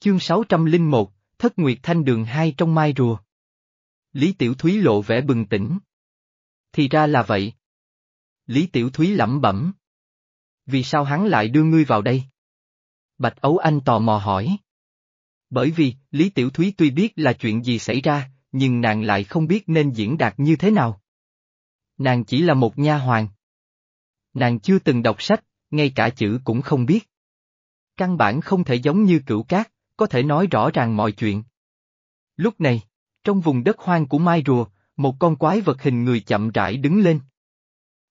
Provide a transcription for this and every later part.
Chương 601, Thất Nguyệt Thanh Đường hai trong mai rùa. Lý Tiểu Thúy lộ vẻ bừng tỉnh. Thì ra là vậy. Lý Tiểu Thúy lẩm bẩm. Vì sao hắn lại đưa ngươi vào đây? Bạch Ấu Anh tò mò hỏi. Bởi vì, Lý Tiểu Thúy tuy biết là chuyện gì xảy ra, nhưng nàng lại không biết nên diễn đạt như thế nào. Nàng chỉ là một nha hoàng. Nàng chưa từng đọc sách, ngay cả chữ cũng không biết. Căn bản không thể giống như cửu cát, có thể nói rõ ràng mọi chuyện. Lúc này, trong vùng đất hoang của Mai Rùa, một con quái vật hình người chậm rãi đứng lên.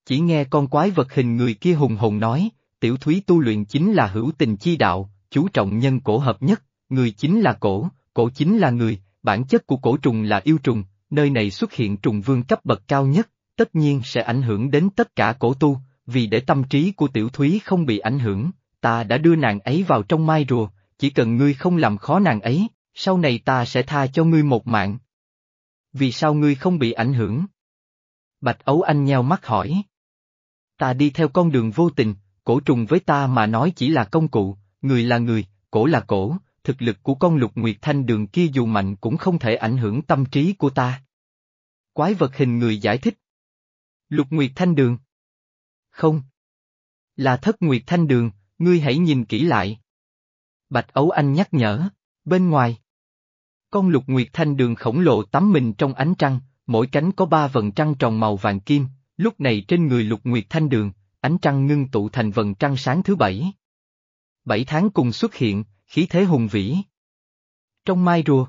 Chỉ nghe con quái vật hình người kia hùng hồn nói, tiểu thúy tu luyện chính là hữu tình chi đạo, chú trọng nhân cổ hợp nhất, người chính là cổ, cổ chính là người, bản chất của cổ trùng là yêu trùng, nơi này xuất hiện trùng vương cấp bậc cao nhất, tất nhiên sẽ ảnh hưởng đến tất cả cổ tu, vì để tâm trí của tiểu thúy không bị ảnh hưởng, ta đã đưa nàng ấy vào trong mai rùa, chỉ cần ngươi không làm khó nàng ấy, sau này ta sẽ tha cho ngươi một mạng. Vì sao ngươi không bị ảnh hưởng? Bạch Ấu Anh nheo mắt hỏi. Ta đi theo con đường vô tình, cổ trùng với ta mà nói chỉ là công cụ, người là người, cổ là cổ, thực lực của con lục nguyệt thanh đường kia dù mạnh cũng không thể ảnh hưởng tâm trí của ta. Quái vật hình người giải thích. Lục nguyệt thanh đường. Không. Là thất nguyệt thanh đường, ngươi hãy nhìn kỹ lại. Bạch Ấu Anh nhắc nhở, bên ngoài. Con lục nguyệt thanh đường khổng lồ tắm mình trong ánh trăng, mỗi cánh có ba vần trăng tròn màu vàng kim, lúc này trên người lục nguyệt thanh đường, ánh trăng ngưng tụ thành vần trăng sáng thứ bảy. Bảy tháng cùng xuất hiện, khí thế hùng vĩ. Trong mai rùa,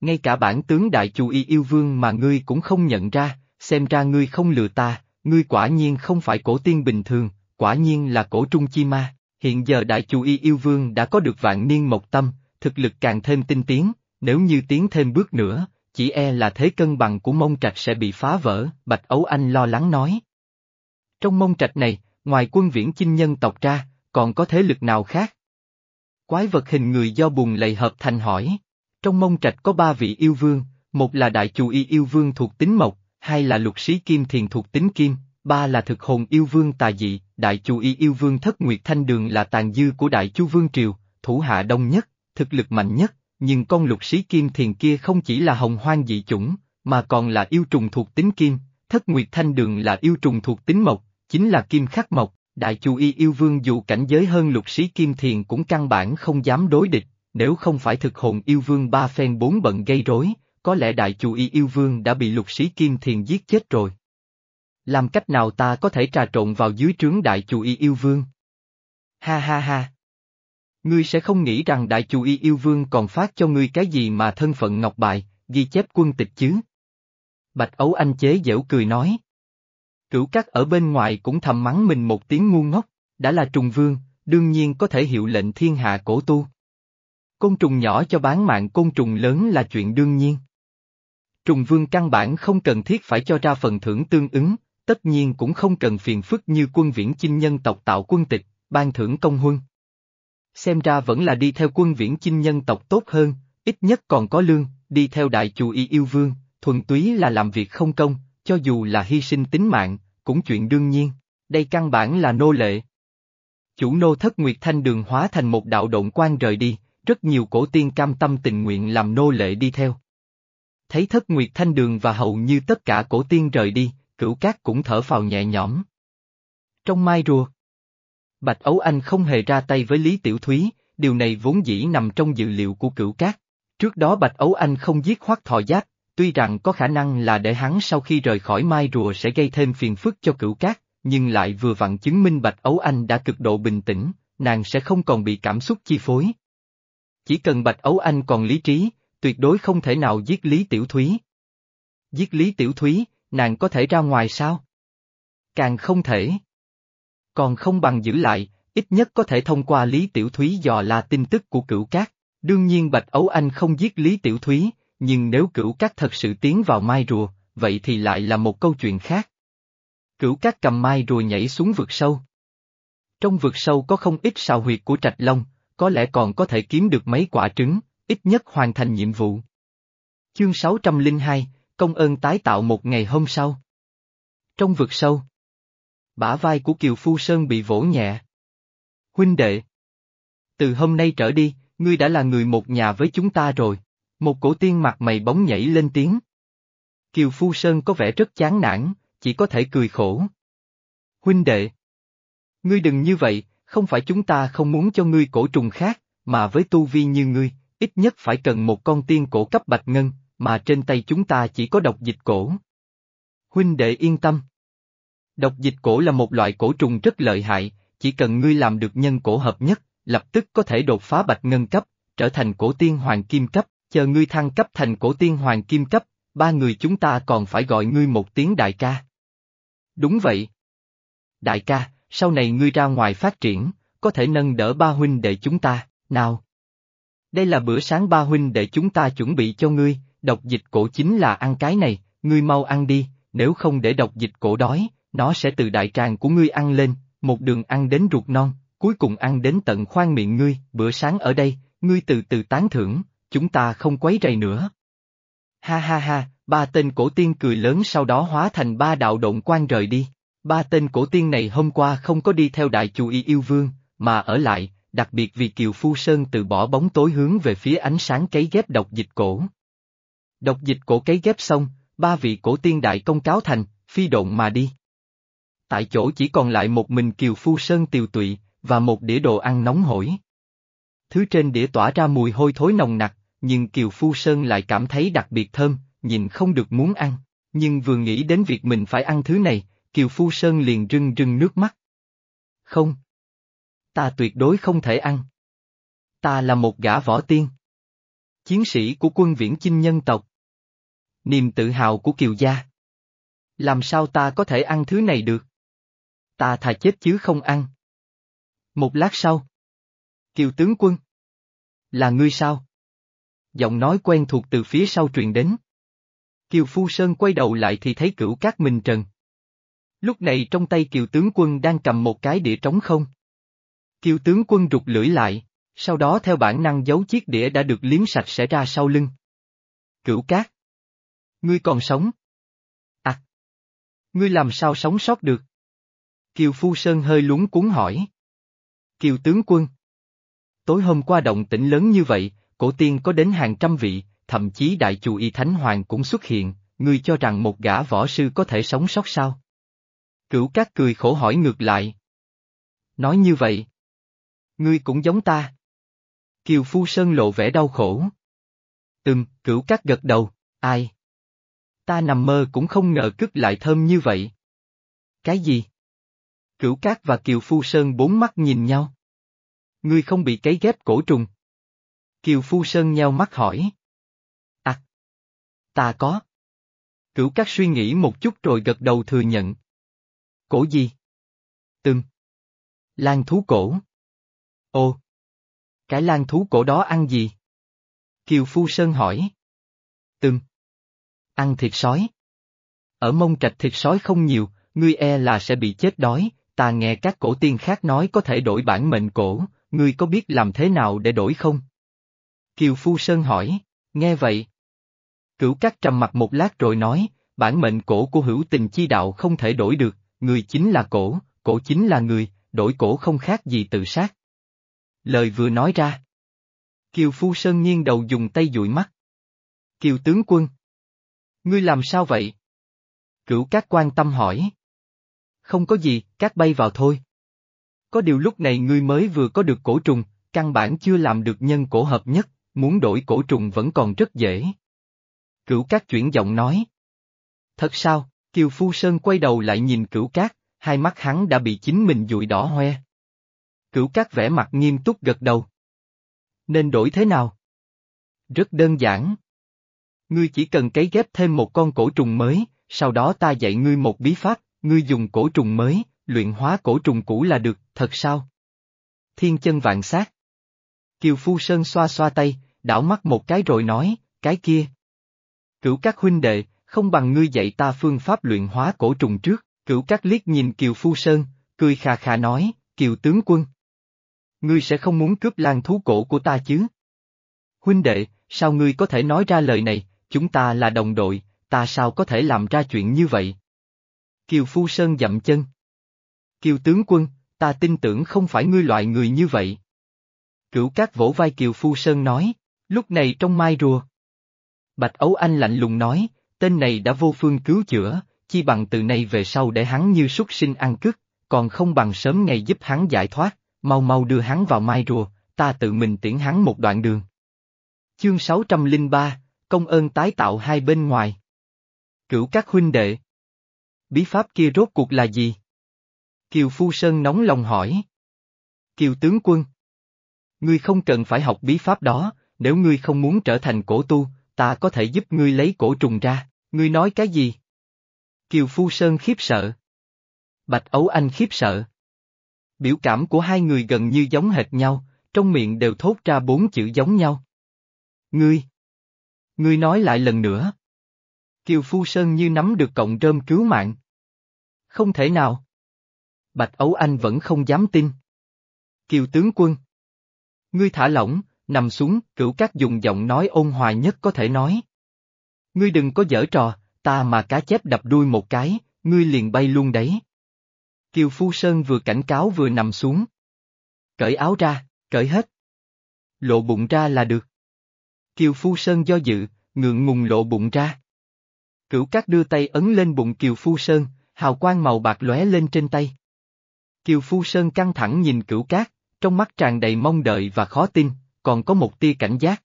ngay cả bản tướng đại chủ y yêu vương mà ngươi cũng không nhận ra, xem ra ngươi không lừa ta, ngươi quả nhiên không phải cổ tiên bình thường, quả nhiên là cổ trung chi ma. Hiện giờ đại chủ y yêu vương đã có được vạn niên mộc tâm, thực lực càng thêm tinh tiến, nếu như tiến thêm bước nữa, chỉ e là thế cân bằng của mông trạch sẽ bị phá vỡ, Bạch Ấu Anh lo lắng nói. Trong mông trạch này, ngoài quân viễn chinh nhân tộc ra, còn có thế lực nào khác? Quái vật hình người do bùn lầy hợp thành hỏi. Trong mông trạch có ba vị yêu vương, một là đại chủ y yêu vương thuộc tính mộc, hai là lục sĩ kim thiền thuộc tính kim, ba là thực hồn yêu vương tà dị, đại chu y yêu vương thất nguyệt thanh đường là tàn dư của đại chu vương triều, thủ hạ đông nhất, thực lực mạnh nhất, nhưng con lục sĩ kim thiền kia không chỉ là hồng hoang dị chủng, mà còn là yêu trùng thuộc tính kim, thất nguyệt thanh đường là yêu trùng thuộc tính mộc, chính là kim khắc mộc, đại chu y yêu vương dù cảnh giới hơn lục sĩ kim thiền cũng căn bản không dám đối địch, nếu không phải thực hồn yêu vương ba phen bốn bận gây rối, có lẽ đại chu y yêu vương đã bị lục sĩ kim thiền giết chết rồi. Làm cách nào ta có thể trà trộn vào dưới trướng đại chủ y yêu vương? Ha ha ha! Ngươi sẽ không nghĩ rằng đại chủ y yêu vương còn phát cho ngươi cái gì mà thân phận ngọc bài, ghi chép quân tịch chứ? Bạch Ấu Anh chế dễu cười nói. Cửu cát ở bên ngoài cũng thầm mắng mình một tiếng ngu ngốc, đã là trùng vương, đương nhiên có thể hiệu lệnh thiên hạ cổ tu. Côn trùng nhỏ cho bán mạng côn trùng lớn là chuyện đương nhiên. Trùng vương căn bản không cần thiết phải cho ra phần thưởng tương ứng, tất nhiên cũng không cần phiền phức như quân viễn chinh nhân tộc tạo quân tịch, ban thưởng công huân. Xem ra vẫn là đi theo quân viễn chinh nhân tộc tốt hơn, ít nhất còn có lương, đi theo đại chủ y yêu vương, thuần túy là làm việc không công, cho dù là hy sinh tính mạng, cũng chuyện đương nhiên, đây căn bản là nô lệ. Chủ nô thất nguyệt thanh đường hóa thành một đạo động quan rời đi, rất nhiều cổ tiên cam tâm tình nguyện làm nô lệ đi theo. Thấy thất nguyệt thanh đường và hầu như tất cả cổ tiên rời đi, cửu cát cũng thở phào nhẹ nhõm. Trong mai rùa, Bạch Ấu Anh không hề ra tay với Lý Tiểu Thúy, điều này vốn dĩ nằm trong dự liệu của cửu cát. Trước đó Bạch Ấu Anh không giết hoắc thọ giác, tuy rằng có khả năng là để hắn sau khi rời khỏi mai rùa sẽ gây thêm phiền phức cho cửu cát, nhưng lại vừa vặn chứng minh Bạch Ấu Anh đã cực độ bình tĩnh, nàng sẽ không còn bị cảm xúc chi phối. Chỉ cần Bạch Ấu Anh còn lý trí, tuyệt đối không thể nào giết Lý Tiểu Thúy. Giết Lý Tiểu Thúy, nàng có thể ra ngoài sao? Càng không thể. Còn không bằng giữ lại, ít nhất có thể thông qua Lý Tiểu Thúy dò la tin tức của cửu cát. Đương nhiên Bạch Ấu Anh không giết Lý Tiểu Thúy, nhưng nếu cửu cát thật sự tiến vào mai rùa, vậy thì lại là một câu chuyện khác. Cửu cát cầm mai rùa nhảy xuống vực sâu. Trong vực sâu có không ít sào huyệt của trạch long, có lẽ còn có thể kiếm được mấy quả trứng, ít nhất hoàn thành nhiệm vụ. Chương 602, công ơn tái tạo một ngày hôm sau. Trong vực sâu, bả vai của Kiều Phu Sơn bị vỗ nhẹ. Huynh đệ! Từ hôm nay trở đi, ngươi đã là người một nhà với chúng ta rồi. Một cổ tiên mặt mày bóng nhảy lên tiếng. Kiều Phu Sơn có vẻ rất chán nản, chỉ có thể cười khổ. Huynh đệ! Ngươi đừng như vậy, không phải chúng ta không muốn cho ngươi cổ trùng khác, mà với tu vi như ngươi, ít nhất phải cần một con tiên cổ cấp bạch ngân, mà trên tay chúng ta chỉ có độc dịch cổ. Huynh đệ yên tâm. Độc dịch cổ là một loại cổ trùng rất lợi hại, chỉ cần ngươi làm được nhân cổ hợp nhất, lập tức có thể đột phá bạch ngân cấp, trở thành cổ tiên hoàng kim cấp, chờ ngươi thăng cấp thành cổ tiên hoàng kim cấp, ba người chúng ta còn phải gọi ngươi một tiếng đại ca. Đúng vậy. Đại ca, sau này ngươi ra ngoài phát triển, có thể nâng đỡ ba huynh đệ chúng ta, nào. Đây là bữa sáng ba huynh đệ chúng ta chuẩn bị cho ngươi, độc dịch cổ chính là ăn cái này, ngươi mau ăn đi, nếu không để độc dịch cổ đói, nó sẽ từ đại tràng của ngươi ăn lên, một đường ăn đến ruột non, cuối cùng ăn đến tận khoang miệng ngươi, bữa sáng ở đây, ngươi từ từ tán thưởng, chúng ta không quấy rầy nữa. Ha ha ha, ba tên cổ tiên cười lớn sau đó hóa thành ba đạo động quan rời đi. Ba tên cổ tiên này hôm qua không có đi theo đại chủ y yêu vương, mà ở lại, đặc biệt vì Kiều Phu Sơn từ bỏ bóng tối hướng về phía ánh sáng cấy ghép độc dịch cổ. Độc dịch cổ cấy ghép xong, ba vị cổ tiên đại công cáo thành, phi độn mà đi. Tại chỗ chỉ còn lại một mình Kiều Phu Sơn tiều tụy, và một đĩa đồ ăn nóng hổi. Thứ trên đĩa tỏa ra mùi hôi thối nồng nặc, nhưng Kiều Phu Sơn lại cảm thấy đặc biệt thơm, nhìn không được muốn ăn, nhưng vừa nghĩ đến việc mình phải ăn thứ này, Kiều Phu Sơn liền rưng rưng nước mắt. Không. Ta tuyệt đối không thể ăn. Ta là một gã võ tiên. Chiến sĩ của quân viễn chinh nhân tộc. Niềm tự hào của Kiều gia. Làm sao ta có thể ăn thứ này được? Ta thà chết chứ không ăn. Một lát sau. Kiều tướng quân. Là ngươi sao? Giọng nói quen thuộc từ phía sau truyền đến. Kiều Phu Sơn quay đầu lại thì thấy cửu cát minh trần. Lúc này trong tay kiều tướng quân đang cầm một cái đĩa trống không. Kiều tướng quân rụt lưỡi lại, sau đó theo bản năng giấu chiếc đĩa đã được liếm sạch sẽ ra sau lưng. Cửu cát. Ngươi còn sống? À. Ngươi làm sao sống sót được? Kiều Phu Sơn hơi lúng cuốn hỏi. Kiều tướng quân. Tối hôm qua động tĩnh lớn như vậy, cổ tiên có đến hàng trăm vị, thậm chí đại chù y thánh hoàng cũng xuất hiện, ngươi cho rằng một gã võ sư có thể sống sót sao? Cửu cát cười khổ hỏi ngược lại. Nói như vậy. Ngươi cũng giống ta. Kiều Phu Sơn lộ vẻ đau khổ. Ừm, cửu cát gật đầu, ai? Ta nằm mơ cũng không ngờ cứt lại thơm như vậy. Cái gì? Cửu cát và Kiều Phu Sơn bốn mắt nhìn nhau. Ngươi không bị cấy ghép cổ trùng. Kiều Phu Sơn nheo mắt hỏi. À! Ta có. Cửu cát suy nghĩ một chút rồi gật đầu thừa nhận. Cổ gì? Từng. Lan thú cổ. Ồ. Cái lan thú cổ đó ăn gì? Kiều Phu Sơn hỏi. Từng. Ăn thịt sói. Ở mông trạch thịt sói không nhiều, ngươi e là sẽ bị chết đói, ta nghe các cổ tiên khác nói có thể đổi bản mệnh cổ, ngươi có biết làm thế nào để đổi không? Kiều Phu Sơn hỏi, nghe vậy. Cửu Cát trầm mặt một lát rồi nói, bản mệnh cổ của hữu tình chi đạo không thể đổi được, người chính là cổ, cổ chính là người, đổi cổ không khác gì tự sát. Lời vừa nói ra. Kiều Phu Sơn nghiêng đầu dùng tay dụi mắt. Kiều tướng quân. Ngươi làm sao vậy? Cửu các quan tâm hỏi. Không có gì, các bay vào thôi. Có điều lúc này ngươi mới vừa có được cổ trùng, căn bản chưa làm được nhân cổ hợp nhất, muốn đổi cổ trùng vẫn còn rất dễ. Cửu các chuyển giọng nói. Thật sao? Kiều Phu Sơn quay đầu lại nhìn cửu cát, hai mắt hắn đã bị chính mình dụi đỏ hoe. Cửu cát vẻ mặt nghiêm túc gật đầu. Nên đổi thế nào? Rất đơn giản. Ngươi chỉ cần cấy ghép thêm một con cổ trùng mới, sau đó ta dạy ngươi một bí pháp, ngươi dùng cổ trùng mới, luyện hóa cổ trùng cũ là được, thật sao? Thiên chân vạn sát. Kiều Phu Sơn xoa xoa tay, đảo mắt một cái rồi nói, cái kia. Cửu các huynh đệ, không bằng ngươi dạy ta phương pháp luyện hóa cổ trùng trước, cửu các liếc nhìn Kiều Phu Sơn, cười khà khà nói, Kiều tướng quân. Ngươi sẽ không muốn cướp lan thú cổ của ta chứ? Huynh đệ, sao ngươi có thể nói ra lời này, chúng ta là đồng đội, ta sao có thể làm ra chuyện như vậy? Kiều Phu Sơn dậm chân. Kiều tướng quân, ta tin tưởng không phải ngươi loại người như vậy. Cửu Cát vỗ vai Kiều Phu Sơn nói, lúc này trong mai rùa. Bạch Ấu Anh lạnh lùng nói, tên này đã vô phương cứu chữa, chi bằng từ nay về sau để hắn như súc sinh ăn cướp, còn không bằng sớm ngày giúp hắn giải thoát, mau mau đưa hắn vào mai rùa, ta tự mình tiễn hắn một đoạn đường. Chương 603, Công ơn tái tạo hai bên ngoài. Cửu các huynh đệ. Bí pháp kia rốt cuộc là gì? Kiều Phu Sơn nóng lòng hỏi. Kiều tướng quân. Ngươi không cần phải học bí pháp đó, nếu ngươi không muốn trở thành cổ tu, ta có thể giúp ngươi lấy cổ trùng ra, ngươi nói cái gì? Kiều Phu Sơn khiếp sợ. Bạch Ấu Anh khiếp sợ. Biểu cảm của hai người gần như giống hệt nhau, trong miệng đều thốt ra bốn chữ giống nhau. Ngươi! Ngươi nói lại lần nữa. Kiều Phu Sơn như nắm được cọng rơm cứu mạng. Không thể nào. Bạch Ấu Anh vẫn không dám tin. Kiều tướng quân. Ngươi thả lỏng, nằm xuống, cửu các dùng giọng nói ôn hòa nhất có thể nói. Ngươi đừng có dở trò, ta mà cá chép đập đuôi một cái, ngươi liền bay luôn đấy. Kiều Phu Sơn vừa cảnh cáo vừa nằm xuống. Cởi áo ra, cởi hết. Lộ bụng ra là được. Kiều Phu Sơn do dự, ngượng ngùng lộ bụng ra. Cửu Cát đưa tay ấn lên bụng Kiều Phu Sơn, hào quang màu bạc lóe lên trên tay. Kiều Phu Sơn căng thẳng nhìn Cửu Cát, trong mắt tràn đầy mong đợi và khó tin, còn có một tia cảnh giác.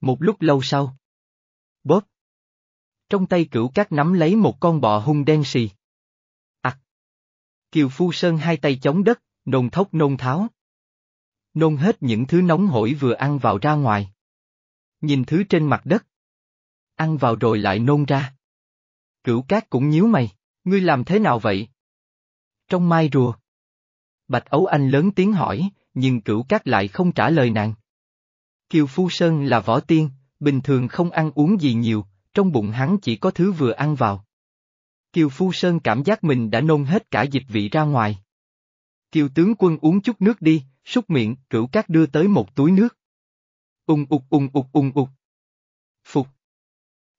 Một lúc lâu sau. Bóp. Trong tay Cửu Cát nắm lấy một con bọ hung đen xì. À. Kiều Phu Sơn hai tay chống đất, nôn thốc nôn tháo. Nôn hết những thứ nóng hổi vừa ăn vào ra ngoài. Nhìn thứ trên mặt đất. Ăn vào rồi lại nôn ra. Cửu cát cũng nhíu mày, ngươi làm thế nào vậy? Trong mai rùa. Bạch Ấu Anh lớn tiếng hỏi, nhưng cửu cát lại không trả lời nàng. Kiều Phu Sơn là võ tiên, bình thường không ăn uống gì nhiều, trong bụng hắn chỉ có thứ vừa ăn vào. Kiều Phu Sơn cảm giác mình đã nôn hết cả dịch vị ra ngoài. Kiều tướng quân uống chút nước đi, súc miệng, cửu cát đưa tới một túi nước. Ung ục ung ục ung ục. Phục.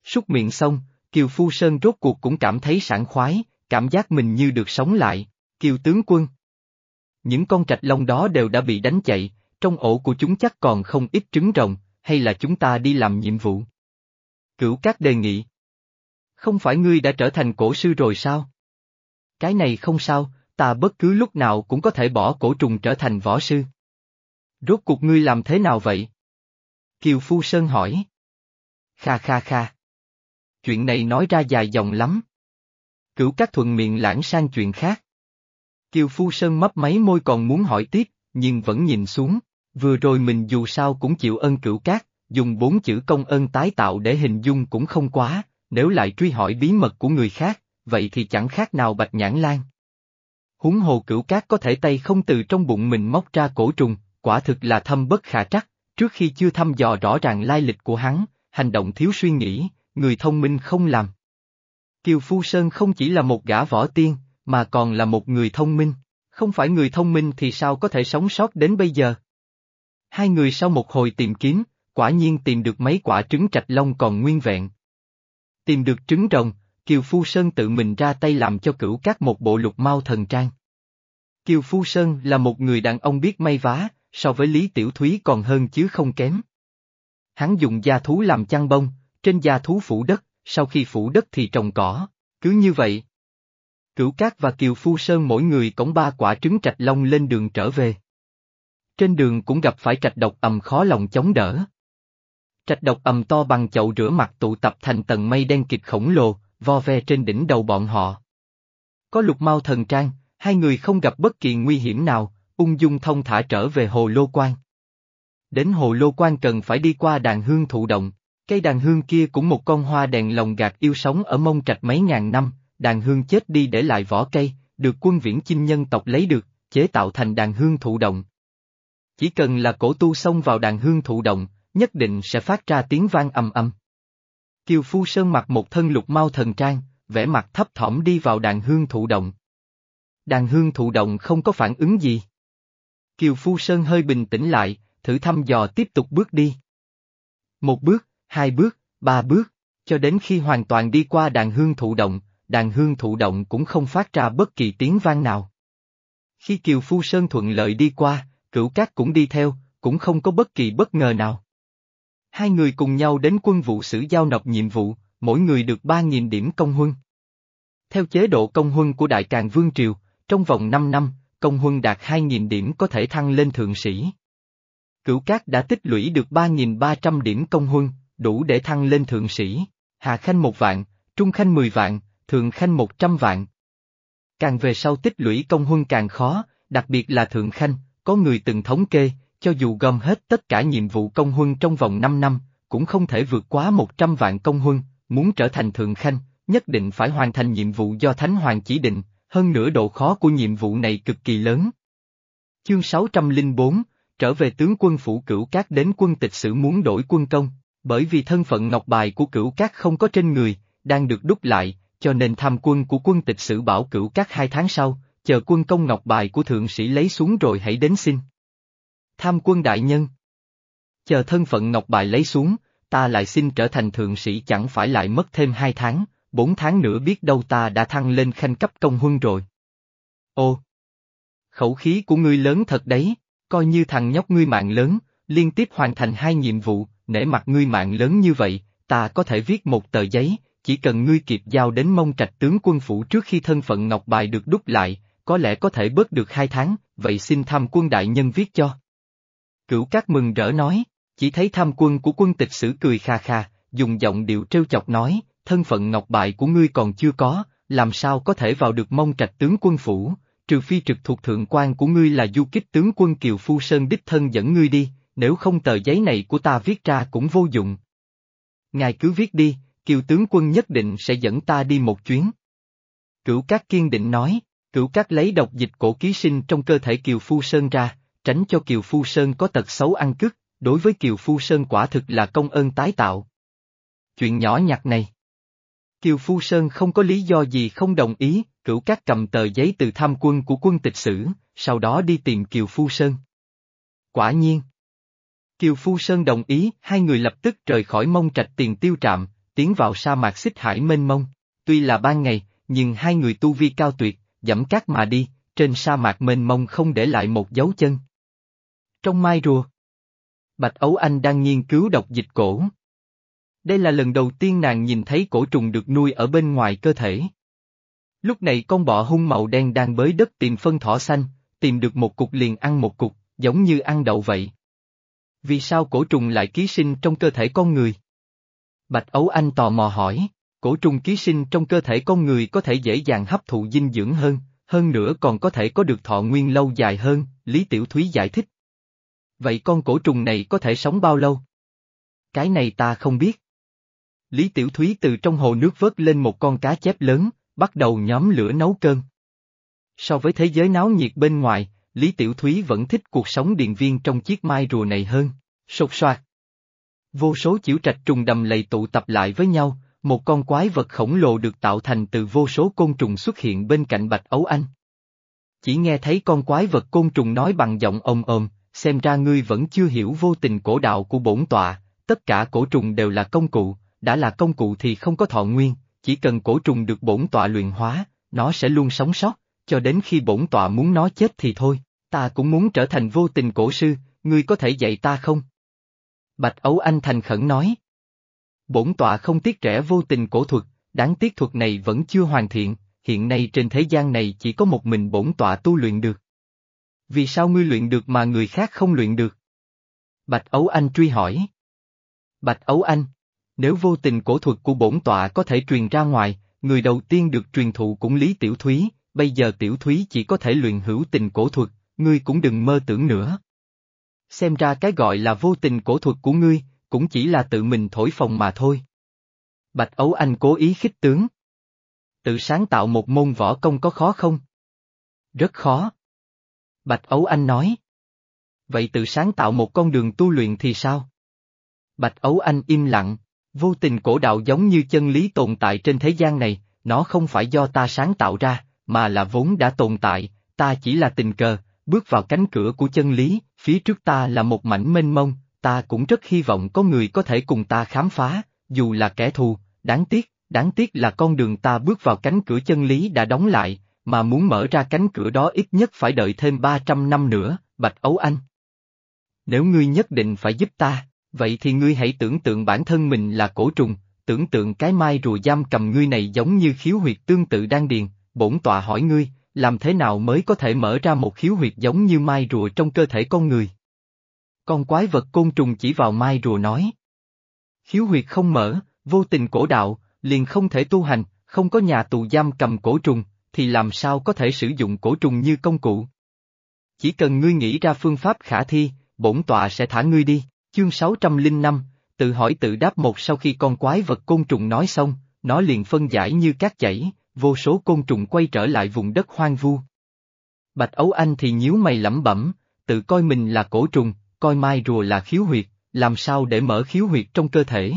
Súc miệng xong, Kiều Phu Sơn rốt cuộc cũng cảm thấy sảng khoái, cảm giác mình như được sống lại, Kiều tướng quân. Những con trạch long đó đều đã bị đánh chạy, trong ổ của chúng chắc còn không ít trứng rồng, hay là chúng ta đi làm nhiệm vụ? Cửu cát đề nghị. Không phải ngươi đã trở thành cổ sư rồi sao? Cái này không sao, ta bất cứ lúc nào cũng có thể bỏ cổ trùng trở thành võ sư. Rốt cuộc ngươi làm thế nào vậy? Kiều Phu Sơn hỏi. Kha kha kha. Chuyện này nói ra dài dòng lắm. Cửu các thuận miệng lãng sang chuyện khác. Kiều Phu Sơn mấp máy môi còn muốn hỏi tiếp, nhưng vẫn nhìn xuống, vừa rồi mình dù sao cũng chịu ơn cửu cát, dùng bốn chữ công ơn tái tạo để hình dung cũng không quá, nếu lại truy hỏi bí mật của người khác, vậy thì chẳng khác nào bạch nhãn lan. Húng hồ cửu cát có thể tay không từ trong bụng mình móc ra cổ trùng, quả thực là thâm bất khả trắc, trước khi chưa thăm dò rõ ràng lai lịch của hắn, hành động thiếu suy nghĩ, người thông minh không làm. Kiều Phu Sơn không chỉ là một gã võ tiên, mà còn là một người thông minh, không phải người thông minh thì sao có thể sống sót đến bây giờ. Hai người sau một hồi tìm kiếm, quả nhiên tìm được mấy quả trứng trạch long còn nguyên vẹn. Tìm được trứng rồng, Kiều Phu Sơn tự mình ra tay làm cho cửu các một bộ lục mau thần trang. Kiều Phu Sơn là một người đàn ông biết may vá, so với Lý Tiểu Thúy còn hơn chứ không kém. Hắn dùng da thú làm chăn bông, trên da thú phủ đất, sau khi phủ đất thì trồng cỏ, cứ như vậy. Cửu Cát và Kiều Phu Sơn mỗi người cổng ba quả trứng trạch long lên đường trở về. Trên đường cũng gặp phải trạch độc ầm khó lòng chống đỡ. Trạch độc ầm to bằng chậu rửa mặt tụ tập thành tầng mây đen kịch khổng lồ, vo ve trên đỉnh đầu bọn họ. Có lục mau thần trang, hai người không gặp bất kỳ nguy hiểm nào, ung dung thông thả trở về hồ lô quan. Đến hồ lô quan cần phải đi qua đàn hương thụ động, cây đàn hương kia cũng một con hoa đèn lồng gạt yêu sống ở mông trạch mấy ngàn năm, đàn hương chết đi để lại vỏ cây, được quân viễn chinh nhân tộc lấy được, chế tạo thành đàn hương thụ động. Chỉ cần là cổ tu xông vào đàn hương thụ động, nhất định sẽ phát ra tiếng vang ầm ầm. Kiều Phu Sơn mặc một thân lục mau thần trang, vẻ mặt thấp thỏm đi vào đàn hương thụ động. Đàn hương thụ động không có phản ứng gì. Kiều Phu Sơn hơi bình tĩnh lại, thử thăm dò tiếp tục bước đi. Một bước, hai bước, ba bước, cho đến khi hoàn toàn đi qua đàn hương thụ động, đàn hương thụ động cũng không phát ra bất kỳ tiếng vang nào. Khi Kiều Phu Sơn thuận lợi đi qua, cửu cát cũng đi theo, cũng không có bất kỳ bất ngờ nào. Hai người cùng nhau đến quân vụ sử giao nộp nhiệm vụ, mỗi người được 3.000 điểm công huân. Theo chế độ công huân của Đại Càng Vương Triều, trong vòng 5 năm, công huân đạt 2.000 điểm có thể thăng lên thượng sĩ. Cửu Cát đã tích lũy được 3.300 điểm công huân, đủ để thăng lên thượng sĩ. Hạ Khanh một vạn, Trung Khanh 10 vạn, Thượng Khanh 100 vạn. Càng về sau tích lũy công huân càng khó, đặc biệt là Thượng Khanh, có người từng thống kê, cho dù gom hết tất cả nhiệm vụ công huân trong vòng 5 năm, cũng không thể vượt quá 100 vạn công huân, muốn trở thành Thượng Khanh, nhất định phải hoàn thành nhiệm vụ do Thánh Hoàng chỉ định, hơn nữa độ khó của nhiệm vụ này cực kỳ lớn. Chương 604, trở về tướng quân phủ cửu cát đến quân tịch sử muốn đổi quân công, bởi vì thân phận ngọc bài của cửu cát không có trên người, đang được đúc lại, cho nên tham quân của quân tịch sử bảo cửu cát hai tháng sau, chờ quân công ngọc bài của thượng sĩ lấy xuống rồi hãy đến xin. Tham quân đại nhân. Chờ thân phận ngọc bài lấy xuống, ta lại xin trở thành thượng sĩ chẳng phải lại mất thêm hai tháng, bốn tháng nữa biết đâu ta đã thăng lên khanh cấp công huân rồi. Ô! Khẩu khí của ngươi lớn thật đấy, coi như thằng nhóc ngươi mạng lớn, liên tiếp hoàn thành hai nhiệm vụ, nể mặt ngươi mạng lớn như vậy, ta có thể viết một tờ giấy, chỉ cần ngươi kịp giao đến mông trạch tướng quân phủ trước khi thân phận ngọc bài được đúc lại, có lẽ có thể bớt được hai tháng, vậy xin tham quân đại nhân viết cho. Cửu Cát mừng rỡ nói, chỉ thấy tham quân của quân tịch sử cười kha kha, dùng giọng điệu trêu chọc nói, thân phận ngọc bại của ngươi còn chưa có, làm sao có thể vào được mông trạch tướng quân phủ, trừ phi trực thuộc thượng quan của ngươi là du kích tướng quân Kiều Phu Sơn đích thân dẫn ngươi đi, nếu không tờ giấy này của ta viết ra cũng vô dụng. Ngài cứ viết đi, Kiều tướng quân nhất định sẽ dẫn ta đi một chuyến. Cửu Cát kiên định nói, Cửu Cát lấy độc dịch cổ ký sinh trong cơ thể Kiều Phu Sơn ra, tránh cho Kiều Phu Sơn có tật xấu ăn cướp, đối với Kiều Phu Sơn quả thực là công ơn tái tạo. Chuyện nhỏ nhặt này. Kiều Phu Sơn không có lý do gì không đồng ý, cửu các cầm tờ giấy từ tham quân của quân tịch sử, sau đó đi tìm Kiều Phu Sơn. Quả nhiên. Kiều Phu Sơn đồng ý, hai người lập tức rời khỏi mông trạch tiền tiêu trạm, tiến vào sa mạc xích hải mênh mông. Tuy là ban ngày, nhưng hai người tu vi cao tuyệt, dẫm cát mà đi, trên sa mạc mênh mông không để lại một dấu chân. Trong mai rùa, Bạch Ấu Anh đang nghiên cứu độc dịch cổ. Đây là lần đầu tiên nàng nhìn thấy cổ trùng được nuôi ở bên ngoài cơ thể. Lúc này con bọ hung màu đen đang bới đất tìm phân thỏ xanh, tìm được một cục liền ăn một cục, giống như ăn đậu vậy. Vì sao cổ trùng lại ký sinh trong cơ thể con người? Bạch Ấu Anh tò mò hỏi, cổ trùng ký sinh trong cơ thể con người có thể dễ dàng hấp thụ dinh dưỡng hơn, hơn nữa còn có thể có được thọ nguyên lâu dài hơn, Lý Tiểu Thúy giải thích. Vậy con cổ trùng này có thể sống bao lâu? Cái này ta không biết. Lý Tiểu Thúy từ trong hồ nước vớt lên một con cá chép lớn, bắt đầu nhóm lửa nấu cơm. So với thế giới náo nhiệt bên ngoài, Lý Tiểu Thúy vẫn thích cuộc sống điện viên trong chiếc mai rùa này hơn, sột soạt. Vô số chiểu trạch trùng đầm lầy tụ tập lại với nhau, một con quái vật khổng lồ được tạo thành từ vô số côn trùng xuất hiện bên cạnh Bạch Ấu Anh. Chỉ nghe thấy con quái vật côn trùng nói bằng giọng ồm ồm, xem ra ngươi vẫn chưa hiểu vô tình cổ đạo của bổn tọa, tất cả cổ trùng đều là công cụ, đã là công cụ thì không có thọ nguyên, chỉ cần cổ trùng được bổn tọa luyện hóa, nó sẽ luôn sống sót, cho đến khi bổn tọa muốn nó chết thì thôi, ta cũng muốn trở thành vô tình cổ sư, ngươi có thể dạy ta không? Bạch Ấu Anh thành khẩn nói. Bổn tọa không tiếc trẻ vô tình cổ thuật, đáng tiếc thuật này vẫn chưa hoàn thiện, hiện nay trên thế gian này chỉ có một mình bổn tọa tu luyện được. Vì sao ngươi luyện được mà người khác không luyện được? Bạch Ấu Anh truy hỏi. Bạch Ấu Anh, nếu vô tình cổ thuật của bổn tọa có thể truyền ra ngoài, người đầu tiên được truyền thụ cũng Lý Tiểu Thúy, bây giờ Tiểu Thúy chỉ có thể luyện hữu tình cổ thuật, ngươi cũng đừng mơ tưởng nữa. Xem ra cái gọi là vô tình cổ thuật của ngươi, cũng chỉ là tự mình thổi phồng mà thôi. Bạch Ấu Anh cố ý khích tướng. Tự sáng tạo một môn võ công có khó không? Rất khó. Bạch Ấu Anh nói. Vậy tự sáng tạo một con đường tu luyện thì sao? Bạch Ấu Anh im lặng, vô tình cổ đạo giống như chân lý tồn tại trên thế gian này, nó không phải do ta sáng tạo ra, mà là vốn đã tồn tại, ta chỉ là tình cờ, bước vào cánh cửa của chân lý, phía trước ta là một mảnh mênh mông, ta cũng rất hy vọng có người có thể cùng ta khám phá, dù là kẻ thù, đáng tiếc, đáng tiếc là con đường ta bước vào cánh cửa chân lý đã đóng lại, mà muốn mở ra cánh cửa đó ít nhất phải đợi thêm 300 năm nữa, Bạch Ấu Anh. Nếu ngươi nhất định phải giúp ta, vậy thì ngươi hãy tưởng tượng bản thân mình là cổ trùng, tưởng tượng cái mai rùa giam cầm ngươi này giống như khiếu huyệt tương tự đan điền, bổn tọa hỏi ngươi, làm thế nào mới có thể mở ra một khiếu huyệt giống như mai rùa trong cơ thể con người? Con quái vật côn trùng chỉ vào mai rùa nói. Khiếu huyệt không mở, vô tình cổ đạo, liền không thể tu hành, không có nhà tù giam cầm cổ trùng, thì làm sao có thể sử dụng cổ trùng như công cụ? Chỉ cần ngươi nghĩ ra phương pháp khả thi, bổn tọa sẽ thả ngươi đi. Chương 605, tự hỏi tự đáp một sau khi con quái vật côn trùng nói xong, nó liền phân giải như cát chảy, vô số côn trùng quay trở lại vùng đất hoang vu. Bạch Ấu Anh thì nhíu mày lẩm bẩm, tự coi mình là cổ trùng, coi mai rùa là khiếu huyệt, làm sao để mở khiếu huyệt trong cơ thể.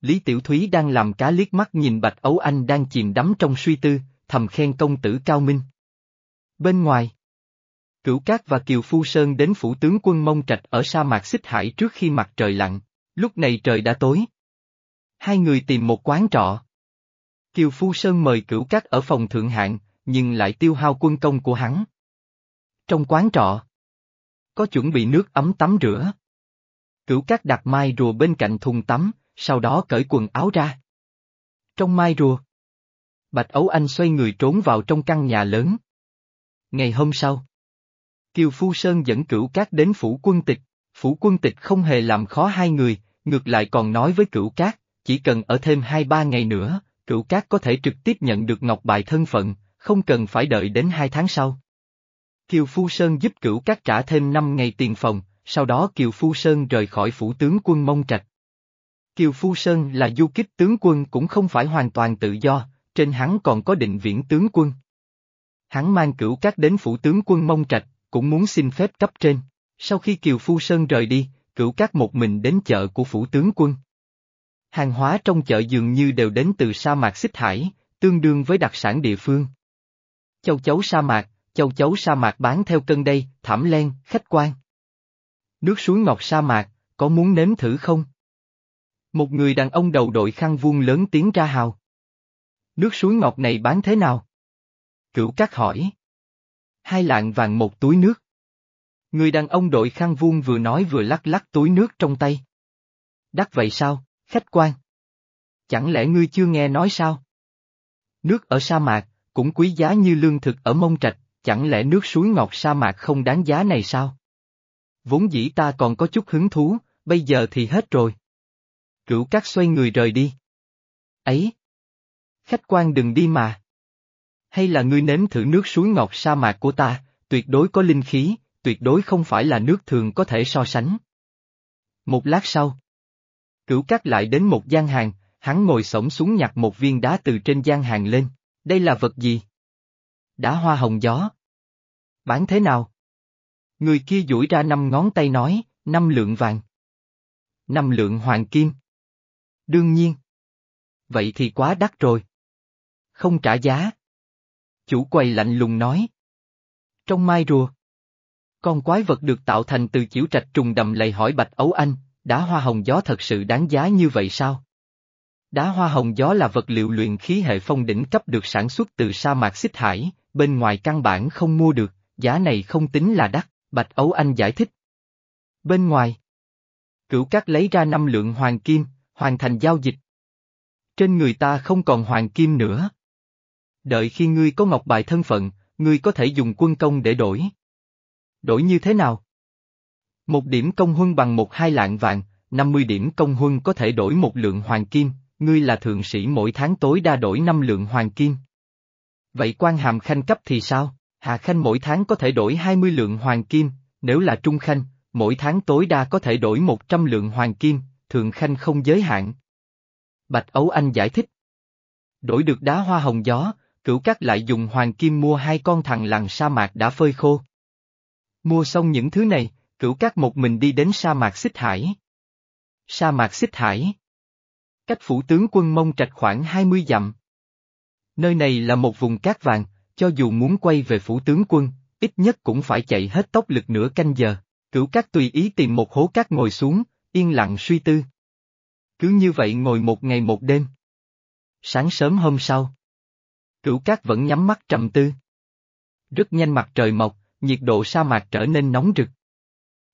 Lý Tiểu Thúy đang làm cá liếc mắt nhìn Bạch Ấu Anh đang chìm đắm trong suy tư, thầm khen công tử cao minh. Bên ngoài, Cửu Cát và Kiều Phu Sơn đến phủ tướng quân Mông Trạch ở sa mạc Xích Hải trước khi mặt trời lặn, lúc này trời đã tối. Hai người tìm một quán trọ. Kiều Phu Sơn mời Cửu Cát ở phòng thượng hạng, nhưng lại tiêu hao quân công của hắn. Trong quán trọ, có chuẩn bị nước ấm tắm rửa. Cửu Cát đặt mai rùa bên cạnh thùng tắm, sau đó cởi quần áo ra. Trong mai rùa, Bạch Ấu Anh xoay người trốn vào trong căn nhà lớn. Ngày hôm sau, Kiều Phu Sơn dẫn cửu cát đến phủ quân tịch, phủ quân tịch không hề làm khó hai người, ngược lại còn nói với cửu cát, chỉ cần ở thêm hai ba ngày nữa, cửu cát có thể trực tiếp nhận được ngọc bài thân phận, không cần phải đợi đến hai tháng sau. Kiều Phu Sơn giúp cửu cát trả thêm năm ngày tiền phòng, sau đó Kiều Phu Sơn rời khỏi phủ tướng quân Mông Trạch. Kiều Phu Sơn là du kích tướng quân cũng không phải hoàn toàn tự do, trên hắn còn có định viễn tướng quân. Hắn mang cửu cát đến phủ tướng quân Mông Trạch, cũng muốn xin phép cấp trên. Sau khi Kiều Phu Sơn rời đi, cửu cát một mình đến chợ của phủ tướng quân. Hàng hóa trong chợ dường như đều đến từ sa mạc xích hải, tương đương với đặc sản địa phương. Châu chấu sa mạc, châu chấu sa mạc bán theo cân đây, thảm len, khách quan. Nước suối ngọt sa mạc, có muốn nếm thử không? Một người đàn ông đầu đội khăn vuông lớn tiếng ra hào. Nước suối ngọt này bán thế nào? Cửu cát hỏi. Hai lạng vàng một túi nước. Người đàn ông đội khăn vuông vừa nói vừa lắc lắc túi nước trong tay. Đắt vậy sao, khách quan? Chẳng lẽ ngươi chưa nghe nói sao? Nước ở sa mạc, cũng quý giá như lương thực ở mông trạch, chẳng lẽ nước suối ngọt sa mạc không đáng giá này sao? Vốn dĩ ta còn có chút hứng thú, bây giờ thì hết rồi. Cửu cát xoay người rời đi. Ấy! Khách quan đừng đi mà. Hay là ngươi nếm thử nước suối ngọt sa mạc của ta, tuyệt đối có linh khí, tuyệt đối không phải là nước thường có thể so sánh. Một lát sau, cửu cát lại đến một gian hàng, hắn ngồi sổng xuống nhặt một viên đá từ trên gian hàng lên. Đây là vật gì? Đá hoa hồng gió. Bán thế nào? Người kia duỗi ra năm ngón tay nói, năm lượng vàng. Năm lượng hoàng kim. Đương nhiên. Vậy thì quá đắt rồi. Không trả giá. Chủ quầy lạnh lùng nói. Trong mai rùa. Con quái vật được tạo thành từ chiểu trạch trùng đầm lầy hỏi Bạch Ấu Anh, đá hoa hồng gió thật sự đáng giá như vậy sao? Đá hoa hồng gió là vật liệu luyện khí hệ phong đỉnh cấp được sản xuất từ sa mạc xích hải, bên ngoài căn bản không mua được, giá này không tính là đắt, Bạch Ấu Anh giải thích. Bên ngoài, cửu cát lấy ra năm lượng hoàng kim, hoàn thành giao dịch. Trên người ta không còn hoàng kim nữa. Đợi khi ngươi có ngọc bài thân phận, ngươi có thể dùng quân công để đổi. Đổi như thế nào? Một điểm công huân bằng một hai lạng vàng, 50 điểm công huân có thể đổi một lượng hoàng kim, ngươi là thượng sĩ mỗi tháng tối đa đổi 5 lượng hoàng kim. Vậy quan hàm khanh cấp thì sao? Hạ khanh mỗi tháng có thể đổi 20 lượng hoàng kim, nếu là trung khanh, mỗi tháng tối đa có thể đổi 100 lượng hoàng kim, thượng khanh không giới hạn. Bạch Ấu Anh giải thích. Đổi được đá hoa hồng gió, cửu cát lại dùng hoàng kim mua hai con thằng lằn sa mạc đã phơi khô. Mua xong những thứ này, cửu cát một mình đi đến sa mạc xích hải. Sa mạc xích hải. Cách phủ tướng quân mông trạch khoảng 20 dặm. Nơi này là một vùng cát vàng, cho dù muốn quay về phủ tướng quân, ít nhất cũng phải chạy hết tốc lực nửa canh giờ. Cửu cát tùy ý tìm một hố cát ngồi xuống, yên lặng suy tư. Cứ như vậy ngồi một ngày một đêm. Sáng sớm hôm sau. Cửu cát vẫn nhắm mắt trầm tư. Rất nhanh mặt trời mọc, nhiệt độ sa mạc trở nên nóng rực.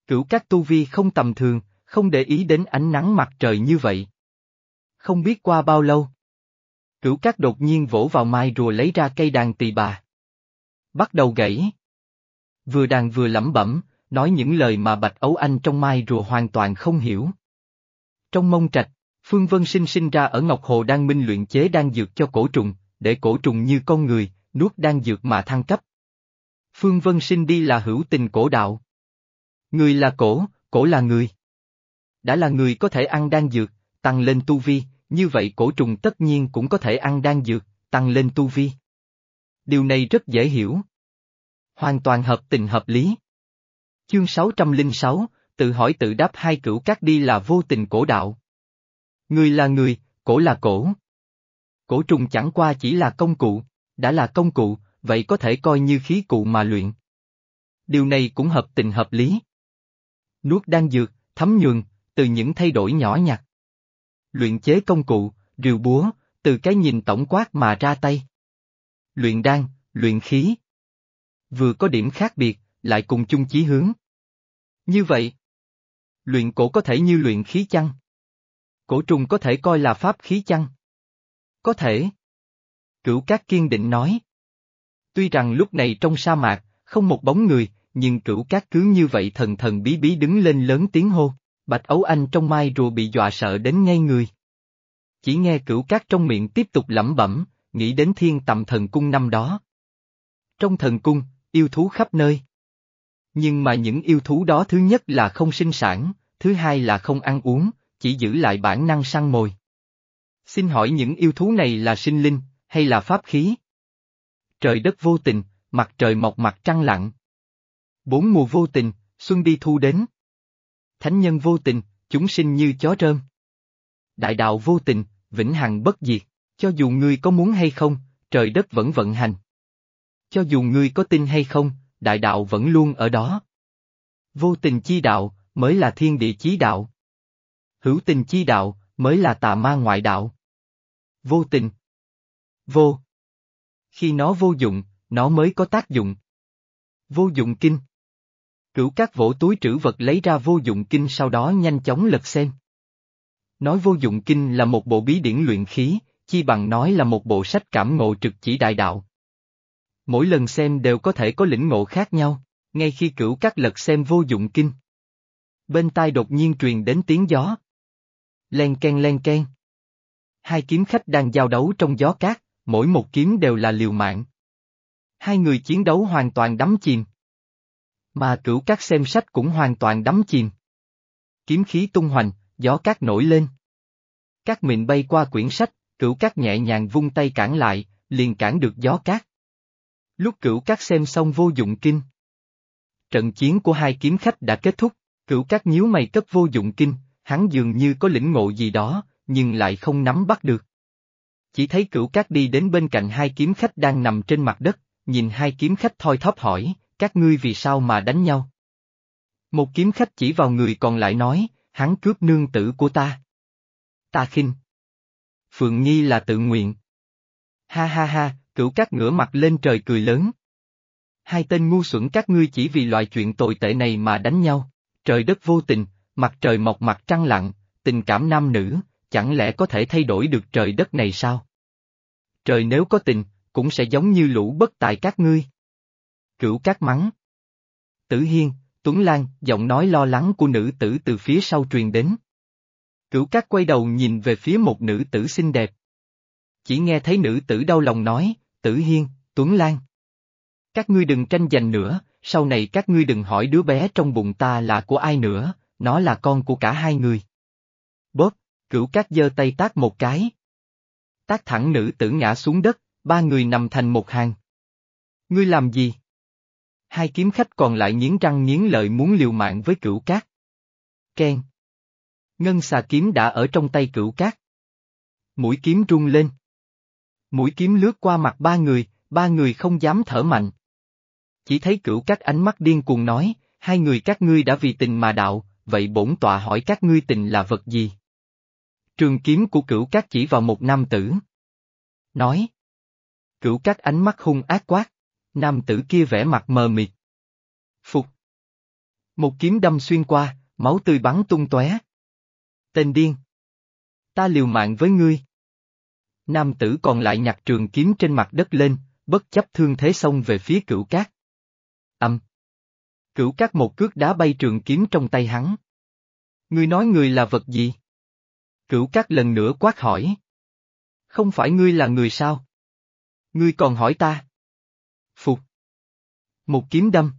Cửu Cát tu vi không tầm thường, không để ý đến ánh nắng mặt trời như vậy. Không biết qua bao lâu. Cửu Cát đột nhiên vỗ vào mai rùa lấy ra cây đàn tỳ bà. Bắt đầu gãy. Vừa đàn vừa lẩm bẩm, nói những lời mà Bạch Ấu Anh trong mai rùa hoàn toàn không hiểu. Trong mông trạch, Phương Vân Sinh sinh ra ở Ngọc Hồ đang minh luyện chế đan dược cho cổ trùng, để cổ trùng như con người, nuốt đan dược mà thăng cấp. Phương Vân Sinh đi là hữu tình cổ đạo. Người là cổ, cổ là người. Đã là người có thể ăn đan dược, tăng lên tu vi, như vậy cổ trùng tất nhiên cũng có thể ăn đan dược, tăng lên tu vi. Điều này rất dễ hiểu. Hoàn toàn hợp tình hợp lý. Chương 606, tự hỏi tự đáp hai cửu các đi là vô tình cổ đạo. Người là người, cổ là cổ. Cổ trùng chẳng qua chỉ là công cụ, đã là công cụ, vậy có thể coi như khí cụ mà luyện. Điều này cũng hợp tình hợp lý. Nuốt đan dược, thấm nhường, từ những thay đổi nhỏ nhặt. Luyện chế công cụ, rìu búa, từ cái nhìn tổng quát mà ra tay. Luyện đan, luyện khí. Vừa có điểm khác biệt, lại cùng chung chí hướng. Như vậy, luyện cổ có thể như luyện khí chăng? Cổ trùng có thể coi là pháp khí chăng? Có thể. Cửu Cát kiên định nói. Tuy rằng lúc này trong sa mạc, không một bóng người, nhưng cửu cát cứ như vậy thần thần bí bí đứng lên lớn tiếng hô, bạch ấu anh trong mai rùa bị dọa sợ đến ngay người. Chỉ nghe cửu cát trong miệng tiếp tục lẩm bẩm, nghĩ đến thiên tầm thần cung năm đó. Trong thần cung, yêu thú khắp nơi. Nhưng mà những yêu thú đó thứ nhất là không sinh sản, thứ hai là không ăn uống, chỉ giữ lại bản năng săn mồi. Xin hỏi những yêu thú này là sinh linh, hay là pháp khí? Trời đất vô tình, mặt trời mọc mặt trăng lặng. Bốn mùa vô tình, xuân đi thu đến. Thánh nhân vô tình, chúng sinh như chó rơm. Đại đạo vô tình, vĩnh hằng bất diệt, cho dù ngươi có muốn hay không, trời đất vẫn vận hành. Cho dù ngươi có tin hay không, đại đạo vẫn luôn ở đó. Vô tình chi đạo, mới là thiên địa chí đạo. Hữu tình chi đạo, mới là tà ma ngoại đạo. Vô tình. Vô. Khi nó vô dụng, nó mới có tác dụng. Vô dụng kinh. Cửu các vỗ túi trữ vật lấy ra vô dụng kinh sau đó nhanh chóng lật xem. Nói vô dụng kinh là một bộ bí điển luyện khí, chi bằng nói là một bộ sách cảm ngộ trực chỉ đại đạo. Mỗi lần xem đều có thể có lĩnh ngộ khác nhau, ngay khi cửu các lật xem vô dụng kinh. Bên tai đột nhiên truyền đến tiếng gió. Len ken len ken. Hai kiếm khách đang giao đấu trong gió cát, mỗi một kiếm đều là liều mạng. Hai người chiến đấu hoàn toàn đắm chìm. Mà cửu các xem sách cũng hoàn toàn đắm chìm. Kiếm khí tung hoành, gió cát nổi lên. Các mịn bay qua quyển sách, cửu các nhẹ nhàng vung tay cản lại, liền cản được gió cát. Lúc cửu các xem xong vô dụng kinh. Trận chiến của hai kiếm khách đã kết thúc, cửu các nhíu mày cấp vô dụng kinh, hắn dường như có lĩnh ngộ gì đó, nhưng lại không nắm bắt được. Chỉ thấy cửu cát đi đến bên cạnh hai kiếm khách đang nằm trên mặt đất, nhìn hai kiếm khách thoi thóp hỏi, các ngươi vì sao mà đánh nhau? Một kiếm khách chỉ vào người còn lại nói, hắn cướp nương tử của ta. Ta khinh. Phượng Nhi là tự nguyện. Ha ha ha, cửu cát ngửa mặt lên trời cười lớn. Hai tên ngu xuẩn các ngươi chỉ vì loại chuyện tồi tệ này mà đánh nhau, trời đất vô tình, mặt trời mọc mặt trăng lặng, tình cảm nam nữ, chẳng lẽ có thể thay đổi được trời đất này sao? Trời nếu có tình, cũng sẽ giống như lũ bất tài các ngươi. Cửu các mắng. Tử Hiên, Tuấn Lan, giọng nói lo lắng của nữ tử từ phía sau truyền đến. Cửu các quay đầu nhìn về phía một nữ tử xinh đẹp. Chỉ nghe thấy nữ tử đau lòng nói, Tử Hiên, Tuấn Lan. Các ngươi đừng tranh giành nữa, sau này các ngươi đừng hỏi đứa bé trong bụng ta là của ai nữa, nó là con của cả hai người. Bóp, cửu cát giơ tay tác một cái. Tác thẳng nữ tử ngã xuống đất, ba người nằm thành một hàng. Ngươi làm gì? Hai kiếm khách còn lại nghiến răng nghiến lợi muốn liều mạng với cửu cát. Ken. Ngân xà kiếm đã ở trong tay cửu cát. Mũi kiếm rung lên. Mũi kiếm lướt qua mặt ba người, ba người không dám thở mạnh. Chỉ thấy cửu các ánh mắt điên cuồng nói, hai người các ngươi đã vì tình mà đạo, vậy bổn tọa hỏi các ngươi tình là vật gì? Trường kiếm của cửu cát chỉ vào một nam tử. Nói. Cửu cát ánh mắt hung ác quát. Nam tử kia vẻ mặt mờ mịt. Phục. Một kiếm đâm xuyên qua, máu tươi bắn tung tóe. Tên điên! Ta liều mạng với ngươi. Nam tử còn lại nhặt trường kiếm trên mặt đất lên, bất chấp thương thế xông về phía cửu cát. Âm! Cửu cát một cước đá bay trường kiếm trong tay hắn. Ngươi nói người là vật gì? Cửu cát lần nữa quát hỏi. Không phải ngươi là người sao? Ngươi còn hỏi ta? Phục. Một kiếm đâm.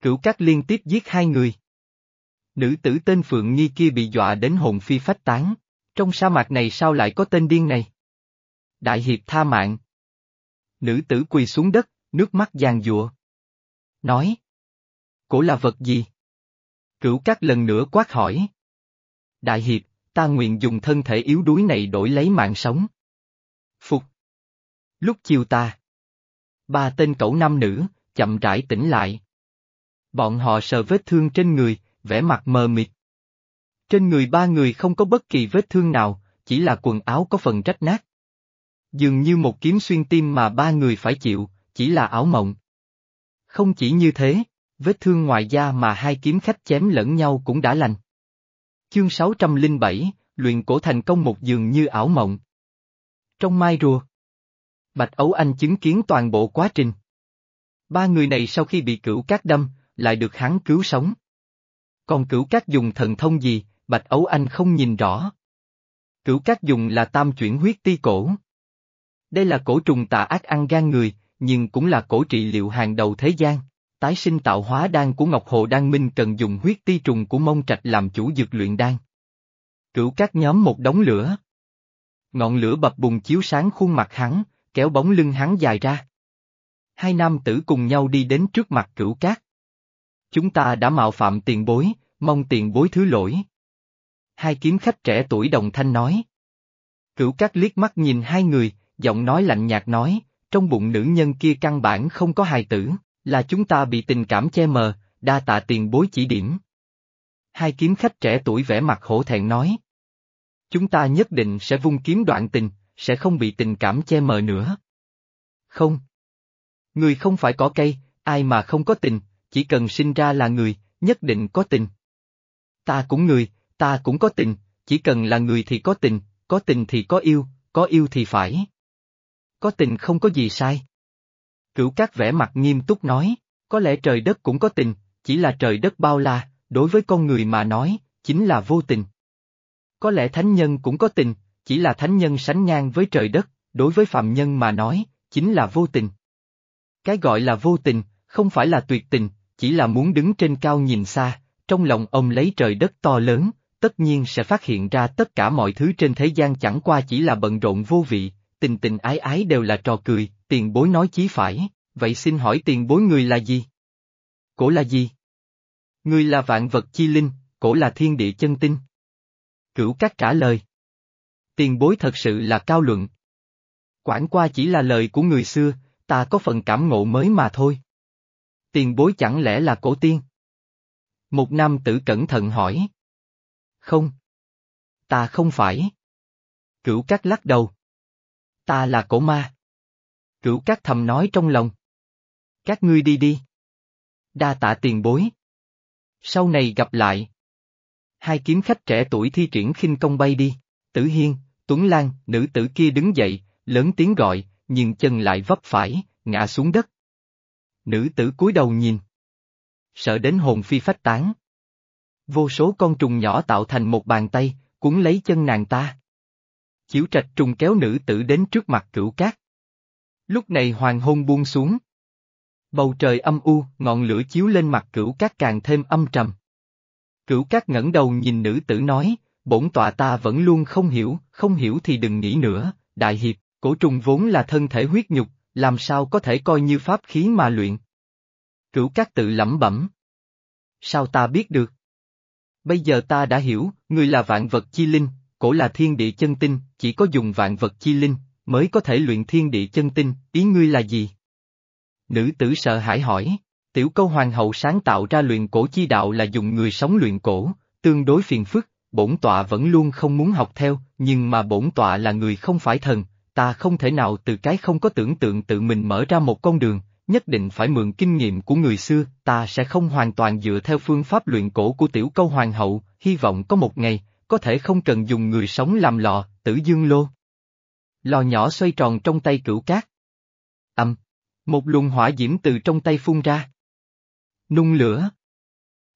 Cửu cát liên tiếp giết hai người. Nữ tử tên Phượng Nghi kia bị dọa đến hồn phi phách tán. Trong sa mạc này sao lại có tên điên này? Đại hiệp tha mạng. Nữ tử quỳ xuống đất, nước mắt giàn giụa. Nói. Cổ là vật gì? Cửu cát lần nữa quát hỏi. Đại hiệp, ta nguyện dùng thân thể yếu đuối này đổi lấy mạng sống. Phục. Lúc chiều ta. Ba tên cẩu nam nữ, chậm rãi tỉnh lại. Bọn họ sờ vết thương trên người, vẻ mặt mờ mịt. Trên người ba người không có bất kỳ vết thương nào, chỉ là quần áo có phần rách nát. Dường như một kiếm xuyên tim mà ba người phải chịu, chỉ là ảo mộng. Không chỉ như thế, vết thương ngoài da mà hai kiếm khách chém lẫn nhau cũng đã lành. Chương 607, luyện cổ thành công một dường như ảo mộng. Trong mai rùa, Bạch Ấu Anh chứng kiến toàn bộ quá trình. Ba người này sau khi bị cửu cát đâm, lại được hắn cứu sống. Còn cửu cát dùng thần thông gì, Bạch Ấu Anh không nhìn rõ. Cửu cát dùng là tam chuyển huyết ti cổ. Đây là cổ trùng tà ác ăn gan người, nhưng cũng là cổ trị liệu hàng đầu thế gian. Tái sinh tạo hóa đan của Ngọc Hồ Đan Minh cần dùng huyết ti trùng của mông trạch làm chủ dược luyện đan. Cửu cát nhóm một đống lửa. Ngọn lửa bập bùng chiếu sáng khuôn mặt hắn, kéo bóng lưng hắn dài ra. Hai nam tử cùng nhau đi đến trước mặt cửu cát. Chúng ta đã mạo phạm tiền bối, mong tiền bối thứ lỗi. Hai kiếm khách trẻ tuổi đồng thanh nói. Cửu cát liếc mắt nhìn hai người, giọng nói lạnh nhạt nói, trong bụng nữ nhân kia căn bản không có hài tử, là chúng ta bị tình cảm che mờ, đa tạ tiền bối chỉ điểm. Hai kiếm khách trẻ tuổi vẻ mặt hổ thẹn nói. Chúng ta nhất định sẽ vung kiếm đoạn tình, sẽ không bị tình cảm che mờ nữa. Không. Người không phải có cây, ai mà không có tình, chỉ cần sinh ra là người, nhất định có tình. Ta cũng người, ta cũng có tình, chỉ cần là người thì có tình, có tình thì có yêu, có yêu thì phải. Có tình không có gì sai. Cửu các vẻ mặt nghiêm túc nói, có lẽ trời đất cũng có tình, chỉ là trời đất bao la, đối với con người mà nói, chính là vô tình. Có lẽ thánh nhân cũng có tình, chỉ là thánh nhân sánh ngang với trời đất, đối với phạm nhân mà nói, chính là vô tình. Cái gọi là vô tình, không phải là tuyệt tình, chỉ là muốn đứng trên cao nhìn xa, trong lòng ông lấy trời đất to lớn, tất nhiên sẽ phát hiện ra tất cả mọi thứ trên thế gian chẳng qua chỉ là bận rộn vô vị, tình tình ái ái đều là trò cười, tiền bối nói chí phải, vậy xin hỏi tiền bối người là gì? Cổ là gì? Người là vạn vật chi linh, cổ là thiên địa chân tinh. Cửu các trả lời. Tiền bối thật sự là cao luận. Quảng qua chỉ là lời của người xưa, ta có phần cảm ngộ mới mà thôi. Tiền bối chẳng lẽ là cổ tiên? Một nam tử cẩn thận hỏi. Không. Ta không phải. Cửu cát lắc đầu. Ta là cổ ma. Cửu cát thầm nói trong lòng. Các ngươi đi đi. Đa tạ tiền bối. Sau này gặp lại. Hai kiếm khách trẻ tuổi thi triển khinh công bay đi. Tử Hiên, Tuấn Lan, nữ tử kia đứng dậy, lớn tiếng gọi, nhưng chân lại vấp phải, ngã xuống đất. Nữ tử cúi đầu nhìn. Sợ đến hồn phi phách tán. Vô số con trùng nhỏ tạo thành một bàn tay, cuốn lấy chân nàng ta. Chiếu trạch trùng kéo nữ tử đến trước mặt cửu cát. Lúc này hoàng hôn buông xuống. Bầu trời âm u, ngọn lửa chiếu lên mặt cửu cát càng thêm âm trầm. Cửu cát ngẩng đầu nhìn nữ tử nói, bổn tọa ta vẫn luôn không hiểu, không hiểu thì đừng nghĩ nữa, đại hiệp, cổ trùng vốn là thân thể huyết nhục, làm sao có thể coi như pháp khí mà luyện. Cửu cát tự lẩm bẩm. Sao ta biết được? Bây giờ ta đã hiểu, người là vạn vật chi linh, cổ là thiên địa chân tinh, chỉ có dùng vạn vật chi linh, mới có thể luyện thiên địa chân tinh, ý ngươi là gì? Nữ tử sợ hãi hỏi, tiểu câu hoàng hậu sáng tạo ra luyện cổ chi đạo là dùng người sống luyện cổ, tương đối phiền phức, bổn tọa vẫn luôn không muốn học theo, nhưng mà bổn tọa là người không phải thần, ta không thể nào từ cái không có tưởng tượng tự mình mở ra một con đường, nhất định phải mượn kinh nghiệm của người xưa, ta sẽ không hoàn toàn dựa theo phương pháp luyện cổ của tiểu câu hoàng hậu, hy vọng có một ngày, có thể không cần dùng người sống làm lò, tử dương lô. Lò nhỏ xoay tròn trong tay cửu cát. Âm. Một luồng hỏa diễm từ trong tay phun ra. Nung lửa.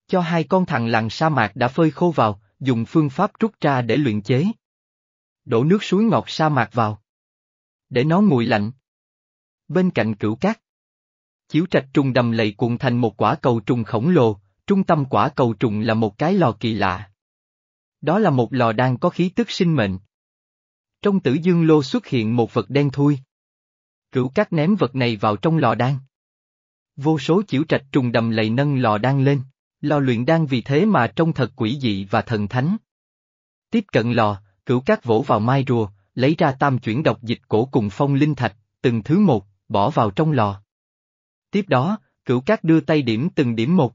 Cho hai con thằng làng sa mạc đã phơi khô vào, dùng phương pháp rút ra để luyện chế. Đổ nước suối ngọt sa mạc vào. Để nó nguội lạnh. Bên cạnh cửu cát. Chiếu trạch trùng đầm lầy cuộn thành một quả cầu trùng khổng lồ, trung tâm quả cầu trùng là một cái lò kỳ lạ. Đó là một lò đang có khí tức sinh mệnh. Trong tử dương lô xuất hiện một vật đen thui. Cửu cát ném vật này vào trong lò đan. Vô số chiểu trạch trùng đầm lầy nâng lò đan lên, lò luyện đan vì thế mà trông thật quỷ dị và thần thánh. Tiếp cận lò, cửu cát vỗ vào mai rùa, lấy ra tam chuyển độc dịch cổ cùng phong linh thạch, từng thứ một, bỏ vào trong lò. Tiếp đó, cửu cát đưa tay điểm từng điểm một.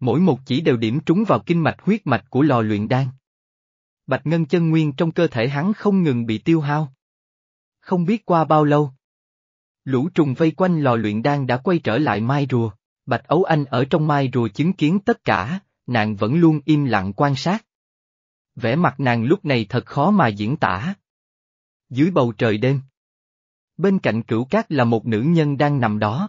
Mỗi một chỉ đều điểm trúng vào kinh mạch huyết mạch của lò luyện đan. Bạch ngân chân nguyên trong cơ thể hắn không ngừng bị tiêu hao. Không biết qua bao lâu. Lũ trùng vây quanh lò luyện đan đã quay trở lại mai rùa, Bạch Ấu Anh ở trong mai rùa chứng kiến tất cả, nàng vẫn luôn im lặng quan sát. Vẻ mặt nàng lúc này thật khó mà diễn tả. Dưới bầu trời đêm. Bên cạnh cửu cát là một nữ nhân đang nằm đó.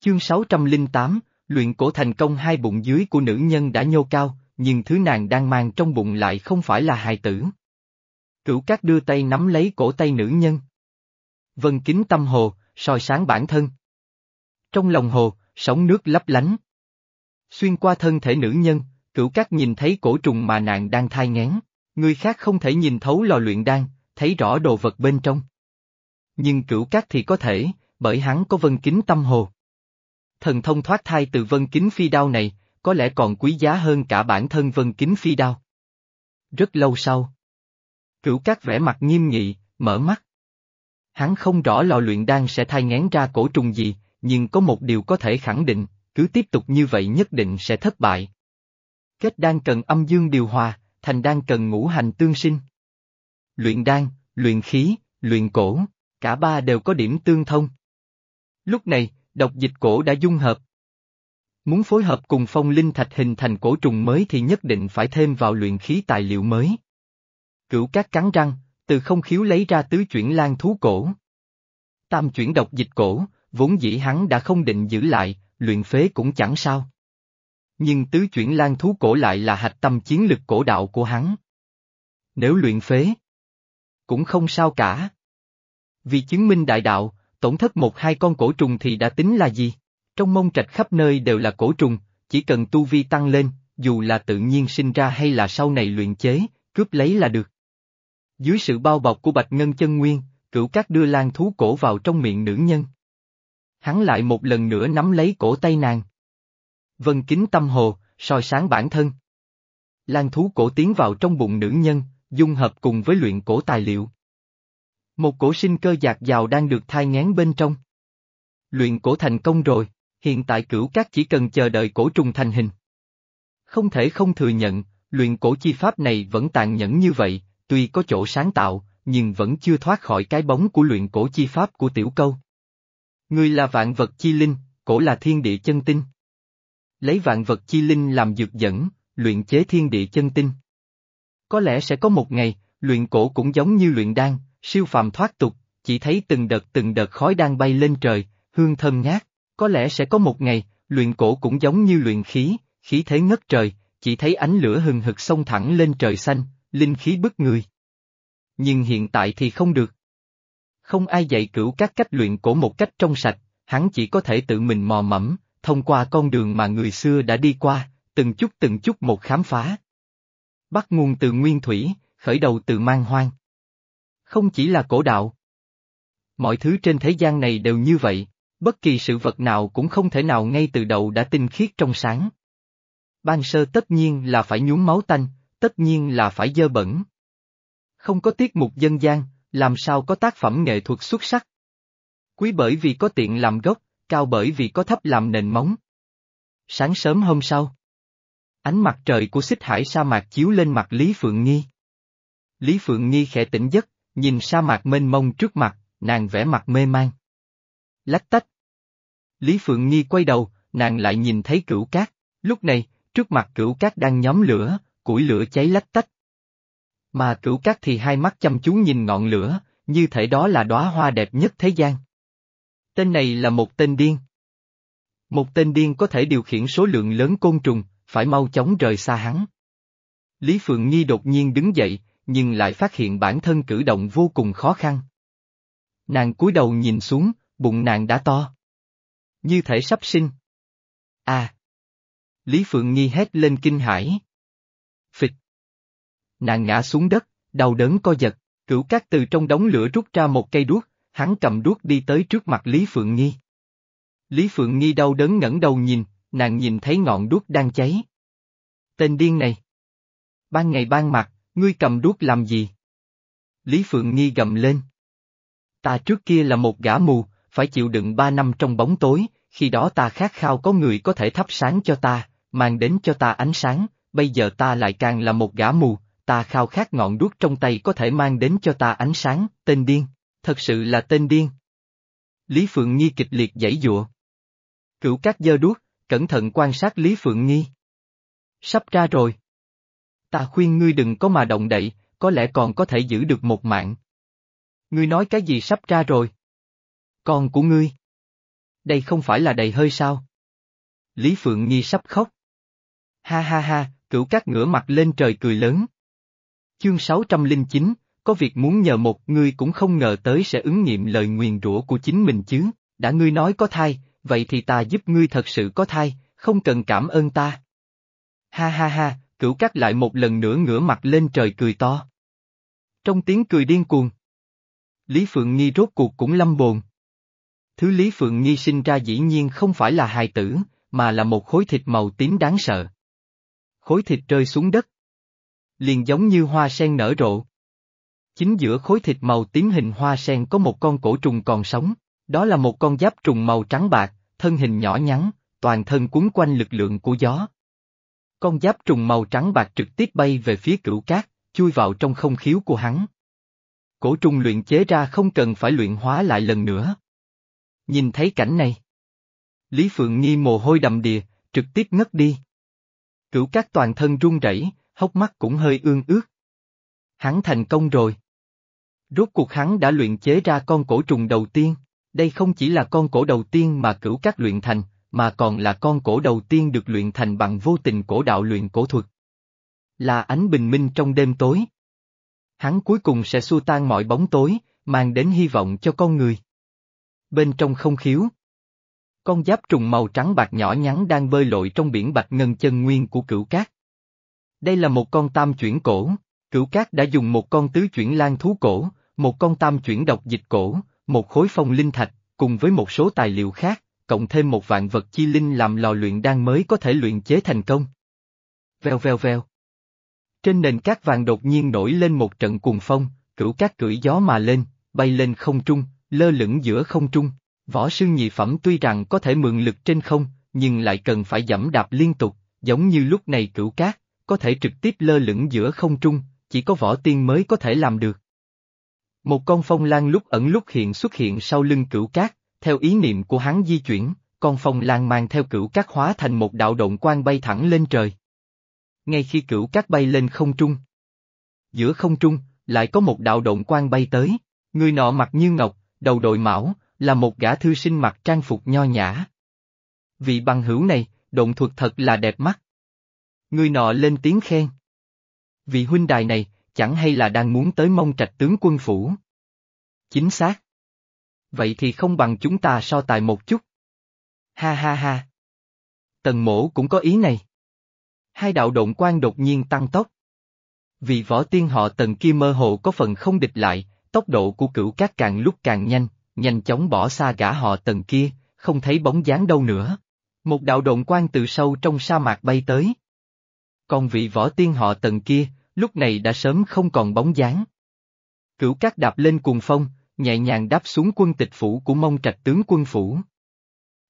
Chương 608, luyện cổ thành công hai bụng dưới của nữ nhân đã nhô cao, nhưng thứ nàng đang mang trong bụng lại không phải là hài tử. Cửu cát đưa tay nắm lấy cổ tay nữ nhân. Vân kính tâm hồ, soi sáng bản thân. Trong lòng hồ, sóng nước lấp lánh. Xuyên qua thân thể nữ nhân, cửu cát nhìn thấy cổ trùng mà nàng đang thai ngén, người khác không thể nhìn thấu lò luyện đan, thấy rõ đồ vật bên trong. Nhưng cửu cát thì có thể, bởi hắn có vân kính tâm hồ. Thần thông thoát thai từ vân kính phi đao này, có lẽ còn quý giá hơn cả bản thân vân kính phi đao. Rất lâu sau. Cửu cát vẻ mặt nghiêm nghị, mở mắt. Hắn không rõ lò luyện đan sẽ thai ngén ra cổ trùng gì, nhưng có một điều có thể khẳng định, cứ tiếp tục như vậy nhất định sẽ thất bại. Kết đan cần âm dương điều hòa, thành đan cần ngũ hành tương sinh. Luyện đan, luyện khí, luyện cổ, cả ba đều có điểm tương thông. Lúc này, độc dịch cổ đã dung hợp. Muốn phối hợp cùng phong linh thạch hình thành cổ trùng mới thì nhất định phải thêm vào luyện khí tài liệu mới. Cửu các cắn răng, từ không khiếu lấy ra tứ chuyển lan thú cổ. Tam chuyển độc dịch cổ, vốn dĩ hắn đã không định giữ lại, luyện phế cũng chẳng sao. Nhưng tứ chuyển lan thú cổ lại là hạch tâm chiến lực cổ đạo của hắn. Nếu luyện phế, cũng không sao cả. Vì chứng minh đại đạo, tổn thất một hai con cổ trùng thì đã tính là gì? Trong mông trạch khắp nơi đều là cổ trùng, chỉ cần tu vi tăng lên, dù là tự nhiên sinh ra hay là sau này luyện chế, cướp lấy là được. Dưới sự bao bọc của Bạch Ngân chân Nguyên, cửu cát đưa lan thú cổ vào trong miệng nữ nhân. Hắn lại một lần nữa nắm lấy cổ tay nàng. Vân kính tâm hồ, soi sáng bản thân. Lan thú cổ tiến vào trong bụng nữ nhân, dung hợp cùng với luyện cổ tài liệu. Một cổ sinh cơ dạt dào đang được thai ngán bên trong. Luyện cổ thành công rồi, hiện tại cửu cát chỉ cần chờ đợi cổ trùng thành hình. Không thể không thừa nhận, luyện cổ chi pháp này vẫn tàn nhẫn như vậy, tuy có chỗ sáng tạo, nhưng vẫn chưa thoát khỏi cái bóng của luyện cổ chi pháp của tiểu câu. Người là vạn vật chi linh, cổ là thiên địa chân tinh. Lấy vạn vật chi linh làm dược dẫn, luyện chế thiên địa chân tinh. Có lẽ sẽ có một ngày, luyện cổ cũng giống như luyện đan, siêu phàm thoát tục, chỉ thấy từng đợt từng đợt khói đang bay lên trời, hương thơm ngát. Có lẽ sẽ có một ngày, luyện cổ cũng giống như luyện khí, khí thế ngất trời, chỉ thấy ánh lửa hừng hực xông thẳng lên trời xanh, linh khí bức người. Nhưng hiện tại thì không được. Không ai dạy cửu các cách luyện cổ một cách trong sạch, hắn chỉ có thể tự mình mò mẫm, thông qua con đường mà người xưa đã đi qua, từng chút từng chút một khám phá. Bắt nguồn từ nguyên thủy, khởi đầu từ mang hoang. Không chỉ là cổ đạo. Mọi thứ trên thế gian này đều như vậy, bất kỳ sự vật nào cũng không thể nào ngay từ đầu đã tinh khiết trong sáng. Ban sơ tất nhiên là phải nhuốm máu tanh, tất nhiên là phải dơ bẩn. Không có tiết mục dân gian, làm sao có tác phẩm nghệ thuật xuất sắc. Quý bởi vì có tiện làm gốc, cao bởi vì có thấp làm nền móng. Sáng sớm hôm sau, ánh mặt trời của xích hải sa mạc chiếu lên mặt Lý Phượng Nghi. Lý Phượng Nghi khẽ tỉnh giấc, nhìn sa mạc mênh mông trước mặt, nàng vẽ mặt mê man. Lách tách. Lý Phượng Nghi quay đầu, nàng lại nhìn thấy cửu cát. Lúc này, trước mặt cửu cát đang nhóm lửa, củi lửa cháy lách tách. Mà cửu cát thì hai mắt chăm chú nhìn ngọn lửa, như thể đó là đóa hoa đẹp nhất thế gian. Tên này là một tên điên. Một tên điên có thể điều khiển số lượng lớn côn trùng, phải mau chóng rời xa hắn. Lý Phượng Nhi đột nhiên đứng dậy, nhưng lại phát hiện bản thân cử động vô cùng khó khăn. Nàng cúi đầu nhìn xuống, bụng nàng đã to. Như thể sắp sinh. À! Lý Phượng Nhi hét lên kinh hãi. Phịch! Nàng ngã xuống đất, đau đớn co giật, cửu cát từ trong đống lửa rút ra một cây đuốc, hắn cầm đuốc đi tới trước mặt Lý Phượng Nhi. Lý Phượng Nhi đau đớn ngẩng đầu nhìn, nàng nhìn thấy ngọn đuốc đang cháy. Tên điên này! Ban ngày ban mặt, ngươi cầm đuốc làm gì? Lý Phượng Nghi gầm lên. Ta trước kia là một gã mù, phải chịu đựng ba năm trong bóng tối, khi đó ta khát khao có người có thể thắp sáng cho ta, mang đến cho ta ánh sáng, bây giờ ta lại càng là một gã mù, ta khao khát ngọn đuốc trong tay có thể mang đến cho ta ánh sáng, tên điên, thật sự là tên điên. Lý Phượng Nghi kịch liệt giãy dụa. Cửu các dơ đuốc, cẩn thận quan sát Lý Phượng Nghi. Sắp ra rồi. Ta khuyên ngươi đừng có mà động đậy, có lẽ còn có thể giữ được một mạng. Ngươi nói cái gì sắp ra rồi? Con của ngươi. Đây không phải là đầy hơi sao? Lý Phượng Nhi sắp khóc. Ha ha ha, cửu cát ngửa mặt lên trời cười lớn. Chương 609, có việc muốn nhờ một ngươi cũng không ngờ tới sẽ ứng nghiệm lời nguyền rủa của chính mình chứ, đã ngươi nói có thai, vậy thì ta giúp ngươi thật sự có thai, không cần cảm ơn ta. Ha ha ha, cửu cát lại một lần nữa ngửa mặt lên trời cười to. Trong tiếng cười điên cuồng. Lý Phượng Nhi rốt cuộc cũng lâm bồn. Thứ Lý Phượng Nghi sinh ra dĩ nhiên không phải là hài tử, mà là một khối thịt màu tím đáng sợ. Khối thịt rơi xuống đất. Liền giống như hoa sen nở rộ. Chính giữa khối thịt màu tím hình hoa sen có một con cổ trùng còn sống, đó là một con giáp trùng màu trắng bạc, thân hình nhỏ nhắn, toàn thân cuốn quanh lực lượng của gió. Con giáp trùng màu trắng bạc trực tiếp bay về phía cửu cát, chui vào trong không khiếu của hắn. Cổ trùng luyện chế ra không cần phải luyện hóa lại lần nữa. Nhìn thấy cảnh này. Lý Phượng Nghi mồ hôi đầm đìa, trực tiếp ngất đi. Cửu cát toàn thân run rẩy, hốc mắt cũng hơi ương ướt. Hắn thành công rồi. Rốt cuộc hắn đã luyện chế ra con cổ trùng đầu tiên, đây không chỉ là con cổ đầu tiên mà cửu cát luyện thành, mà còn là con cổ đầu tiên được luyện thành bằng vô tình cổ đạo luyện cổ thuật. Là ánh bình minh trong đêm tối. Hắn cuối cùng sẽ xua tan mọi bóng tối, mang đến hy vọng cho con người. Bên trong không khiếu. Con giáp trùng màu trắng bạc nhỏ nhắn đang bơi lội trong biển bạch ngân chân nguyên của cửu cát. Đây là một con tam chuyển cổ, cửu cát đã dùng một con tứ chuyển lan thú cổ, một con tam chuyển độc dịch cổ, một khối phong linh thạch, cùng với một số tài liệu khác, cộng thêm một vạn vật chi linh làm lò luyện đan mới có thể luyện chế thành công. vèo vèo vèo. Trên nền cát vàng đột nhiên nổi lên một trận cuồng phong, cửu cát cưỡi gió mà lên, bay lên không trung, lơ lửng giữa không trung. Võ sư nhị phẩm tuy rằng có thể mượn lực trên không, nhưng lại cần phải dẫm đạp liên tục, giống như lúc này cửu cát, có thể trực tiếp lơ lửng giữa không trung, chỉ có võ tiên mới có thể làm được. Một con phong lan lúc ẩn lúc hiện xuất hiện sau lưng cửu cát, theo ý niệm của hắn di chuyển, con phong lan mang theo cửu cát hóa thành một đạo động quang bay thẳng lên trời. Ngay khi cửu cát bay lên không trung. Giữa không trung, lại có một đạo động quang bay tới, người nọ mặt như ngọc, đầu đội mão, là một gã thư sinh mặc trang phục nho nhã. Vị bằng hữu này, động thuật thật là đẹp mắt. Người nọ lên tiếng khen. Vị huynh đài này, chẳng hay là đang muốn tới mong trạch tướng quân phủ. Chính xác. Vậy thì không bằng chúng ta so tài một chút. Ha ha ha. Tần mổ cũng có ý này. Hai đạo động quan đột nhiên tăng tốc. Vì võ tiên họ tần kia mơ hồ có phần không địch lại, tốc độ của cửu cát càng lúc càng nhanh, nhanh chóng bỏ xa gã họ tần kia, không thấy bóng dáng đâu nữa. Một đạo động quang từ sâu trong sa mạc bay tới. Còn vị võ tiên họ tần kia, lúc này đã sớm không còn bóng dáng. Cửu cát đạp lên cuồng phong, nhẹ nhàng đáp xuống quân tịch phủ của mông trạch tướng quân phủ.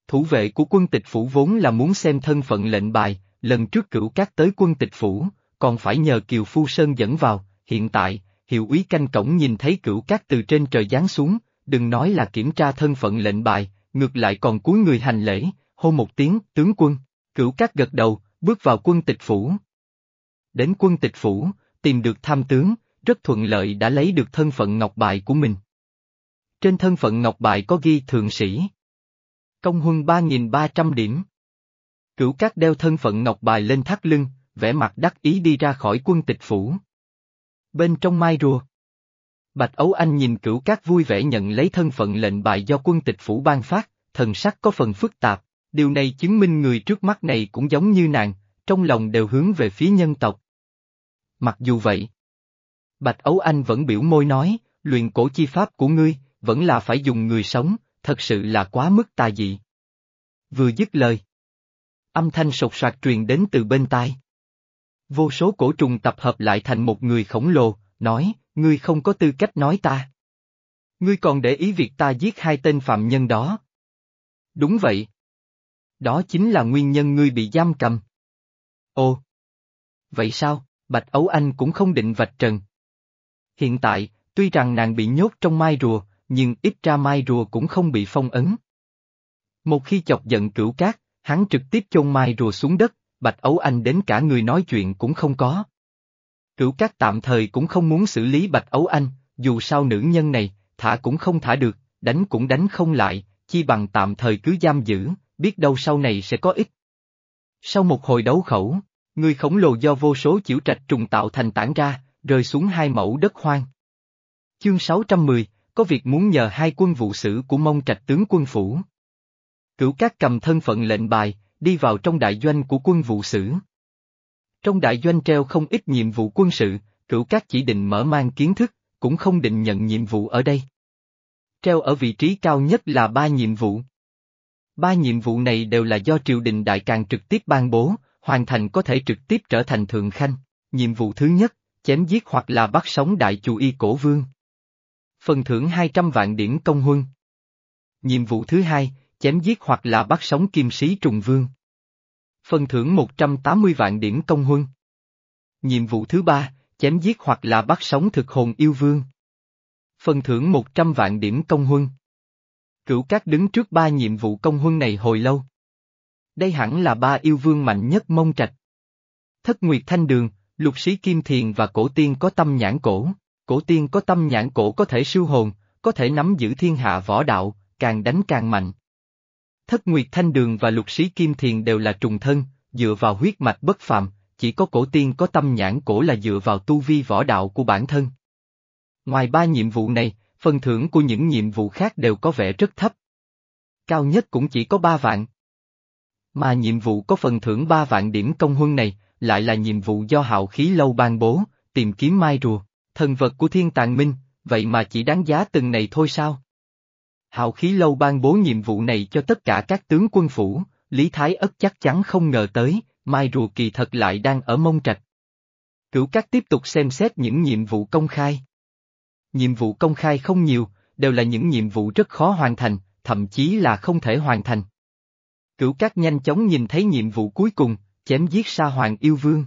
Thủ vệ của quân tịch phủ vốn là muốn xem thân phận lệnh bài, lần trước cửu cát tới quân tịch phủ, còn phải nhờ Kiều Phu Sơn dẫn vào, hiện tại, hiệu úy canh cổng nhìn thấy cửu cát từ trên trời giáng xuống, đừng nói là kiểm tra thân phận lệnh bài, ngược lại còn cúi người hành lễ, hô một tiếng, tướng quân, cửu cát gật đầu, bước vào quân tịch phủ. Đến quân tịch phủ, tìm được tham tướng, rất thuận lợi đã lấy được thân phận ngọc bài của mình. Trên thân phận ngọc bài có ghi thượng sĩ. Công huân 3.300 điểm. Cửu cát đeo thân phận ngọc bài lên thắt lưng, vẻ mặt đắc ý đi ra khỏi quân tịch phủ. Bên trong mai rùa. Bạch Ấu Anh nhìn cửu cát vui vẻ nhận lấy thân phận lệnh bài do quân tịch phủ ban phát, thần sắc có phần phức tạp, điều này chứng minh người trước mắt này cũng giống như nàng, trong lòng đều hướng về phía nhân tộc. Mặc dù vậy, Bạch Ấu Anh vẫn biểu môi nói, luyện cổ chi pháp của ngươi, vẫn là phải dùng người sống, thật sự là quá mức tà dị. Vừa dứt lời. Âm thanh sột soạt truyền đến từ bên tai. Vô số cổ trùng tập hợp lại thành một người khổng lồ, nói, ngươi không có tư cách nói ta. Ngươi còn để ý việc ta giết hai tên phạm nhân đó. Đúng vậy. Đó chính là nguyên nhân ngươi bị giam cầm. Ồ. Vậy sao, Bạch Ấu Anh cũng không định vạch trần. Hiện tại, tuy rằng nàng bị nhốt trong mai rùa, nhưng ít ra mai rùa cũng không bị phong ấn. Một khi chọc giận cửu cát, hắn trực tiếp chôn mai rùa xuống đất, Bạch Ấu Anh đến cả người nói chuyện cũng không có. Cửu cát tạm thời cũng không muốn xử lý Bạch Ấu Anh, dù sao nữ nhân này, thả cũng không thả được, đánh cũng đánh không lại, chi bằng tạm thời cứ giam giữ, biết đâu sau này sẽ có ích. Sau một hồi đấu khẩu, người khổng lồ do vô số chiểu trạch trùng tạo thành tản ra, rơi xuống hai mẫu đất hoang. Chương 610, có việc muốn nhờ hai quân vụ sử của mông trạch tướng quân phủ. Cửu Cát cầm thân phận lệnh bài, đi vào trong đại doanh của quân vụ sử. Trong đại doanh treo không ít nhiệm vụ quân sự, cửu Cát chỉ định mở mang kiến thức, cũng không định nhận nhiệm vụ ở đây. Treo ở vị trí cao nhất là ba nhiệm vụ. Ba nhiệm vụ này đều là do triều đình đại càng trực tiếp ban bố, hoàn thành có thể trực tiếp trở thành thượng khanh. Nhiệm vụ thứ nhất, chém giết hoặc là bắt sống đại chủ y cổ vương. Phần thưởng 200 vạn điểm công huân. Nhiệm vụ thứ hai, chém giết hoặc là bắt sống kim sĩ trùng vương. Phần thưởng 180 vạn điểm công huân. Nhiệm vụ thứ ba, chém giết hoặc là bắt sống thực hồn yêu vương. Phần thưởng 100 vạn điểm công huân. Cửu các đứng trước ba nhiệm vụ công huân này hồi lâu. Đây hẳn là ba yêu vương mạnh nhất mông trạch. Thất Nguyệt Thanh Đường, Lục Sĩ Kim Thiền và Cổ Tiên có tâm nhãn cổ. Cổ Tiên có tâm nhãn cổ có thể siêu hồn, có thể nắm giữ thiên hạ võ đạo, càng đánh càng mạnh. Thất Nguyệt Thanh Đường và Lục Sĩ Kim Thiền đều là trùng thân, dựa vào huyết mạch bất phàm, chỉ có cổ tiên có tâm nhãn cổ là dựa vào tu vi võ đạo của bản thân. Ngoài ba nhiệm vụ này, phần thưởng của những nhiệm vụ khác đều có vẻ rất thấp. Cao nhất cũng chỉ có ba vạn. Mà nhiệm vụ có phần thưởng ba vạn điểm công huân này, lại là nhiệm vụ do hạo khí lâu ban bố, tìm kiếm mai rùa, thần vật của thiên tàng minh, vậy mà chỉ đáng giá từng này thôi sao? Hạo khí lâu ban bố nhiệm vụ này cho tất cả các tướng quân phủ, Lý Thái Ất chắc chắn không ngờ tới, mai rùa kỳ thật lại đang ở mông trạch. Cửu các tiếp tục xem xét những nhiệm vụ công khai. Nhiệm vụ công khai không nhiều, đều là những nhiệm vụ rất khó hoàn thành, thậm chí là không thể hoàn thành. Cửu các nhanh chóng nhìn thấy nhiệm vụ cuối cùng, chém giết sa hoàng yêu vương.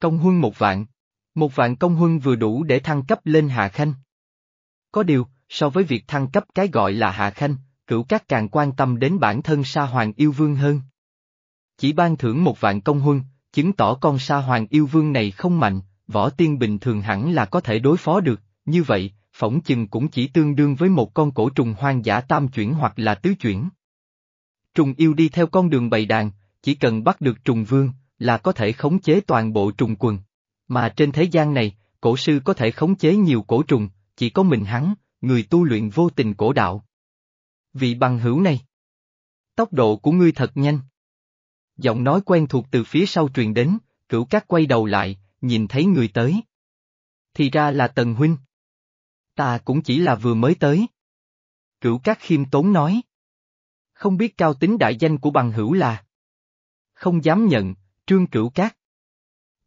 Công huân một vạn. Một vạn công huân vừa đủ để thăng cấp lên hạ khanh. Có điều, so với việc thăng cấp cái gọi là hạ khanh, cửu các càng quan tâm đến bản thân sa hoàng yêu vương hơn. Chỉ ban thưởng một vạn công huân, chứng tỏ con sa hoàng yêu vương này không mạnh, võ tiên bình thường hẳn là có thể đối phó được, như vậy, phỏng chừng cũng chỉ tương đương với một con cổ trùng hoang dã tam chuyển hoặc là tứ chuyển. Trùng yêu đi theo con đường bầy đàn, chỉ cần bắt được trùng vương, là có thể khống chế toàn bộ trùng quần. Mà trên thế gian này, cổ sư có thể khống chế nhiều cổ trùng, chỉ có mình hắn, người tu luyện vô tình cổ đạo. Vị bằng hữu này. Tốc độ của ngươi thật nhanh. Giọng nói quen thuộc từ phía sau truyền đến, cửu cát quay đầu lại, nhìn thấy người tới. Thì ra là Tần Huynh. Ta cũng chỉ là vừa mới tới. Cửu cát khiêm tốn nói. Không biết cao tính đại danh của bằng hữu là không dám nhận, trương cửu cát.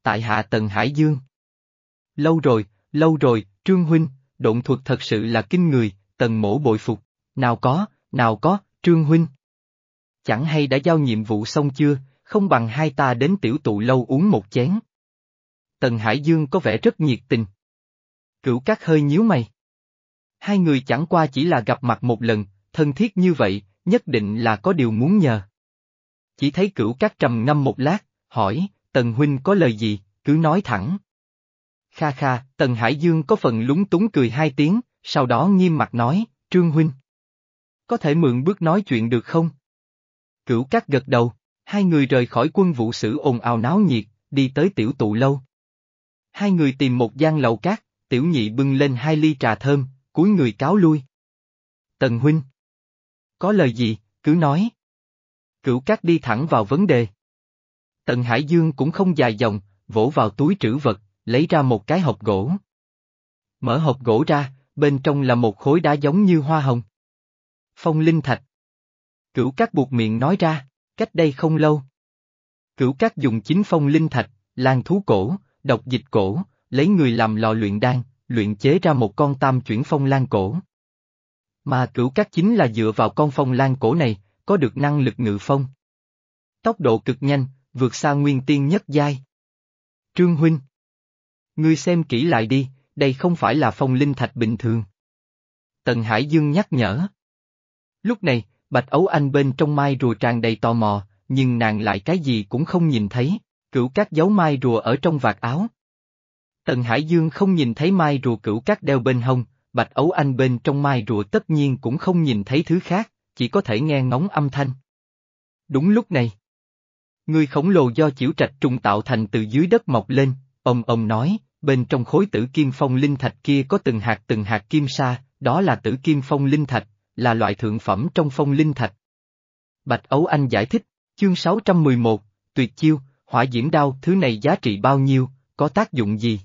Tại hạ tần Hải Dương. Lâu rồi, lâu rồi, trương huynh, độn thuật thật sự là kinh người, tần mổ bội phục, nào có, nào có, trương huynh. Chẳng hay đã giao nhiệm vụ xong chưa, không bằng hai ta đến tiểu tụ lâu uống một chén. Tần Hải Dương có vẻ rất nhiệt tình. Cửu cát hơi nhíu mày. Hai người chẳng qua chỉ là gặp mặt một lần, thân thiết như vậy, nhất định là có điều muốn nhờ. Chỉ thấy cửu cát trầm ngâm một lát, hỏi, Tần Huynh có lời gì, cứ nói thẳng. Kha kha, Tần Hải Dương có phần lúng túng cười hai tiếng, sau đó nghiêm mặt nói, Trương Huynh. Có thể mượn bước nói chuyện được không? Cửu cát gật đầu, hai người rời khỏi quân vụ sử ồn ào náo nhiệt, đi tới tiểu tụ lâu. Hai người tìm một gian lầu cát, tiểu nhị bưng lên hai ly trà thơm, cúi người cáo lui. Tần huynh. Có lời gì, cứ nói. Cửu cát đi thẳng vào vấn đề. Tần Hải Dương cũng không dài dòng, vỗ vào túi trữ vật, lấy ra một cái hộp gỗ. Mở hộp gỗ ra, bên trong là một khối đá giống như hoa hồng. Phong linh thạch. Cửu cát buộc miệng nói ra, cách đây không lâu. Cửu cát dùng chính phong linh thạch, lan thú cổ, độc dịch cổ, lấy người làm lò luyện đan, luyện chế ra một con tam chuyển phong lan cổ. Mà cửu cát chính là dựa vào con phong lan cổ này, có được năng lực ngự phong. Tốc độ cực nhanh, vượt xa nguyên tiên nhất giai. Trương Huynh Ngươi xem kỹ lại đi, đây không phải là phong linh thạch bình thường. Tần Hải Dương nhắc nhở. Lúc này, Bạch Ấu Anh bên trong mai rùa tràn đầy tò mò, nhưng nàng lại cái gì cũng không nhìn thấy, cửu các dấu mai rùa ở trong vạt áo. Tần Hải Dương không nhìn thấy mai rùa cửu các đeo bên hông, Bạch Ấu Anh bên trong mai rùa tất nhiên cũng không nhìn thấy thứ khác, chỉ có thể nghe ngóng âm thanh. Đúng lúc này. Người khổng lồ do chịu trạch trùng tạo thành từ dưới đất mọc lên, ông ông nói, bên trong khối tử kim phong linh thạch kia có từng hạt từng hạt kim sa, đó là tử kim phong linh thạch, là loại thượng phẩm trong phong linh thạch. Bạch Ấu Anh giải thích, chương 611, tuyệt chiêu, hỏa diễm đao thứ này giá trị bao nhiêu, có tác dụng gì?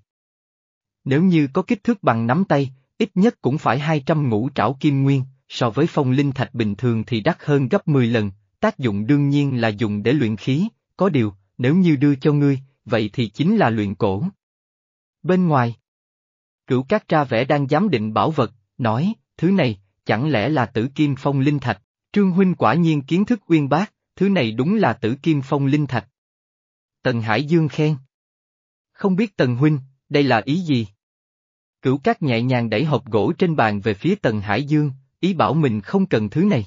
Nếu như có kích thước bằng nắm tay, ít nhất cũng phải 200 ngũ trảo kim nguyên, so với phong linh thạch bình thường thì đắt hơn gấp 10 lần, tác dụng đương nhiên là dùng để luyện khí, có điều, nếu như đưa cho ngươi, vậy thì chính là luyện cổ. Bên ngoài, cửu cát ra vẻ đang giám định bảo vật, nói, thứ này, chẳng lẽ là tử kim phong linh thạch, trương huynh quả nhiên kiến thức uyên bác, thứ này đúng là tử kim phong linh thạch. Tần Hải Dương khen. Không biết Tần huynh, đây là ý gì? Cửu cát nhẹ nhàng đẩy hộp gỗ trên bàn về phía Tần Hải Dương, ý bảo mình không cần thứ này.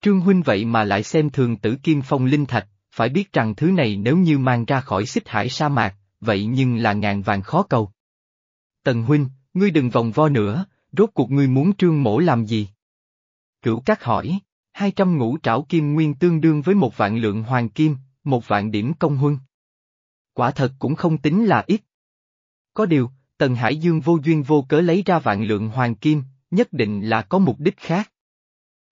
Trương huynh vậy mà lại xem thường tử kim phong linh thạch, phải biết rằng thứ này nếu như mang ra khỏi xích hải sa mạc, vậy nhưng là ngàn vàng khó cầu. Tần huynh, ngươi đừng vòng vo nữa, rốt cuộc ngươi muốn trương mổ làm gì? Cửu Cát hỏi, hai trăm ngũ trảo kim nguyên tương đương với một vạn lượng hoàng kim, một vạn điểm công huân. Quả thật cũng không tính là ít. Có điều, Tần Hải Dương vô duyên vô cớ lấy ra vạn lượng hoàng kim, nhất định là có mục đích khác.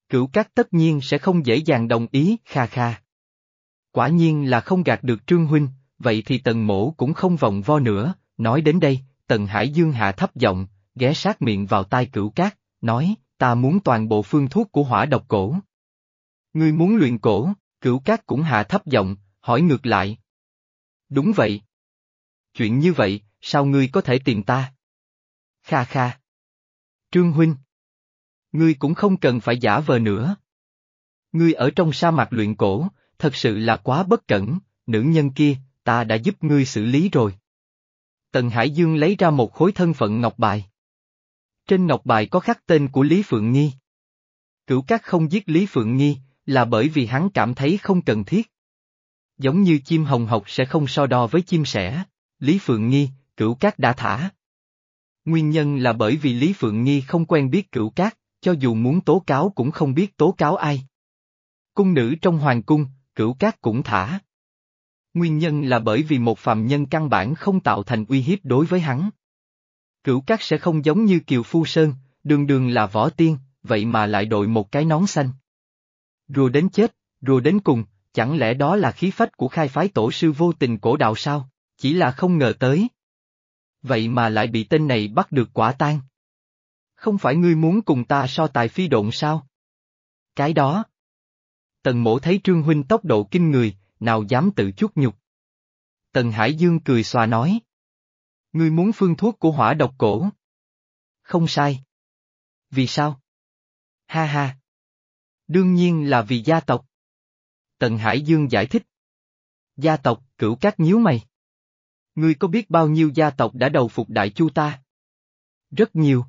Cửu Cát tất nhiên sẽ không dễ dàng đồng ý, kha kha. Quả nhiên là không gạt được Trương Huynh, vậy thì Tần Mổ cũng không vòng vo nữa, nói đến đây, Tần Hải Dương hạ thấp giọng, ghé sát miệng vào tai Cửu Cát, nói, ta muốn toàn bộ phương thuốc của hỏa độc cổ. Ngươi muốn luyện cổ, Cửu Cát cũng hạ thấp giọng, hỏi ngược lại. Đúng vậy. Chuyện như vậy, sao ngươi có thể tìm ta? Kha kha. Trương Huynh. Ngươi cũng không cần phải giả vờ nữa. Ngươi ở trong sa mạc luyện cổ, thật sự là quá bất cẩn, nữ nhân kia, ta đã giúp ngươi xử lý rồi. Tần Hải Dương lấy ra một khối thân phận ngọc bài. Trên ngọc bài có khắc tên của Lý Phượng Nghi. Cửu Cát không giết Lý Phượng Nghi, là bởi vì hắn cảm thấy không cần thiết. Giống như chim hồng học sẽ không so đo với chim sẻ, Lý Phượng Nghi, Cửu Cát đã thả. Nguyên nhân là bởi vì Lý Phượng Nghi không quen biết Cửu Cát, cho dù muốn tố cáo cũng không biết tố cáo ai. Cung nữ trong hoàng cung, Cửu Cát cũng thả. Nguyên nhân là bởi vì một phàm nhân căn bản không tạo thành uy hiếp đối với hắn. Cửu Cát sẽ không giống như Kiều Phu Sơn, đường đường là võ tiên, vậy mà lại đội một cái nón xanh. Rùa đến chết, rùa đến cùng, chẳng lẽ đó là khí phách của khai phái tổ sư vô tình cổ đạo sao, chỉ là không ngờ tới. Vậy mà lại bị tên này bắt được quả tang. Không phải ngươi muốn cùng ta so tài phi độn sao? Cái đó. Tần mổ thấy Trương Huynh tốc độ kinh người, nào dám tự chút nhục. Tần Hải Dương cười xòa nói. Ngươi muốn phương thuốc của hỏa độc cổ. Không sai. Vì sao? Ha ha. Đương nhiên là vì gia tộc. Tần Hải Dương giải thích. Gia tộc, cửu các nhíu mày. Ngươi có biết bao nhiêu gia tộc đã đầu phục đại chu ta? Rất nhiều.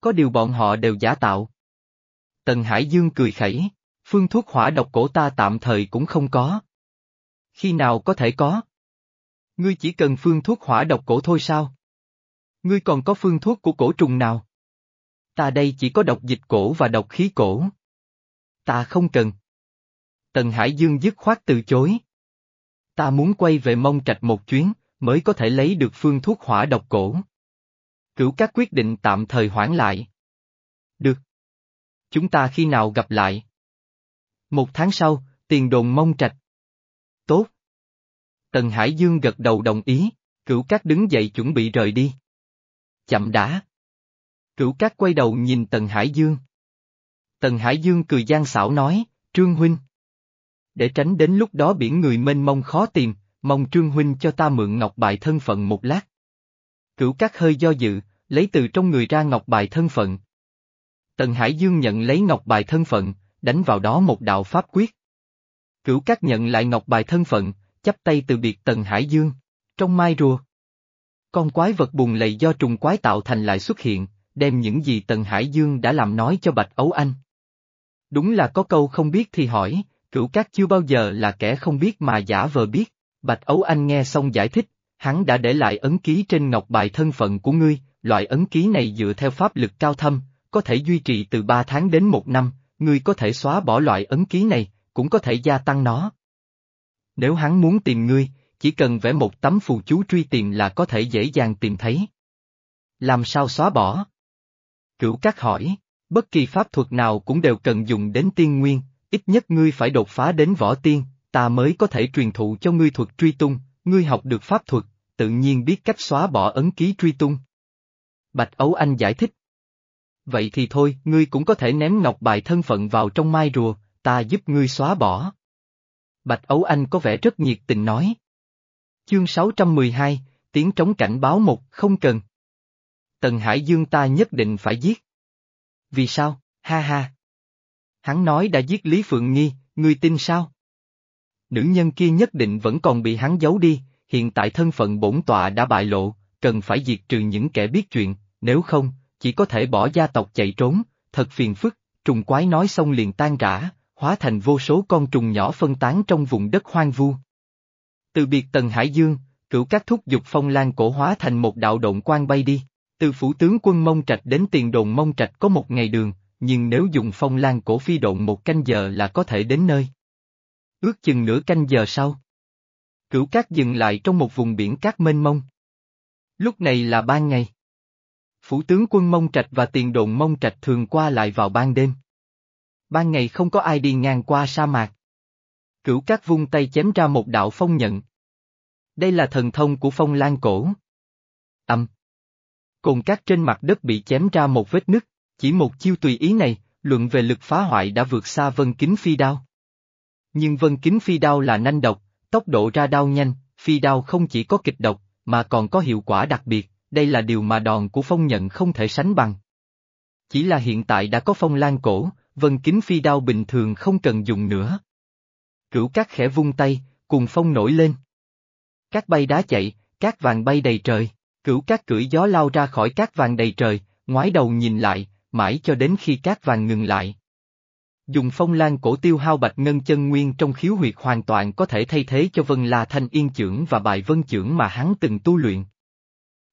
Có điều bọn họ đều giả tạo. Tần Hải Dương cười khẩy, phương thuốc hỏa độc cổ ta tạm thời cũng không có. Khi nào có thể có? Ngươi chỉ cần phương thuốc hỏa độc cổ thôi sao? Ngươi còn có phương thuốc của cổ trùng nào? Ta đây chỉ có độc dịch cổ và độc khí cổ. Ta không cần. Tần Hải Dương dứt khoát từ chối. Ta muốn quay về mông trạch một chuyến, mới có thể lấy được phương thuốc hỏa độc cổ. Cửu các quyết định tạm thời hoãn lại. Được. Chúng ta khi nào gặp lại? Một tháng sau, tiền đồn mong trạch. Tốt. Tần Hải Dương gật đầu đồng ý, cửu Cát đứng dậy chuẩn bị rời đi. Chậm đã. Cửu Cát quay đầu nhìn Tần Hải Dương. Tần Hải Dương cười gian xảo nói, Trương Huynh. Để tránh đến lúc đó biển người mênh mông khó tìm, mong Trương Huynh cho ta mượn ngọc bài thân phận một lát. Cửu Cát hơi do dự, lấy từ trong người ra ngọc bài thân phận. Tần Hải Dương nhận lấy ngọc bài thân phận, đánh vào đó một đạo pháp quyết. Cửu Cát nhận lại ngọc bài thân phận, chắp tay từ biệt Tần Hải Dương. Trong mai rùa, con quái vật bùng lầy do trùng quái tạo thành lại xuất hiện, đem những gì Tần Hải Dương đã làm nói cho Bạch Ấu Anh. Đúng là có câu không biết thì hỏi, cửu Cát chưa bao giờ là kẻ không biết mà giả vờ biết. Bạch Ấu Anh nghe xong giải thích, hắn đã để lại ấn ký trên ngọc bài thân phận của ngươi, loại ấn ký này dựa theo pháp lực cao thâm, có thể duy trì từ 3 tháng đến 1 năm, ngươi có thể xóa bỏ loại ấn ký này, cũng có thể gia tăng nó. Nếu hắn muốn tìm ngươi, chỉ cần vẽ một tấm phù chú truy tìm là có thể dễ dàng tìm thấy. Làm sao xóa bỏ? Cửu Cát hỏi, bất kỳ pháp thuật nào cũng đều cần dùng đến tiên nguyên, ít nhất ngươi phải đột phá đến võ tiên, ta mới có thể truyền thụ cho ngươi thuật truy tung, ngươi học được pháp thuật, tự nhiên biết cách xóa bỏ ấn ký truy tung. Bạch Ấu Anh giải thích. Vậy thì thôi, ngươi cũng có thể ném ngọc bài thân phận vào trong mai rùa, ta giúp ngươi xóa bỏ. Bạch Ấu Anh có vẻ rất nhiệt tình nói. Chương 612, tiếng trống cảnh báo một, không cần. Tần Hải Dương ta nhất định phải giết. Vì sao, ha ha. Hắn nói đã giết Lý Phượng Nghi, ngươi tin sao? Nữ nhân kia nhất định vẫn còn bị hắn giấu đi, hiện tại thân phận bổn tọa đã bại lộ, cần phải diệt trừ những kẻ biết chuyện, nếu không, chỉ có thể bỏ gia tộc chạy trốn, thật phiền phức, trùng quái nói xong liền tan rã, hóa thành vô số con trùng nhỏ phân tán trong vùng đất hoang vu. Từ biệt Tần Hải Dương, cửu các thúc dục phong lan cổ hóa thành một đạo động quan bay đi, từ phủ tướng quân Mông Trạch đến tiền đồn Mông Trạch có một ngày đường, nhưng nếu dùng phong lan cổ phi độn một canh giờ là có thể đến nơi. Ước chừng nửa canh giờ sau. Cửu cát dừng lại trong một vùng biển cát mênh mông. Lúc này là ban ngày. Phủ tướng quân Mông Trạch và tiền đồn Mông Trạch thường qua lại vào ban đêm. Ban ngày không có ai đi ngang qua sa mạc. Cửu cát vung tay chém ra một đạo phong nhận. Đây là thần thông của phong lan cổ. Âm. Cồn cát trên mặt đất bị chém ra một vết nứt, chỉ một chiêu tùy ý này, luận về lực phá hoại đã vượt xa vân kính phi đao. Nhưng vân kính phi đao là nanh độc, tốc độ ra đao nhanh, phi đao không chỉ có kịch độc, mà còn có hiệu quả đặc biệt, đây là điều mà đòn của phong nhận không thể sánh bằng. Chỉ là hiện tại đã có phong lan cổ, vân kính phi đao bình thường không cần dùng nữa. Cửu các khẽ vung tay, cùng phong nổi lên. Các bay đá chạy, các vàng bay đầy trời, cửu các cưỡi gió lao ra khỏi các vàng đầy trời, ngoái đầu nhìn lại, mãi cho đến khi các vàng ngừng lại. Dùng phong lan cổ tiêu hao bạch ngân chân nguyên trong khiếu huyệt hoàn toàn có thể thay thế cho vân la thanh yên trưởng và bài vân trưởng mà hắn từng tu luyện.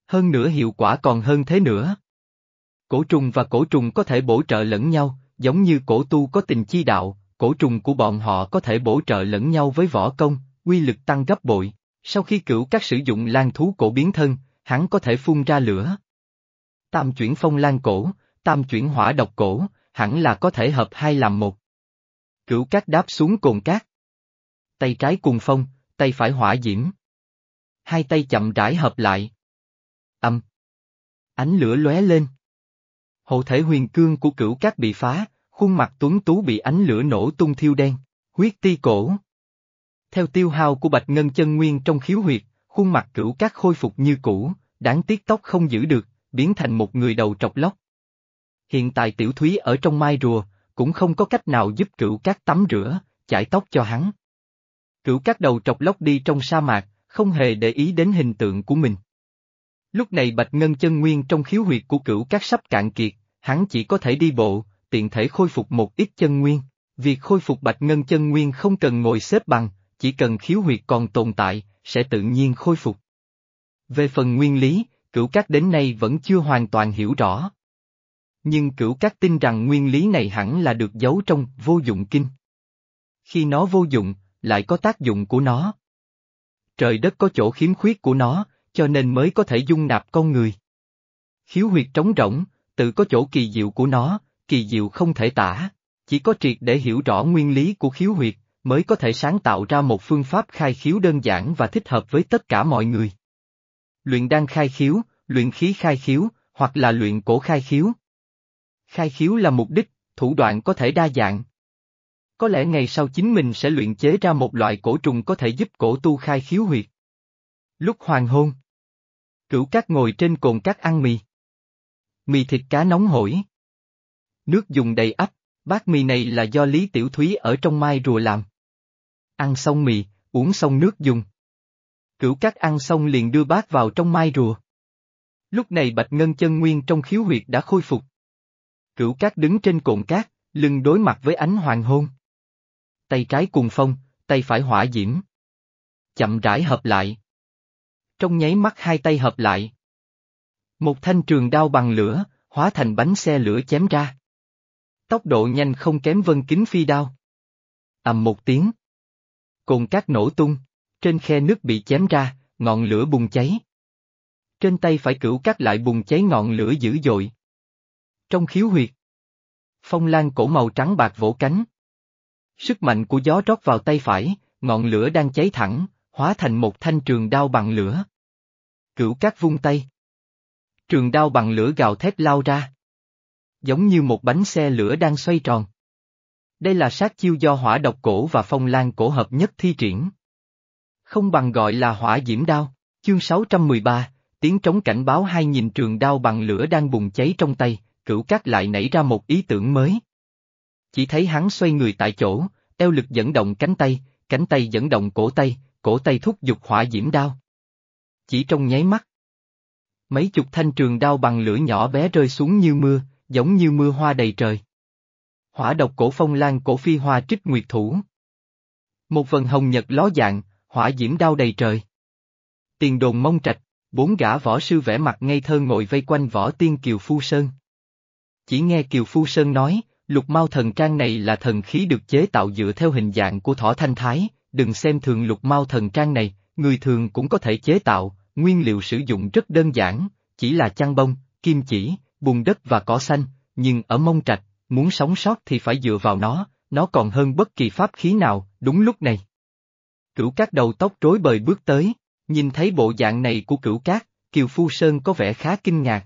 Hơn nữa hiệu quả còn hơn thế nữa. Cổ trùng và cổ trùng có thể bổ trợ lẫn nhau, giống như cổ tu có tình chi đạo, cổ trùng của bọn họ có thể bổ trợ lẫn nhau với võ công, quy lực tăng gấp bội. Sau khi cửu các sử dụng lan thú cổ biến thân, hắn có thể phun ra lửa. Tam chuyển phong lan cổ, tam chuyển hỏa độc cổ, hẳn là có thể hợp hai làm một. Cửu cát đáp xuống cồn cát. Tay trái cùng phong, tay phải hỏa diễm. Hai tay chậm rãi hợp lại. Âm. Ánh lửa lóe lên. Hộ thể huyền cương của cửu cát bị phá, khuôn mặt tuấn tú bị ánh lửa nổ tung thiêu đen, huyết ti cổ. Theo tiêu hao của bạch ngân chân nguyên trong khiếu huyệt, khuôn mặt cửu cát khôi phục như cũ, đáng tiếc tóc không giữ được, biến thành một người đầu trọc lóc. Hiện tại tiểu thúy ở trong mai rùa, cũng không có cách nào giúp cửu cát tắm rửa, chải tóc cho hắn. Cửu cát đầu trọc lóc đi trong sa mạc, không hề để ý đến hình tượng của mình. Lúc này bạch ngân chân nguyên trong khiếu huyệt của cửu cát sắp cạn kiệt, hắn chỉ có thể đi bộ, tiện thể khôi phục một ít chân nguyên. Việc khôi phục bạch ngân chân nguyên không cần ngồi xếp bằng, chỉ cần khiếu huyệt còn tồn tại, sẽ tự nhiên khôi phục. Về phần nguyên lý, cửu các đến nay vẫn chưa hoàn toàn hiểu rõ. Nhưng cửu các tin rằng nguyên lý này hẳn là được giấu trong vô dụng kinh. Khi nó vô dụng, lại có tác dụng của nó. Trời đất có chỗ khiếm khuyết của nó, cho nên mới có thể dung nạp con người. Khiếu huyệt trống rỗng, tự có chỗ kỳ diệu của nó, kỳ diệu không thể tả. Chỉ có triệt để hiểu rõ nguyên lý của khiếu huyệt, mới có thể sáng tạo ra một phương pháp khai khiếu đơn giản và thích hợp với tất cả mọi người. Luyện đan khai khiếu, luyện khí khai khiếu, hoặc là luyện cổ khai khiếu. Khai khiếu là mục đích, thủ đoạn có thể đa dạng. Có lẽ ngày sau chính mình sẽ luyện chế ra một loại cổ trùng có thể giúp cổ tu khai khiếu huyệt. Lúc hoàng hôn, cửu cát ngồi trên cồn cát ăn mì. Mì thịt cá nóng hổi. Nước dùng đầy ắp, bát mì này là do Lý Tiểu Thúy ở trong mai rùa làm. Ăn xong mì, uống xong nước dùng. Cửu cát ăn xong liền đưa bát vào trong mai rùa. Lúc này bạch ngân chân nguyên trong khiếu huyệt đã khôi phục. Cửu cát đứng trên cồn cát, lưng đối mặt với ánh hoàng hôn. Tay trái cùng phong, tay phải hỏa diễm. Chậm rãi hợp lại. Trong nháy mắt hai tay hợp lại. Một thanh trường đao bằng lửa, hóa thành bánh xe lửa chém ra. Tốc độ nhanh không kém vân kính phi đao. ầm một tiếng. Cồn cát nổ tung, trên khe nước bị chém ra, ngọn lửa bùng cháy. Trên tay phải cửu cát lại bùng cháy ngọn lửa dữ dội. Trong khiếu huyệt. Phong lan cổ màu trắng bạc vỗ cánh. Sức mạnh của gió rót vào tay phải, ngọn lửa đang cháy thẳng, hóa thành một thanh trường đao bằng lửa. Cửu cát vung tay. Trường đao bằng lửa gào thét lao ra. Giống như một bánh xe lửa đang xoay tròn. Đây là sát chiêu do hỏa độc cổ và phong lan cổ hợp nhất thi triển. Không bằng gọi là hỏa diễm đao, chương 613, tiếng trống cảnh báo hai nhìn trường đao bằng lửa đang bùng cháy trong tay, cửu cát lại nảy ra một ý tưởng mới. Chỉ thấy hắn xoay người tại chỗ, eo lực dẫn động cánh tay, cánh tay dẫn động cổ tay, cổ tay thúc giục hỏa diễm đao. Chỉ trong nháy mắt. Mấy chục thanh trường đao bằng lửa nhỏ bé rơi xuống như mưa, giống như mưa hoa đầy trời. Hỏa độc cổ phong lan cổ phi hoa trích nguyệt thủ. Một vần hồng nhật ló dạng, hỏa diễm đao đầy trời. Tiền đồn mông trạch, bốn gã võ sư vẽ mặt ngây thơ ngồi vây quanh võ tiên Kiều Phu Sơn. Chỉ nghe Kiều Phu Sơn nói, lục mau thần trang này là thần khí được chế tạo dựa theo hình dạng của thỏ thanh thái, đừng xem thường lục mau thần trang này, người thường cũng có thể chế tạo, nguyên liệu sử dụng rất đơn giản, chỉ là chăn bông, kim chỉ, bùn đất và cỏ xanh, nhưng ở mông trạch, muốn sống sót thì phải dựa vào nó, nó còn hơn bất kỳ pháp khí nào, đúng lúc này. Cửu cát đầu tóc rối bời bước tới, nhìn thấy bộ dạng này của cửu cát, Kiều Phu Sơn có vẻ khá kinh ngạc.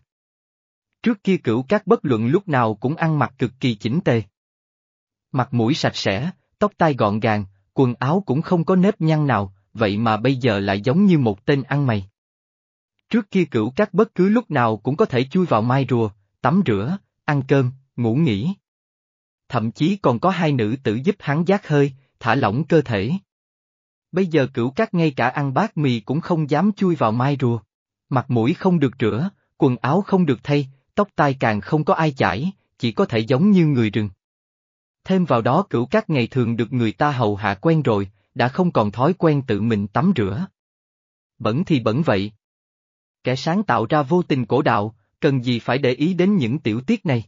Trước kia cửu cát bất luận lúc nào cũng ăn mặc cực kỳ chỉnh tề. Mặt mũi sạch sẽ, tóc tai gọn gàng, quần áo cũng không có nếp nhăn nào, vậy mà bây giờ lại giống như một tên ăn mày. Trước kia cửu cát bất cứ lúc nào cũng có thể chui vào mai rùa, tắm rửa, ăn cơm, ngủ nghỉ. Thậm chí còn có hai nữ tử giúp hắn giác hơi, thả lỏng cơ thể. Bây giờ cửu cát ngay cả ăn bát mì cũng không dám chui vào mai rùa. Mặt mũi không được rửa, quần áo không được thay, tóc tai càng không có ai chải, chỉ có thể giống như người rừng. Thêm vào đó cửu cát ngày thường được người ta hầu hạ quen rồi, đã không còn thói quen tự mình tắm rửa. Bẩn thì bẩn vậy. Kẻ sáng tạo ra vô tình cổ đạo, cần gì phải để ý đến những tiểu tiết này.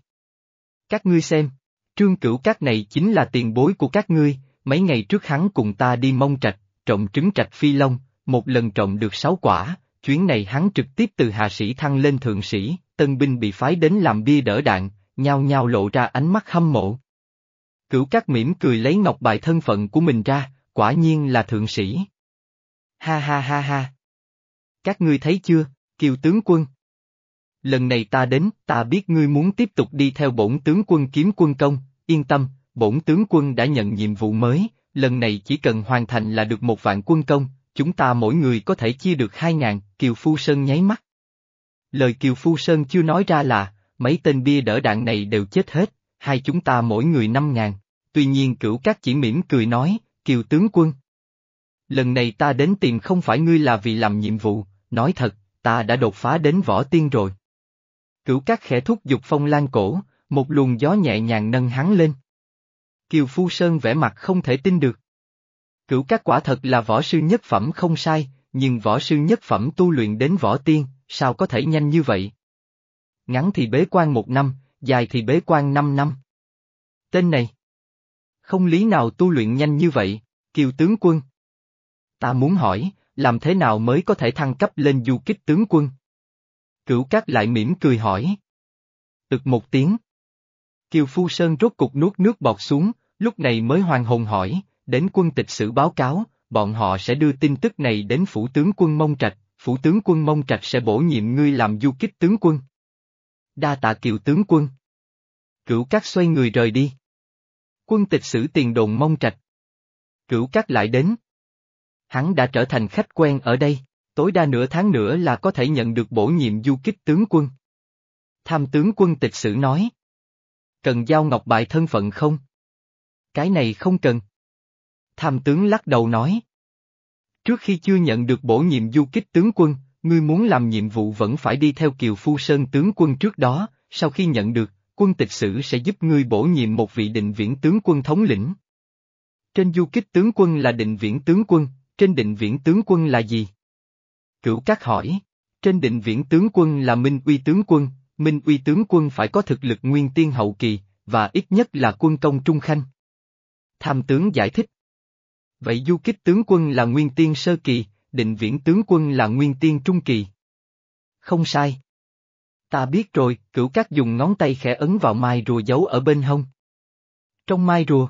Các ngươi xem, trương cửu cát này chính là tiền bối của các ngươi, mấy ngày trước hắn cùng ta đi mông trạch, trộm trứng trạch phi long, một lần trộm được sáu quả, chuyến này hắn trực tiếp từ hạ sĩ thăng lên thượng sĩ, tân binh bị phái đến làm bia đỡ đạn, nhao nhao lộ ra ánh mắt hâm mộ. Cửu cát mỉm cười lấy ngọc bài thân phận của mình ra, quả nhiên là thượng sĩ. Ha ha ha ha. Các ngươi thấy chưa, kiều tướng quân. Lần này ta đến, ta biết ngươi muốn tiếp tục đi theo bổn tướng quân kiếm quân công, yên tâm, bổn tướng quân đã nhận nhiệm vụ mới, lần này chỉ cần hoàn thành là được một vạn quân công, chúng ta mỗi người có thể chia được hai ngàn, Kiều Phu Sơn nháy mắt. Lời Kiều Phu Sơn chưa nói ra là, mấy tên bia đỡ đạn này đều chết hết, hai chúng ta mỗi người năm ngàn, tuy nhiên cửu các chỉ mỉm cười nói, Kiều tướng quân. Lần này ta đến tìm không phải ngươi là vì làm nhiệm vụ, nói thật, ta đã đột phá đến võ tiên rồi. Cửu các khẽ thúc giục phong lan cổ, Một luồng gió nhẹ nhàng nâng hắn lên. Kiều Phu Sơn vẻ mặt không thể tin được. Cửu các quả thật là võ sư nhất phẩm không sai, nhưng võ sư nhất phẩm tu luyện đến võ tiên, sao có thể nhanh như vậy? Ngắn thì bế quan một năm, dài thì bế quan năm năm. Tên này. Không lý nào tu luyện nhanh như vậy, kiều tướng quân. Ta muốn hỏi, làm thế nào mới có thể thăng cấp lên du kích tướng quân? Cửu cát lại mỉm cười hỏi. Tực một tiếng. Kiều Phu Sơn rốt cục nuốt nước bọt xuống, lúc này mới hoàng hồn hỏi, đến quân tịch sử báo cáo, bọn họ sẽ đưa tin tức này đến phủ tướng quân Mông Trạch, phủ tướng quân Mông Trạch sẽ bổ nhiệm ngươi làm du kích tướng quân. Đa tạ kiều tướng quân. Cửu Cát xoay người rời đi. Quân tịch sử tiền đồn mong Trạch. Cửu Cát lại đến. Hắn đã trở thành khách quen ở đây, tối đa nửa tháng nữa là có thể nhận được bổ nhiệm du kích tướng quân. Tham tướng quân tịch sử nói. Cần giao ngọc bài thân phận không? Cái này không cần. Tham tướng lắc đầu nói. Trước khi chưa nhận được bổ nhiệm du kích tướng quân, ngươi muốn làm nhiệm vụ vẫn phải đi theo Kiều Phu Sơn tướng quân trước đó, sau khi nhận được, quân tịch sử sẽ giúp ngươi bổ nhiệm một vị định viễn tướng quân thống lĩnh. Trên du kích tướng quân là định viễn tướng quân, trên định viễn tướng quân là gì? Cửu Cát hỏi, trên định viễn tướng quân là Minh Uy tướng quân, Minh Uy tướng quân phải có thực lực nguyên tiên hậu kỳ, và ít nhất là quân công trung khanh. Tham tướng giải thích. Vậy du kích tướng quân là nguyên tiên sơ kỳ, định viễn tướng quân là nguyên tiên trung kỳ. Không sai. Ta biết rồi, cửu các dùng ngón tay khẽ ấn vào mai rùa giấu ở bên hông. Trong mai rùa,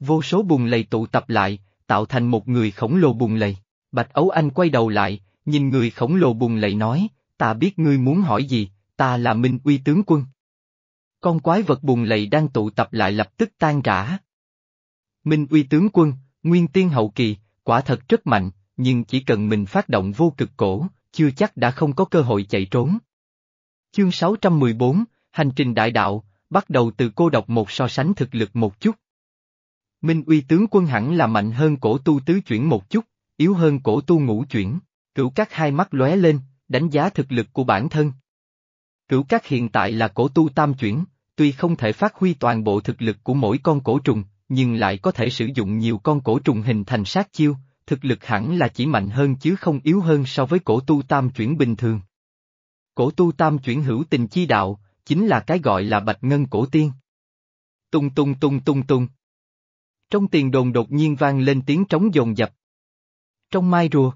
vô số bùn lầy tụ tập lại, tạo thành một người khổng lồ bùn lầy. Bạch Ấu Anh quay đầu lại, nhìn người khổng lồ bùn lầy nói, ta biết ngươi muốn hỏi gì, ta là Minh Uy tướng quân. Con quái vật bùn lầy đang tụ tập lại lập tức tan rã. Minh Uy tướng quân, Nguyên tiên hậu kỳ, quả thật rất mạnh, nhưng chỉ cần mình phát động vô cực cổ, chưa chắc đã không có cơ hội chạy trốn. Chương 614, Hành trình đại đạo, bắt đầu từ cô độc một so sánh thực lực một chút. Minh uy tướng quân hẳn là mạnh hơn cổ tu tứ chuyển một chút, yếu hơn cổ tu ngũ chuyển, cửu các hai mắt lóe lên, đánh giá thực lực của bản thân. Cửu các hiện tại là cổ tu tam chuyển, tuy không thể phát huy toàn bộ thực lực của mỗi con cổ trùng, nhưng lại có thể sử dụng nhiều con cổ trùng hình thành sát chiêu, thực lực hẳn là chỉ mạnh hơn chứ không yếu hơn so với cổ tu tam chuyển bình thường. Cổ tu tam chuyển hữu tình chi đạo, chính là cái gọi là bạch ngân cổ tiên. Tung tung tung tung tung. Trong tiền đồn đột nhiên vang lên tiếng trống dồn dập. Trong mai rùa.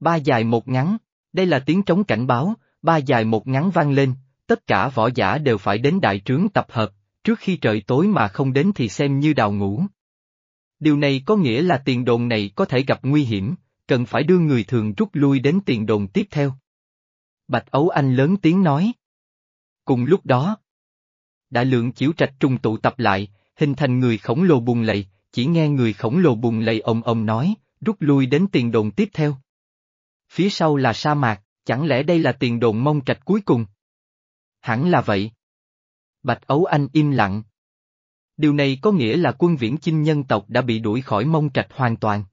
Ba dài một ngắn, đây là tiếng trống cảnh báo, ba dài một ngắn vang lên, tất cả võ giả đều phải đến đại trướng tập hợp, trước khi trời tối mà không đến thì xem như đào ngủ. Điều này có nghĩa là tiền đồn này có thể gặp nguy hiểm, cần phải đưa người thường rút lui đến tiền đồn tiếp theo. Bạch Ấu Anh lớn tiếng nói. Cùng lúc đó, đã lượng chiếu trạch trùng tụ tập lại, hình thành người khổng lồ bùng lầy, chỉ nghe người khổng lồ bùng lầy ồm ồm nói, rút lui đến tiền đồn tiếp theo. Phía sau là sa mạc, chẳng lẽ đây là tiền đồn mông trạch cuối cùng? Hẳn là vậy. Bạch Ấu Anh im lặng. Điều này có nghĩa là quân viễn chinh nhân tộc đã bị đuổi khỏi mông trạch hoàn toàn.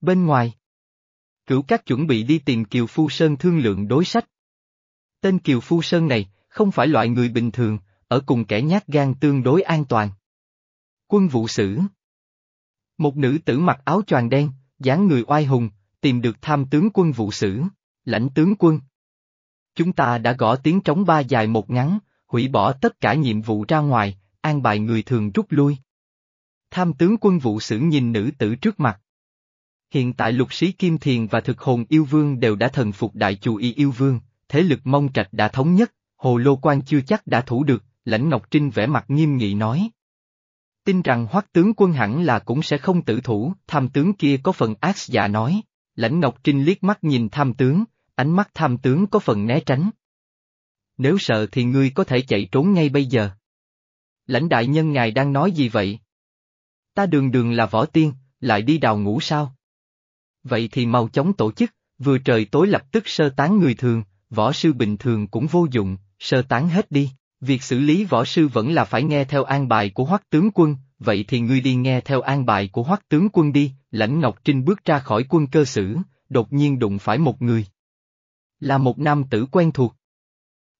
Bên ngoài, cửu các chuẩn bị đi tìm Kiều Phu Sơn thương lượng đối sách. Tên Kiều Phu Sơn này, không phải loại người bình thường, ở cùng kẻ nhát gan tương đối an toàn. Quân vụ sử Một nữ tử mặc áo choàng đen, dáng người oai hùng, tìm được tham tướng quân vụ sử, lãnh tướng quân. Chúng ta đã gõ tiếng trống ba dài một ngắn, hủy bỏ tất cả nhiệm vụ ra ngoài, an bài người thường rút lui. Tham tướng quân vụ sử nhìn nữ tử trước mặt. Hiện tại lục sĩ Kim Thiền và thực hồn yêu vương đều đã thần phục đại chủ y yêu vương, thế lực mông trạch đã thống nhất, hồ lô quan chưa chắc đã thủ được, lãnh Ngọc Trinh vẻ mặt nghiêm nghị nói. Tin rằng hoắc tướng quân hẳn là cũng sẽ không tử thủ, tham tướng kia có phần ác dạ nói. Lãnh Ngọc Trinh liếc mắt nhìn tham tướng, ánh mắt tham tướng có phần né tránh. Nếu sợ thì ngươi có thể chạy trốn ngay bây giờ. Lãnh đại nhân ngài đang nói gì vậy? Ta đường đường là võ tiên, lại đi đào ngủ sao? Vậy thì mau chóng tổ chức, vừa trời tối lập tức sơ tán người thường, võ sư bình thường cũng vô dụng, sơ tán hết đi. Việc xử lý võ sư vẫn là phải nghe theo an bài của hoắc tướng quân, vậy thì ngươi đi nghe theo an bài của hoắc tướng quân đi, lãnh Ngọc Trinh bước ra khỏi quân cơ sử, đột nhiên đụng phải một người. Là một nam tử quen thuộc.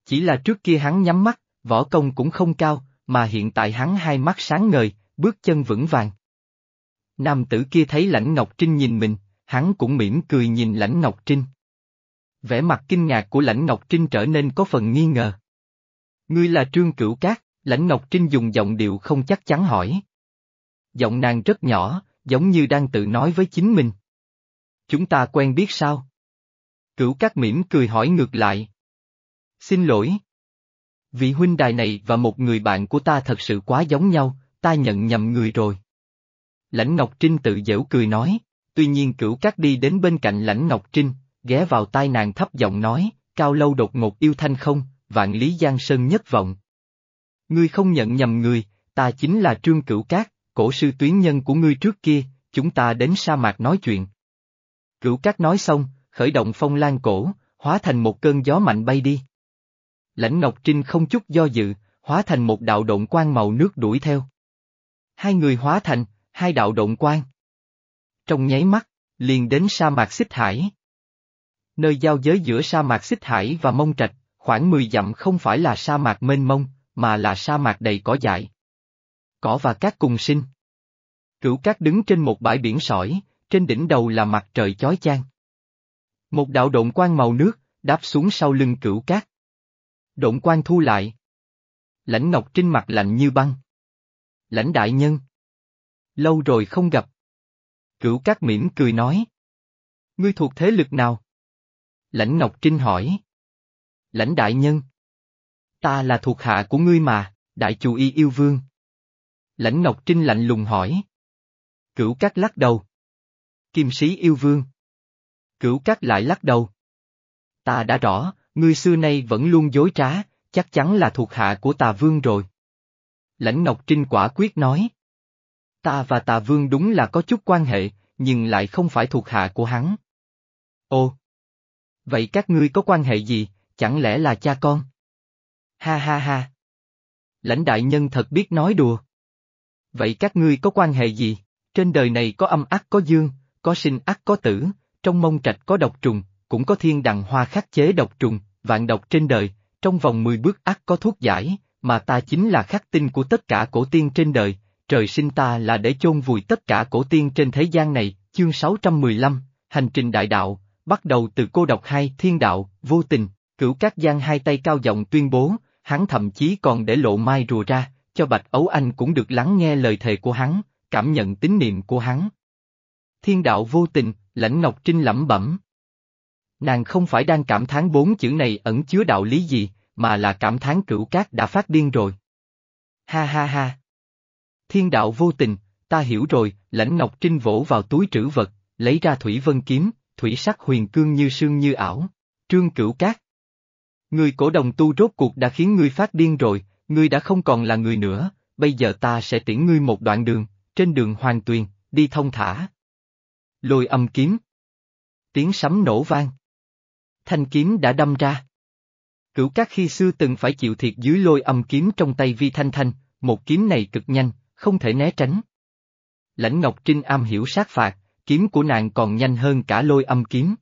Chỉ là trước kia hắn nhắm mắt, võ công cũng không cao, mà hiện tại hắn hai mắt sáng ngời, bước chân vững vàng. Nam tử kia thấy Lãnh Ngọc Trinh nhìn mình, hắn cũng mỉm cười nhìn Lãnh Ngọc Trinh. Vẻ mặt kinh ngạc của Lãnh Ngọc Trinh trở nên có phần nghi ngờ. Ngươi là Trương Cửu Cát, Lãnh Ngọc Trinh dùng giọng điệu không chắc chắn hỏi. Giọng nàng rất nhỏ, giống như đang tự nói với chính mình. Chúng ta quen biết sao? Cửu Cát mỉm cười hỏi ngược lại. Xin lỗi. Vị huynh đài này và một người bạn của ta thật sự quá giống nhau, ta nhận nhầm người rồi. Lãnh Ngọc Trinh tự dễu cười nói, tuy nhiên cửu cát đi đến bên cạnh Lãnh Ngọc Trinh, ghé vào tai nàng thấp giọng nói, cao lâu đột ngột yêu thanh không, vạn lý giang sơn nhất vọng. Ngươi không nhận nhầm người, ta chính là Trương Cửu Cát, cổ sư tuyến nhân của ngươi trước kia, chúng ta đến sa mạc nói chuyện. Cửu Cát nói xong, khởi động phong lan cổ, hóa thành một cơn gió mạnh bay đi. Lãnh Ngọc Trinh không chút do dự, hóa thành một đạo động quang màu nước đuổi theo. Hai người hóa thành, hai đạo động quang. Trong nháy mắt, liền đến sa mạc xích hải. Nơi giao giới giữa sa mạc xích hải và mông trạch, khoảng 10 dặm không phải là sa mạc mênh mông, mà là sa mạc đầy cỏ dại. Cỏ và cát cùng sinh. Cửu cát đứng trên một bãi biển sỏi, trên đỉnh đầu là mặt trời chói chang. Một đạo động quang màu nước, đáp xuống sau lưng cửu cát. Động quan thu lại. Lãnh Ngọc Trinh mặt lạnh như băng. Lãnh đại nhân. Lâu rồi không gặp. Cửu cát mỉm cười nói. Ngươi thuộc thế lực nào? Lãnh Ngọc Trinh hỏi. Lãnh đại nhân. Ta là thuộc hạ của ngươi mà, đại chủ y yêu vương. Lãnh Ngọc Trinh lạnh lùng hỏi. Cửu cát lắc đầu. Kim sĩ yêu vương. Cửu cát lại lắc đầu. Ta đã rõ, ngươi xưa nay vẫn luôn dối trá, chắc chắn là thuộc hạ của tà vương rồi. Lãnh Ngọc Trinh quả quyết nói. Ta và tà vương đúng là có chút quan hệ, nhưng lại không phải thuộc hạ của hắn. Ồ! Vậy các ngươi có quan hệ gì, chẳng lẽ là cha con? Ha ha ha! Lãnh đại nhân thật biết nói đùa. Vậy các ngươi có quan hệ gì? Trên đời này có âm ác có dương, có sinh ác có tử, trong mông trạch có độc trùng, cũng có thiên đằng hoa khắc chế độc trùng, vạn độc trên đời, trong vòng 10 bước ác có thuốc giải, mà ta chính là khắc tinh của tất cả cổ tiên trên đời, trời sinh ta là để chôn vùi tất cả cổ tiên trên thế gian này, chương 615, hành trình đại đạo, bắt đầu từ cô độc hai thiên đạo, vô tình, cửu các gian hai tay cao giọng tuyên bố, hắn thậm chí còn để lộ mai rùa ra, cho Bạch Ấu Anh cũng được lắng nghe lời thề của hắn, cảm nhận tín niệm của hắn. Thiên đạo vô tình, lãnh Ngọc Trinh lẩm bẩm. Nàng không phải đang cảm thán bốn chữ này ẩn chứa đạo lý gì, mà là cảm thán cửu cát đã phát điên rồi. Ha ha ha. Thiên đạo vô tình, ta hiểu rồi, lãnh Ngọc Trinh vỗ vào túi trữ vật, lấy ra thủy vân kiếm, thủy sắc huyền cương như sương như ảo. Trương cửu cát. Người cổ đồng tu rốt cuộc đã khiến ngươi phát điên rồi, ngươi đã không còn là người nữa, bây giờ ta sẽ tiễn ngươi một đoạn đường, trên đường hoàng tuyền, đi thông thả. Lôi âm kiếm. Tiếng sấm nổ vang. Thanh kiếm đã đâm ra. Cửu các khi xưa từng phải chịu thiệt dưới lôi âm kiếm trong tay vi thanh thanh, một kiếm này cực nhanh, không thể né tránh. Lãnh Ngọc Trinh am hiểu sát phạt, kiếm của nàng còn nhanh hơn cả lôi âm kiếm.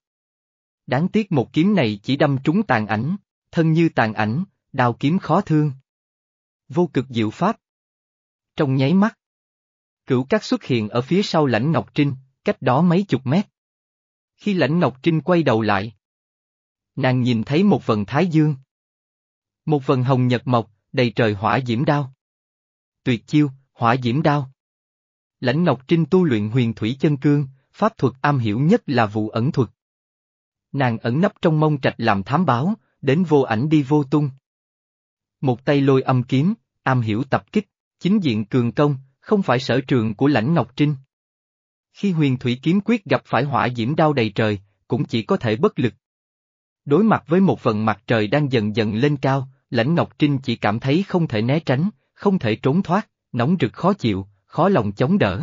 Đáng tiếc một kiếm này chỉ đâm trúng tàn ảnh, thân như tàn ảnh, đào kiếm khó thương. Vô cực diệu pháp. Trong nháy mắt, cửu các xuất hiện ở phía sau lãnh Ngọc Trinh, cách đó mấy chục mét. Khi lãnh Ngọc Trinh quay đầu lại, nàng nhìn thấy một vần thái dương. Một vần hồng nhật mộc, đầy trời hỏa diễm đao. Tuyệt chiêu, hỏa diễm đao. Lãnh Ngọc Trinh tu luyện huyền thủy chân cương, pháp thuật am hiểu nhất là vụ ẩn thuật. Nàng ẩn nấp trong mông trạch làm thám báo, đến vô ảnh đi vô tung. Một tay lôi âm kiếm, am hiểu tập kích, chính diện cường công, không phải sở trường của lãnh Ngọc Trinh. Khi huyền thủy kiếm quyết gặp phải hỏa diễm đao đầy trời, cũng chỉ có thể bất lực. Đối mặt với một phần mặt trời đang dần dần lên cao, lãnh Ngọc Trinh chỉ cảm thấy không thể né tránh, không thể trốn thoát, nóng rực khó chịu, khó lòng chống đỡ.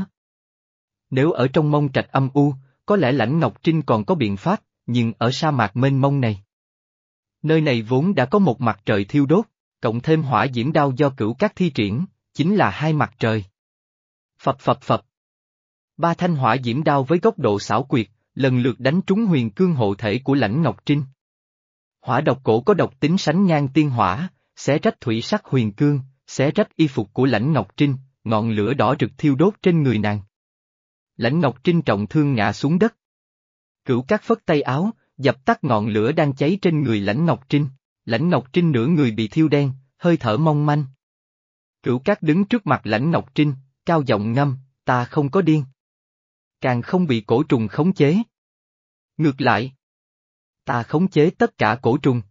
Nếu ở trong mông trạch âm u, có lẽ lãnh Ngọc Trinh còn có biện pháp, nhưng ở sa mạc mênh mông này. Nơi này vốn đã có một mặt trời thiêu đốt, cộng thêm hỏa diễm đao do cửu các thi triển, chính là hai mặt trời. Phập phập phập. Ba thanh hỏa diễm đao với góc độ xảo quyệt, lần lượt đánh trúng huyền cương hộ thể của lãnh Ngọc Trinh. Hỏa độc cổ có độc tính sánh ngang tiên hỏa, xé rách thủy sắc huyền cương, xé rách y phục của lãnh Ngọc Trinh, ngọn lửa đỏ rực thiêu đốt trên người nàng. Lãnh Ngọc Trinh trọng thương ngã xuống đất. Cửu các phất tay áo, dập tắt ngọn lửa đang cháy trên người lãnh Ngọc Trinh. Lãnh Ngọc Trinh nửa người bị thiêu đen, hơi thở mong manh. Cửu các đứng trước mặt lãnh Ngọc Trinh, cao giọng ngâm, ta không có điên. Càng không bị cổ trùng khống chế. Ngược lại, ta khống chế tất cả cổ trùng.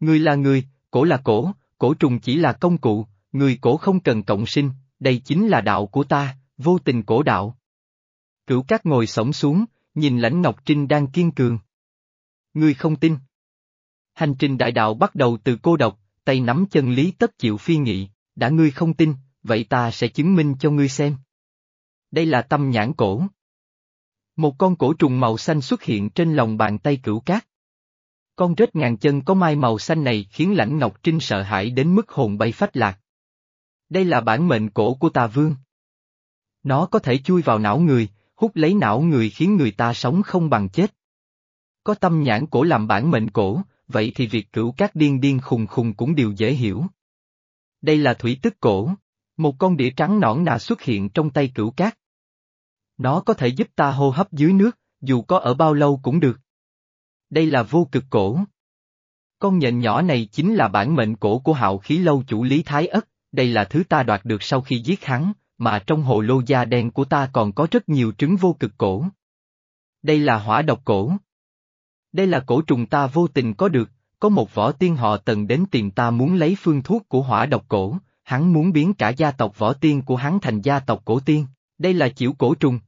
Người là người, cổ là cổ, cổ trùng chỉ là công cụ, người cổ không cần cộng sinh, đây chính là đạo của ta, vô tình cổ đạo. Cửu cát ngồi sổng xuống, nhìn lãnh Ngọc Trinh đang kiên cường. Ngươi không tin. Hành trình đại đạo bắt đầu từ cô độc, tay nắm chân lý tất chịu phi nghị, đã ngươi không tin, vậy ta sẽ chứng minh cho ngươi xem. Đây là tâm nhãn cổ. Một con cổ trùng màu xanh xuất hiện trên lòng bàn tay cửu cát. Con rết ngàn chân có mai màu xanh này khiến lãnh Ngọc Trinh sợ hãi đến mức hồn bay phách lạc. Đây là bản mệnh cổ của tà vương. Nó có thể chui vào não người, hút lấy não người khiến người ta sống không bằng chết. Có tâm nhãn cổ làm bản mệnh cổ, vậy thì việc cửu các điên điên khùng khùng cũng đều dễ hiểu. Đây là thủy tức cổ, một con đĩa trắng nõn nà xuất hiện trong tay cửu cát. Nó có thể giúp ta hô hấp dưới nước, dù có ở bao lâu cũng được. Đây là vô cực cổ. Con nhện nhỏ này chính là bản mệnh cổ của hạo khí lâu chủ Lý Thái Ất, đây là thứ ta đoạt được sau khi giết hắn, mà trong hồ lô da đen của ta còn có rất nhiều trứng vô cực cổ. Đây là hỏa độc cổ. Đây là cổ trùng ta vô tình có được, có một võ tiên họ tần đến tìm ta muốn lấy phương thuốc của hỏa độc cổ, hắn muốn biến cả gia tộc võ tiên của hắn thành gia tộc cổ tiên, đây là chiểu cổ trùng.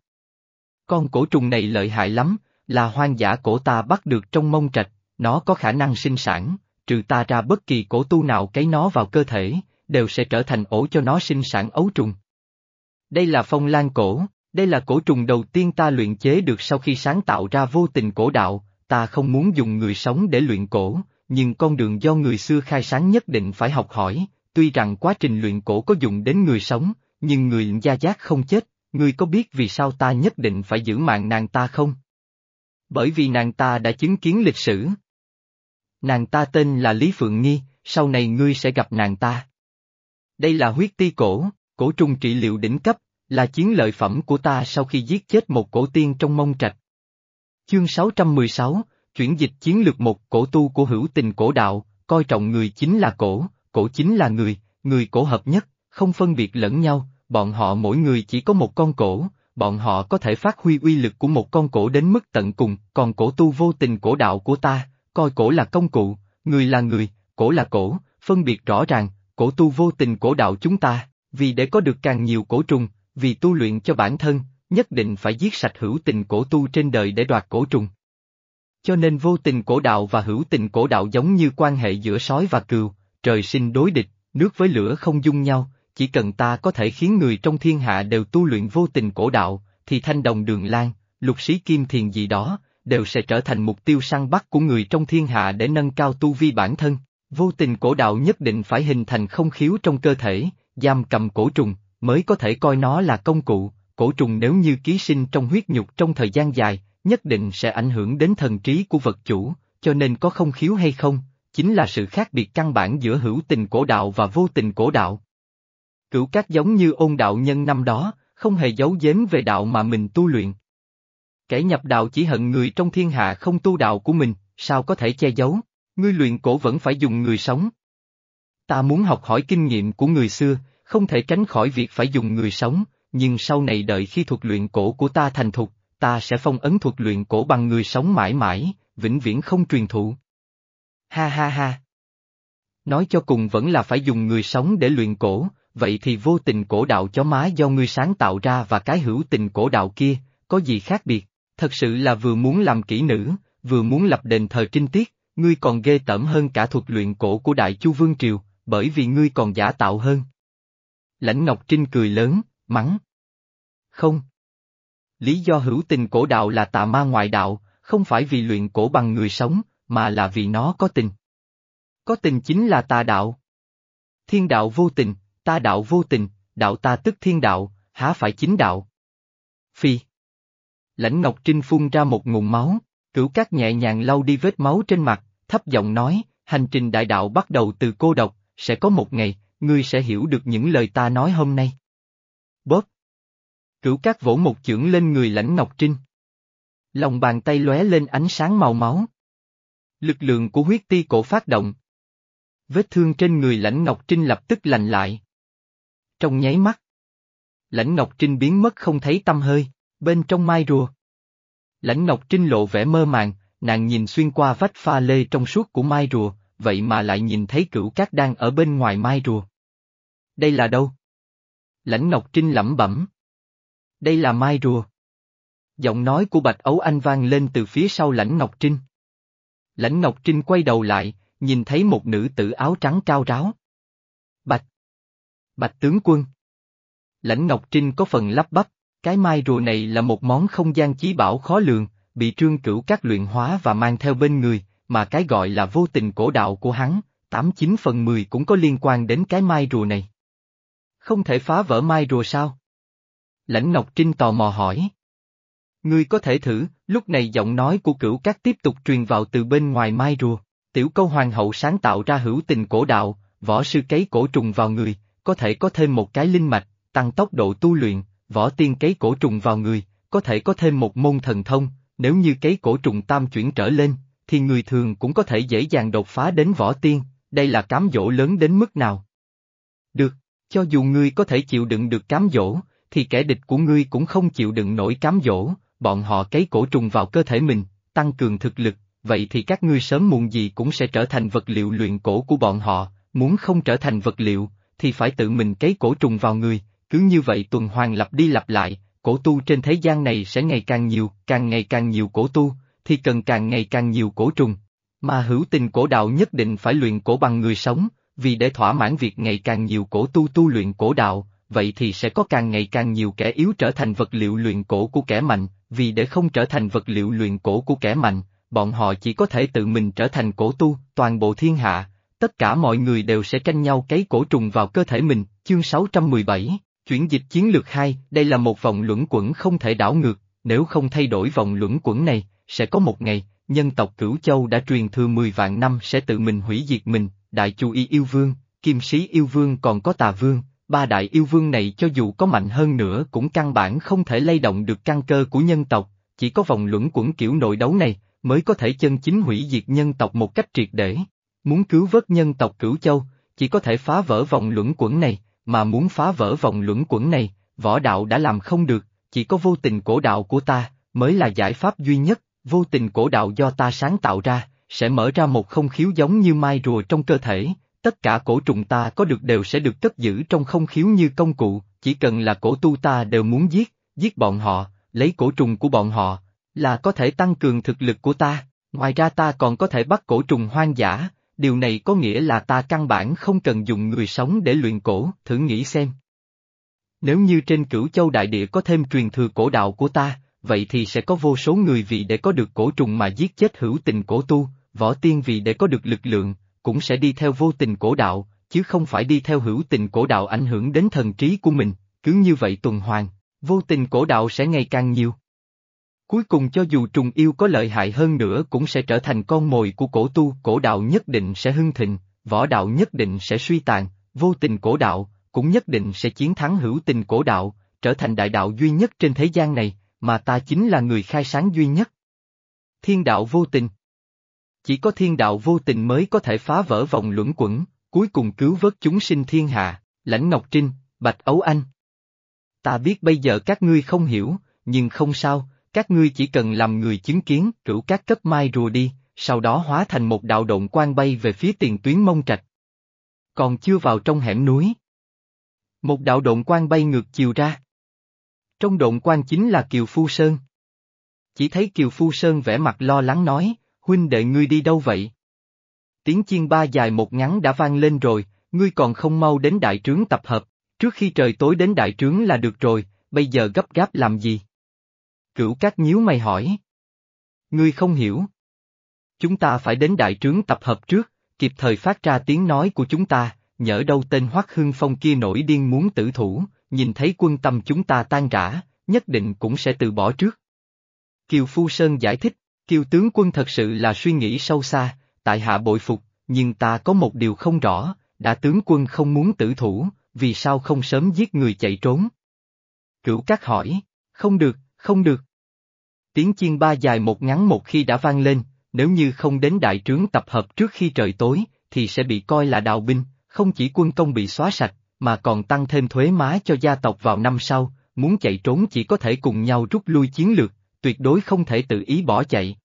Con cổ trùng này lợi hại lắm, là hoang dã cổ ta bắt được trong mông trạch, nó có khả năng sinh sản, trừ ta ra bất kỳ cổ tu nào cấy nó vào cơ thể, đều sẽ trở thành ổ cho nó sinh sản ấu trùng. Đây là phong lan cổ, đây là cổ trùng đầu tiên ta luyện chế được sau khi sáng tạo ra vô tình cổ đạo, ta không muốn dùng người sống để luyện cổ, nhưng con đường do người xưa khai sáng nhất định phải học hỏi, tuy rằng quá trình luyện cổ có dùng đến người sống, nhưng người gia giác không chết, ngươi có biết vì sao ta nhất định phải giữ mạng nàng ta không? Bởi vì nàng ta đã chứng kiến lịch sử. Nàng ta tên là Lý Phượng Nghi, sau này ngươi sẽ gặp nàng ta. Đây là huyết ti cổ, cổ trùng trị liệu đỉnh cấp, là chiến lợi phẩm của ta sau khi giết chết một cổ tiên trong mông trạch. Chương 616, chuyển dịch chiến lược một cổ tu của hữu tình cổ đạo, coi trọng người chính là cổ, cổ chính là người, người cổ hợp nhất, không phân biệt lẫn nhau, bọn họ mỗi người chỉ có một con cổ, bọn họ có thể phát huy uy lực của một con cổ đến mức tận cùng, còn cổ tu vô tình cổ đạo của ta, coi cổ là công cụ, người là người, cổ là cổ, phân biệt rõ ràng, cổ tu vô tình cổ đạo chúng ta, vì để có được càng nhiều cổ trùng, vì tu luyện cho bản thân, nhất định phải giết sạch hữu tình cổ tu trên đời để đoạt cổ trùng. Cho nên vô tình cổ đạo và hữu tình cổ đạo giống như quan hệ giữa sói và cừu, trời sinh đối địch, nước với lửa không dung nhau, chỉ cần ta có thể khiến người trong thiên hạ đều tu luyện vô tình cổ đạo, thì thanh đồng đường lan, lục sĩ kim thiền gì đó, đều sẽ trở thành mục tiêu săn bắt của người trong thiên hạ để nâng cao tu vi bản thân. Vô tình cổ đạo nhất định phải hình thành không khiếu trong cơ thể, giam cầm cổ trùng, mới có thể coi nó là công cụ, cổ trùng nếu như ký sinh trong huyết nhục trong thời gian dài, nhất định sẽ ảnh hưởng đến thần trí của vật chủ, cho nên có không khiếu hay không, chính là sự khác biệt căn bản giữa hữu tình cổ đạo và vô tình cổ đạo. Cửu các giống như ôn đạo nhân năm đó, không hề giấu giếm về đạo mà mình tu luyện. Kẻ nhập đạo chỉ hận người trong thiên hạ không tu đạo của mình, sao có thể che giấu, ngươi luyện cổ vẫn phải dùng người sống. Ta muốn học hỏi kinh nghiệm của người xưa, không thể tránh khỏi việc phải dùng người sống, nhưng sau này đợi khi thuật luyện cổ của ta thành thục, ta sẽ phong ấn thuật luyện cổ bằng người sống mãi mãi, vĩnh viễn không truyền thụ. Ha ha ha. Nói cho cùng vẫn là phải dùng người sống để luyện cổ, vậy thì vô tình cổ đạo chó má do ngươi sáng tạo ra và cái hữu tình cổ đạo kia, có gì khác biệt, thật sự là vừa muốn làm kỹ nữ, vừa muốn lập đền thờ trinh tiết, ngươi còn ghê tởm hơn cả thuật luyện cổ của Đại Chu Vương Triều, bởi vì ngươi còn giả tạo hơn. Lãnh Ngọc Trinh cười lớn, mắng. Không. Lý do hữu tình cổ đạo là tà ma ngoại đạo, không phải vì luyện cổ bằng người sống, mà là vì nó có tình. Có tình chính là tà đạo. Thiên đạo vô tình, ta đạo vô tình, đạo ta tức thiên đạo, há phải chính đạo. Phi. Lãnh Ngọc Trinh phun ra một nguồn máu, cửu cát nhẹ nhàng lau đi vết máu trên mặt, thấp giọng nói, hành trình đại đạo bắt đầu từ cô độc, sẽ có một ngày, ngươi sẽ hiểu được những lời ta nói hôm nay. Bóp! Cửu cát vỗ một chưởng lên người lãnh Ngọc Trinh. Lòng bàn tay lóe lên ánh sáng màu máu. Lực lượng của huyết ti cổ phát động. Vết thương trên người lãnh Ngọc Trinh lập tức lành lại. Trong nháy mắt. Lãnh Ngọc Trinh biến mất không thấy tâm hơi, bên trong mai rùa. Lãnh Ngọc Trinh lộ vẻ mơ màng, nàng nhìn xuyên qua vách pha lê trong suốt của mai rùa, vậy mà lại nhìn thấy cửu cát đang ở bên ngoài mai rùa. Đây là đâu? Lãnh Ngọc Trinh lẩm bẩm. Đây là mai rùa. Giọng nói của Bạch Ấu Anh vang lên từ phía sau Lãnh Ngọc Trinh. Lãnh Ngọc Trinh quay đầu lại, nhìn thấy một nữ tử áo trắng cao ráo. Bạch! Tướng quân! Lãnh Ngọc Trinh có phần lắp bắp, cái mai rùa này là một món không gian chí bảo khó lường, bị trương cửu các luyện hóa và mang theo bên người, mà cái gọi là vô tình cổ đạo của hắn, tám chín phần mười cũng có liên quan đến cái mai rùa này. Không thể phá vỡ mai rùa sao? Lãnh Ngọc Trinh tò mò hỏi. Ngươi có thể thử, lúc này giọng nói của cửu các tiếp tục truyền vào từ bên ngoài mai rùa. Tiểu câu hoàng hậu sáng tạo ra hữu tình cổ đạo, võ sư cấy cổ trùng vào người, có thể có thêm một cái linh mạch, tăng tốc độ tu luyện, võ tiên cấy cổ trùng vào người, có thể có thêm một môn thần thông, nếu như cấy cổ trùng tam chuyển trở lên, thì người thường cũng có thể dễ dàng đột phá đến võ tiên, đây là cám dỗ lớn đến mức nào. Được, cho dù ngươi có thể chịu đựng được cám dỗ, thì kẻ địch của ngươi cũng không chịu đựng nổi cám dỗ, bọn họ cấy cổ trùng vào cơ thể mình, tăng cường thực lực, vậy thì các ngươi sớm muộn gì cũng sẽ trở thành vật liệu luyện cổ của bọn họ, muốn không trở thành vật liệu, thì phải tự mình cấy cổ trùng vào người, cứ như vậy tuần hoàn lặp đi lặp lại, cổ tu trên thế gian này sẽ ngày càng nhiều, càng ngày càng nhiều cổ tu, thì cần càng ngày càng nhiều cổ trùng. Mà hữu tình cổ đạo nhất định phải luyện cổ bằng người sống, vì để thỏa mãn việc ngày càng nhiều cổ tu tu luyện cổ đạo, vậy thì sẽ có càng ngày càng nhiều kẻ yếu trở thành vật liệu luyện cổ của kẻ mạnh, vì để không trở thành vật liệu luyện cổ của kẻ mạnh, bọn họ chỉ có thể tự mình trở thành cổ tu, toàn bộ thiên hạ, tất cả mọi người đều sẽ tranh nhau cấy cổ trùng vào cơ thể mình, chương 617, chuyển dịch chiến lược 2, đây là một vòng luẩn quẩn không thể đảo ngược, nếu không thay đổi vòng luẩn quẩn này, sẽ có một ngày, nhân tộc Cửu Châu đã truyền thừa 10 vạn năm sẽ tự mình hủy diệt mình, Đại Chu Y Yêu Vương, Kim Sĩ Yêu Vương còn có Tà Vương, ba đại yêu vương này cho dù có mạnh hơn nữa cũng căn bản không thể lay động được căn cơ của nhân tộc, chỉ có vòng luẩn quẩn kiểu nội đấu này, mới có thể chân chính hủy diệt nhân tộc một cách triệt để. Muốn cứu vớt nhân tộc Cửu Châu, chỉ có thể phá vỡ vòng luẩn quẩn này, mà muốn phá vỡ vòng luẩn quẩn này, võ đạo đã làm không được, chỉ có vô tình cổ đạo của ta, mới là giải pháp duy nhất, vô tình cổ đạo do ta sáng tạo ra, sẽ mở ra một không khiếu giống như mai rùa trong cơ thể, tất cả cổ trùng ta có được đều sẽ được cất giữ trong không khiếu như công cụ, chỉ cần là cổ tu ta đều muốn giết, giết bọn họ, lấy cổ trùng của bọn họ, là có thể tăng cường thực lực của ta, ngoài ra ta còn có thể bắt cổ trùng hoang dã, điều này có nghĩa là ta căn bản không cần dùng người sống để luyện cổ, thử nghĩ xem. Nếu như trên cửu châu đại địa có thêm truyền thừa cổ đạo của ta, vậy thì sẽ có vô số người vì để có được cổ trùng mà giết chết hữu tình cổ tu, võ tiên vì để có được lực lượng, cũng sẽ đi theo vô tình cổ đạo, chứ không phải đi theo hữu tình cổ đạo ảnh hưởng đến thần trí của mình, cứ như vậy tuần hoàn, vô tình cổ đạo sẽ ngày càng nhiều. Cuối cùng cho dù trùng yêu có lợi hại hơn nữa cũng sẽ trở thành con mồi của cổ tu, cổ đạo nhất định sẽ hưng thịnh, võ đạo nhất định sẽ suy tàn, vô tình cổ đạo, cũng nhất định sẽ chiến thắng hữu tình cổ đạo, trở thành đại đạo duy nhất trên thế gian này, mà ta chính là người khai sáng duy nhất. Thiên đạo vô tình Chỉ có thiên đạo vô tình mới có thể phá vỡ vòng luẩn quẩn, cuối cùng cứu vớt chúng sinh thiên hạ, lãnh Ngọc Trinh, Bạch Ấu Anh. Ta biết bây giờ các ngươi không hiểu, nhưng không sao, các ngươi chỉ cần làm người chứng kiến rủ các cấp mai rùa đi, sau đó hóa thành một đạo động quan bay về phía tiền tuyến mông trạch. Còn chưa vào trong hẻm núi. Một đạo động quan bay ngược chiều ra. Trong động quan chính là Kiều Phu Sơn. Chỉ thấy Kiều Phu Sơn vẻ mặt lo lắng nói, huynh đệ ngươi đi đâu vậy? Tiếng chiên ba dài một ngắn đã vang lên rồi, ngươi còn không mau đến đại trướng tập hợp, trước khi trời tối đến đại trướng là được rồi, bây giờ gấp gáp làm gì? Cửu Cát nhíu mày hỏi. Ngươi không hiểu. Chúng ta phải đến đại trướng tập hợp trước, kịp thời phát ra tiếng nói của chúng ta, nhỡ đâu tên Hoắc Hưng Phong kia nổi điên muốn tử thủ, nhìn thấy quân tâm chúng ta tan rã, nhất định cũng sẽ từ bỏ trước. Kiều Phu Sơn giải thích, Kiều tướng quân thật sự là suy nghĩ sâu xa, tại hạ bội phục, nhưng ta có một điều không rõ, đã tướng quân không muốn tử thủ, vì sao không sớm giết người chạy trốn? Cửu Cát hỏi, không được, không được. Tiếng chiên ba dài một ngắn một khi đã vang lên, nếu như không đến đại trướng tập hợp trước khi trời tối, thì sẽ bị coi là đào binh, không chỉ quân công bị xóa sạch, mà còn tăng thêm thuế má cho gia tộc vào năm sau, muốn chạy trốn chỉ có thể cùng nhau rút lui chiến lược, tuyệt đối không thể tự ý bỏ chạy.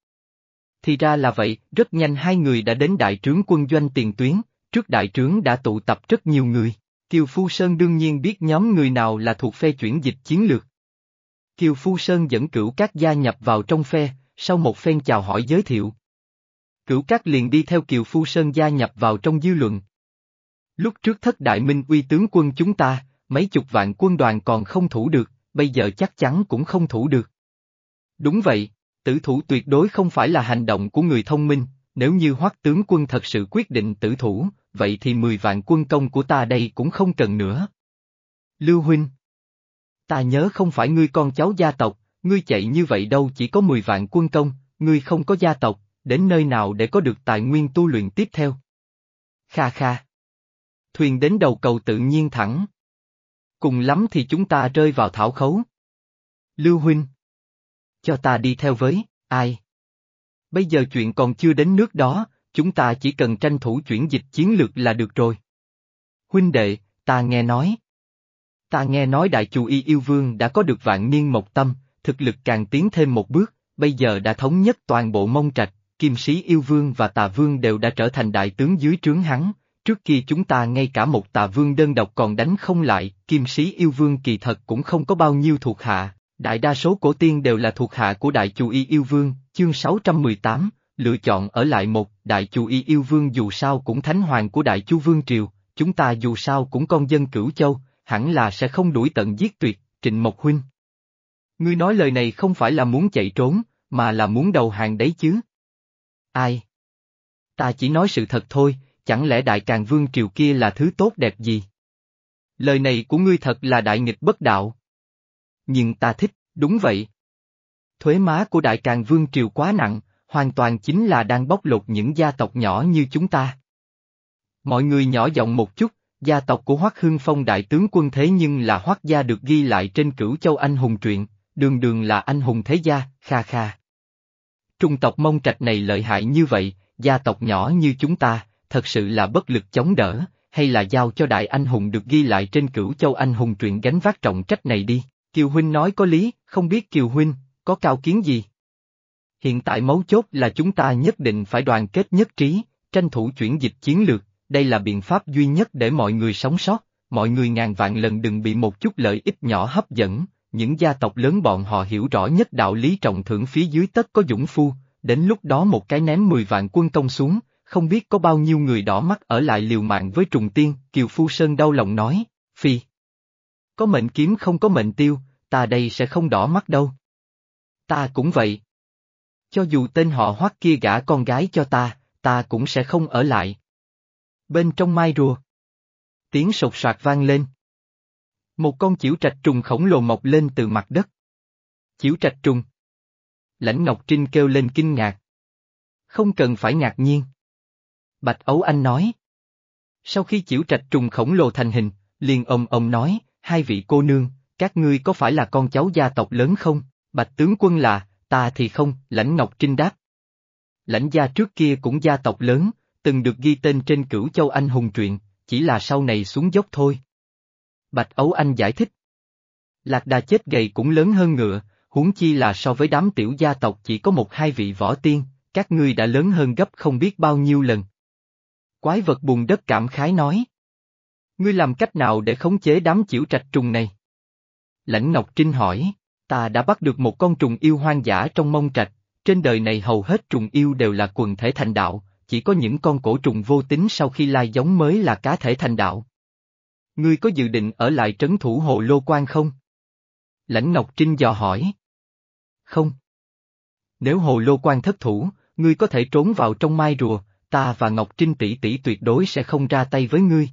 Thì ra là vậy, rất nhanh hai người đã đến đại trướng quân doanh tiền tuyến, trước đại trướng đã tụ tập rất nhiều người. Kiều Phu Sơn đương nhiên biết nhóm người nào là thuộc phe chuyển dịch chiến lược. Kiều Phu Sơn dẫn cửu các gia nhập vào trong phe, sau một phen chào hỏi giới thiệu. Cửu các liền đi theo Kiều Phu Sơn gia nhập vào trong dư luận. Lúc trước thất đại minh uy tướng quân chúng ta, mấy chục vạn quân đoàn còn không thủ được, bây giờ chắc chắn cũng không thủ được. Đúng vậy, tử thủ tuyệt đối không phải là hành động của người thông minh, nếu như hoắc tướng quân thật sự quyết định tử thủ, vậy thì 10 vạn quân công của ta đây cũng không cần nữa. Lưu Huynh Ta nhớ không phải ngươi con cháu gia tộc, ngươi chạy như vậy đâu chỉ có 10 vạn quân công, ngươi không có gia tộc, đến nơi nào để có được tài nguyên tu luyện tiếp theo. Kha kha. Thuyền đến đầu cầu tự nhiên thẳng. Cùng lắm thì chúng ta rơi vào thảo khấu. Lưu Huynh. Cho ta đi theo với, ai? Bây giờ chuyện còn chưa đến nước đó, chúng ta chỉ cần tranh thủ chuyển dịch chiến lược là được rồi. Huynh đệ, ta nghe nói. Ta nghe nói đại chủ y yêu vương đã có được vạn niên mộc tâm, thực lực càng tiến thêm một bước, bây giờ đã thống nhất toàn bộ mông trạch, kim sĩ yêu vương và tà vương đều đã trở thành đại tướng dưới trướng hắn. Trước kia chúng ta ngay cả một tà vương đơn độc còn đánh không lại, kim sĩ yêu vương kỳ thật cũng không có bao nhiêu thuộc hạ, đại đa số cổ tiên đều là thuộc hạ của đại chủ y yêu vương, chương 618, lựa chọn ở lại một, đại chu y yêu vương dù sao cũng thánh hoàng của đại chu vương triều, chúng ta dù sao cũng con dân cửu châu, hẳn là sẽ không đuổi tận giết tuyệt, trịnh Mộc Huynh. Ngươi nói lời này không phải là muốn chạy trốn, mà là muốn đầu hàng đấy chứ. Ai? Ta chỉ nói sự thật thôi, chẳng lẽ đại càng vương triều kia là thứ tốt đẹp gì? Lời này của ngươi thật là đại nghịch bất đạo. Nhưng ta thích, đúng vậy. Thuế má của đại càng vương triều quá nặng, hoàn toàn chính là đang bóc lột những gia tộc nhỏ như chúng ta. Mọi người nhỏ giọng một chút, gia tộc của Hoắc Hưng Phong đại tướng quân thế nhưng là Hoắc gia được ghi lại trên cửu châu anh hùng truyện, đường đường là anh hùng thế gia, kha kha. Trung tộc mông trạch này lợi hại như vậy, gia tộc nhỏ như chúng ta, thật sự là bất lực chống đỡ, hay là giao cho đại anh hùng được ghi lại trên cửu châu anh hùng truyện gánh vác trọng trách này đi. Kiều Huynh nói có lý, không biết Kiều Huynh, có cao kiến gì? Hiện tại mấu chốt là chúng ta nhất định phải đoàn kết nhất trí, tranh thủ chuyển dịch chiến lược, đây là biện pháp duy nhất để mọi người sống sót, mọi người ngàn vạn lần đừng bị một chút lợi ích nhỏ hấp dẫn, những gia tộc lớn bọn họ hiểu rõ nhất đạo lý trọng thưởng phía dưới tất có dũng phu, đến lúc đó một cái ném 10 vạn quân công xuống, không biết có bao nhiêu người đỏ mắt ở lại liều mạng với trùng tiên, Kiều Phu Sơn đau lòng nói, phi. Có mệnh kiếm không có mệnh tiêu, ta đây sẽ không đỏ mắt đâu. Ta cũng vậy. Cho dù tên họ hoắc kia gả con gái cho ta, ta cũng sẽ không ở lại. Bên trong mai rùa. Tiếng sột soạt vang lên. Một con chiểu trạch trùng khổng lồ mọc lên từ mặt đất. Chiểu trạch trùng. Lãnh Ngọc Trinh kêu lên kinh ngạc. Không cần phải ngạc nhiên. Bạch Ấu Anh nói. Sau khi chiểu trạch trùng khổng lồ thành hình, liền ông ông nói, hai vị cô nương, các ngươi có phải là con cháu gia tộc lớn không? Bạch tướng quân là, ta thì không, lãnh Ngọc Trinh đáp. Lãnh gia trước kia cũng gia tộc lớn, từng được ghi tên trên cửu châu anh hùng truyện, chỉ là sau này xuống dốc thôi. Bạch Ấu Anh giải thích. Lạc đà chết gầy cũng lớn hơn ngựa, huống chi là so với đám tiểu gia tộc chỉ có một hai vị võ tiên, các ngươi đã lớn hơn gấp không biết bao nhiêu lần. Quái vật bùn đất cảm khái nói. Ngươi làm cách nào để khống chế đám chịu trạch trùng này? Lãnh Ngọc Trinh hỏi, ta đã bắt được một con trùng yêu hoang dã trong mông trạch, trên đời này hầu hết trùng yêu đều là quần thể thành đạo, chỉ có những con cổ trùng vô tính sau khi lai giống mới là cá thể thành đạo. Ngươi có dự định ở lại trấn thủ hồ lô quan không? Lãnh Ngọc Trinh dò hỏi. Không. Nếu hồ lô quan thất thủ, ngươi có thể trốn vào trong mai rùa, ta và Ngọc Trinh tỷ tỷ tuyệt đối sẽ không ra tay với ngươi.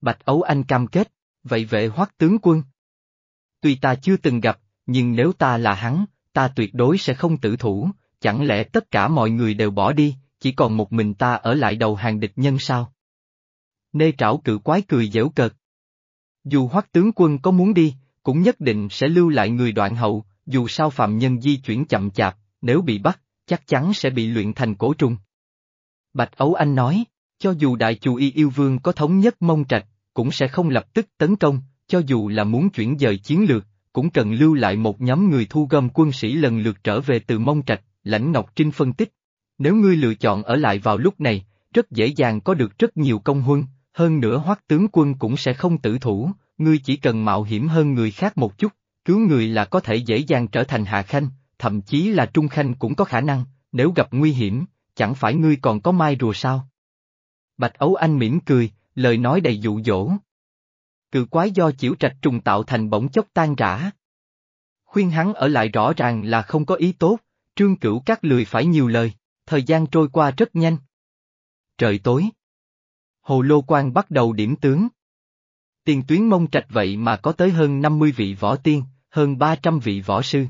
Bạch Ấu Anh cam kết, vậy vệ hoắc tướng quân. Tuy ta chưa từng gặp, nhưng nếu ta là hắn, ta tuyệt đối sẽ không tử thủ, chẳng lẽ tất cả mọi người đều bỏ đi, chỉ còn một mình ta ở lại đầu hàng địch nhân sao? Nê trảo cự quái cười dễu cợt. Dù hoắc tướng quân có muốn đi, cũng nhất định sẽ lưu lại người đoạn hậu, dù sao phạm nhân di chuyển chậm chạp, nếu bị bắt, chắc chắn sẽ bị luyện thành cổ trùng. Bạch Ấu Anh nói, cho dù đại chủ y yêu vương có thống nhất mông trạch, cũng sẽ không lập tức tấn công, cho dù là muốn chuyển dời chiến lược, cũng cần lưu lại một nhóm người thu gom quân sĩ lần lượt trở về từ mông trạch, lãnh Ngọc Trinh phân tích. Nếu ngươi lựa chọn ở lại vào lúc này, rất dễ dàng có được rất nhiều công huân, hơn nữa hoắc tướng quân cũng sẽ không tử thủ, ngươi chỉ cần mạo hiểm hơn người khác một chút, cứu người là có thể dễ dàng trở thành hạ khanh, thậm chí là trung khanh cũng có khả năng, nếu gặp nguy hiểm, chẳng phải ngươi còn có mai rùa sao? Bạch Ấu Anh mỉm cười, lời nói đầy dụ dỗ. Cự quái do chiểu trạch trùng tạo thành bỗng chốc tan rã. Khuyên hắn ở lại rõ ràng là không có ý tốt, trương cửu các lười phải nhiều lời, thời gian trôi qua rất nhanh. Trời tối. Hồ Lô Quan bắt đầu điểm tướng. Tiền tuyến mông trạch vậy mà có tới hơn 50 vị võ tiên, hơn 300 vị võ sư.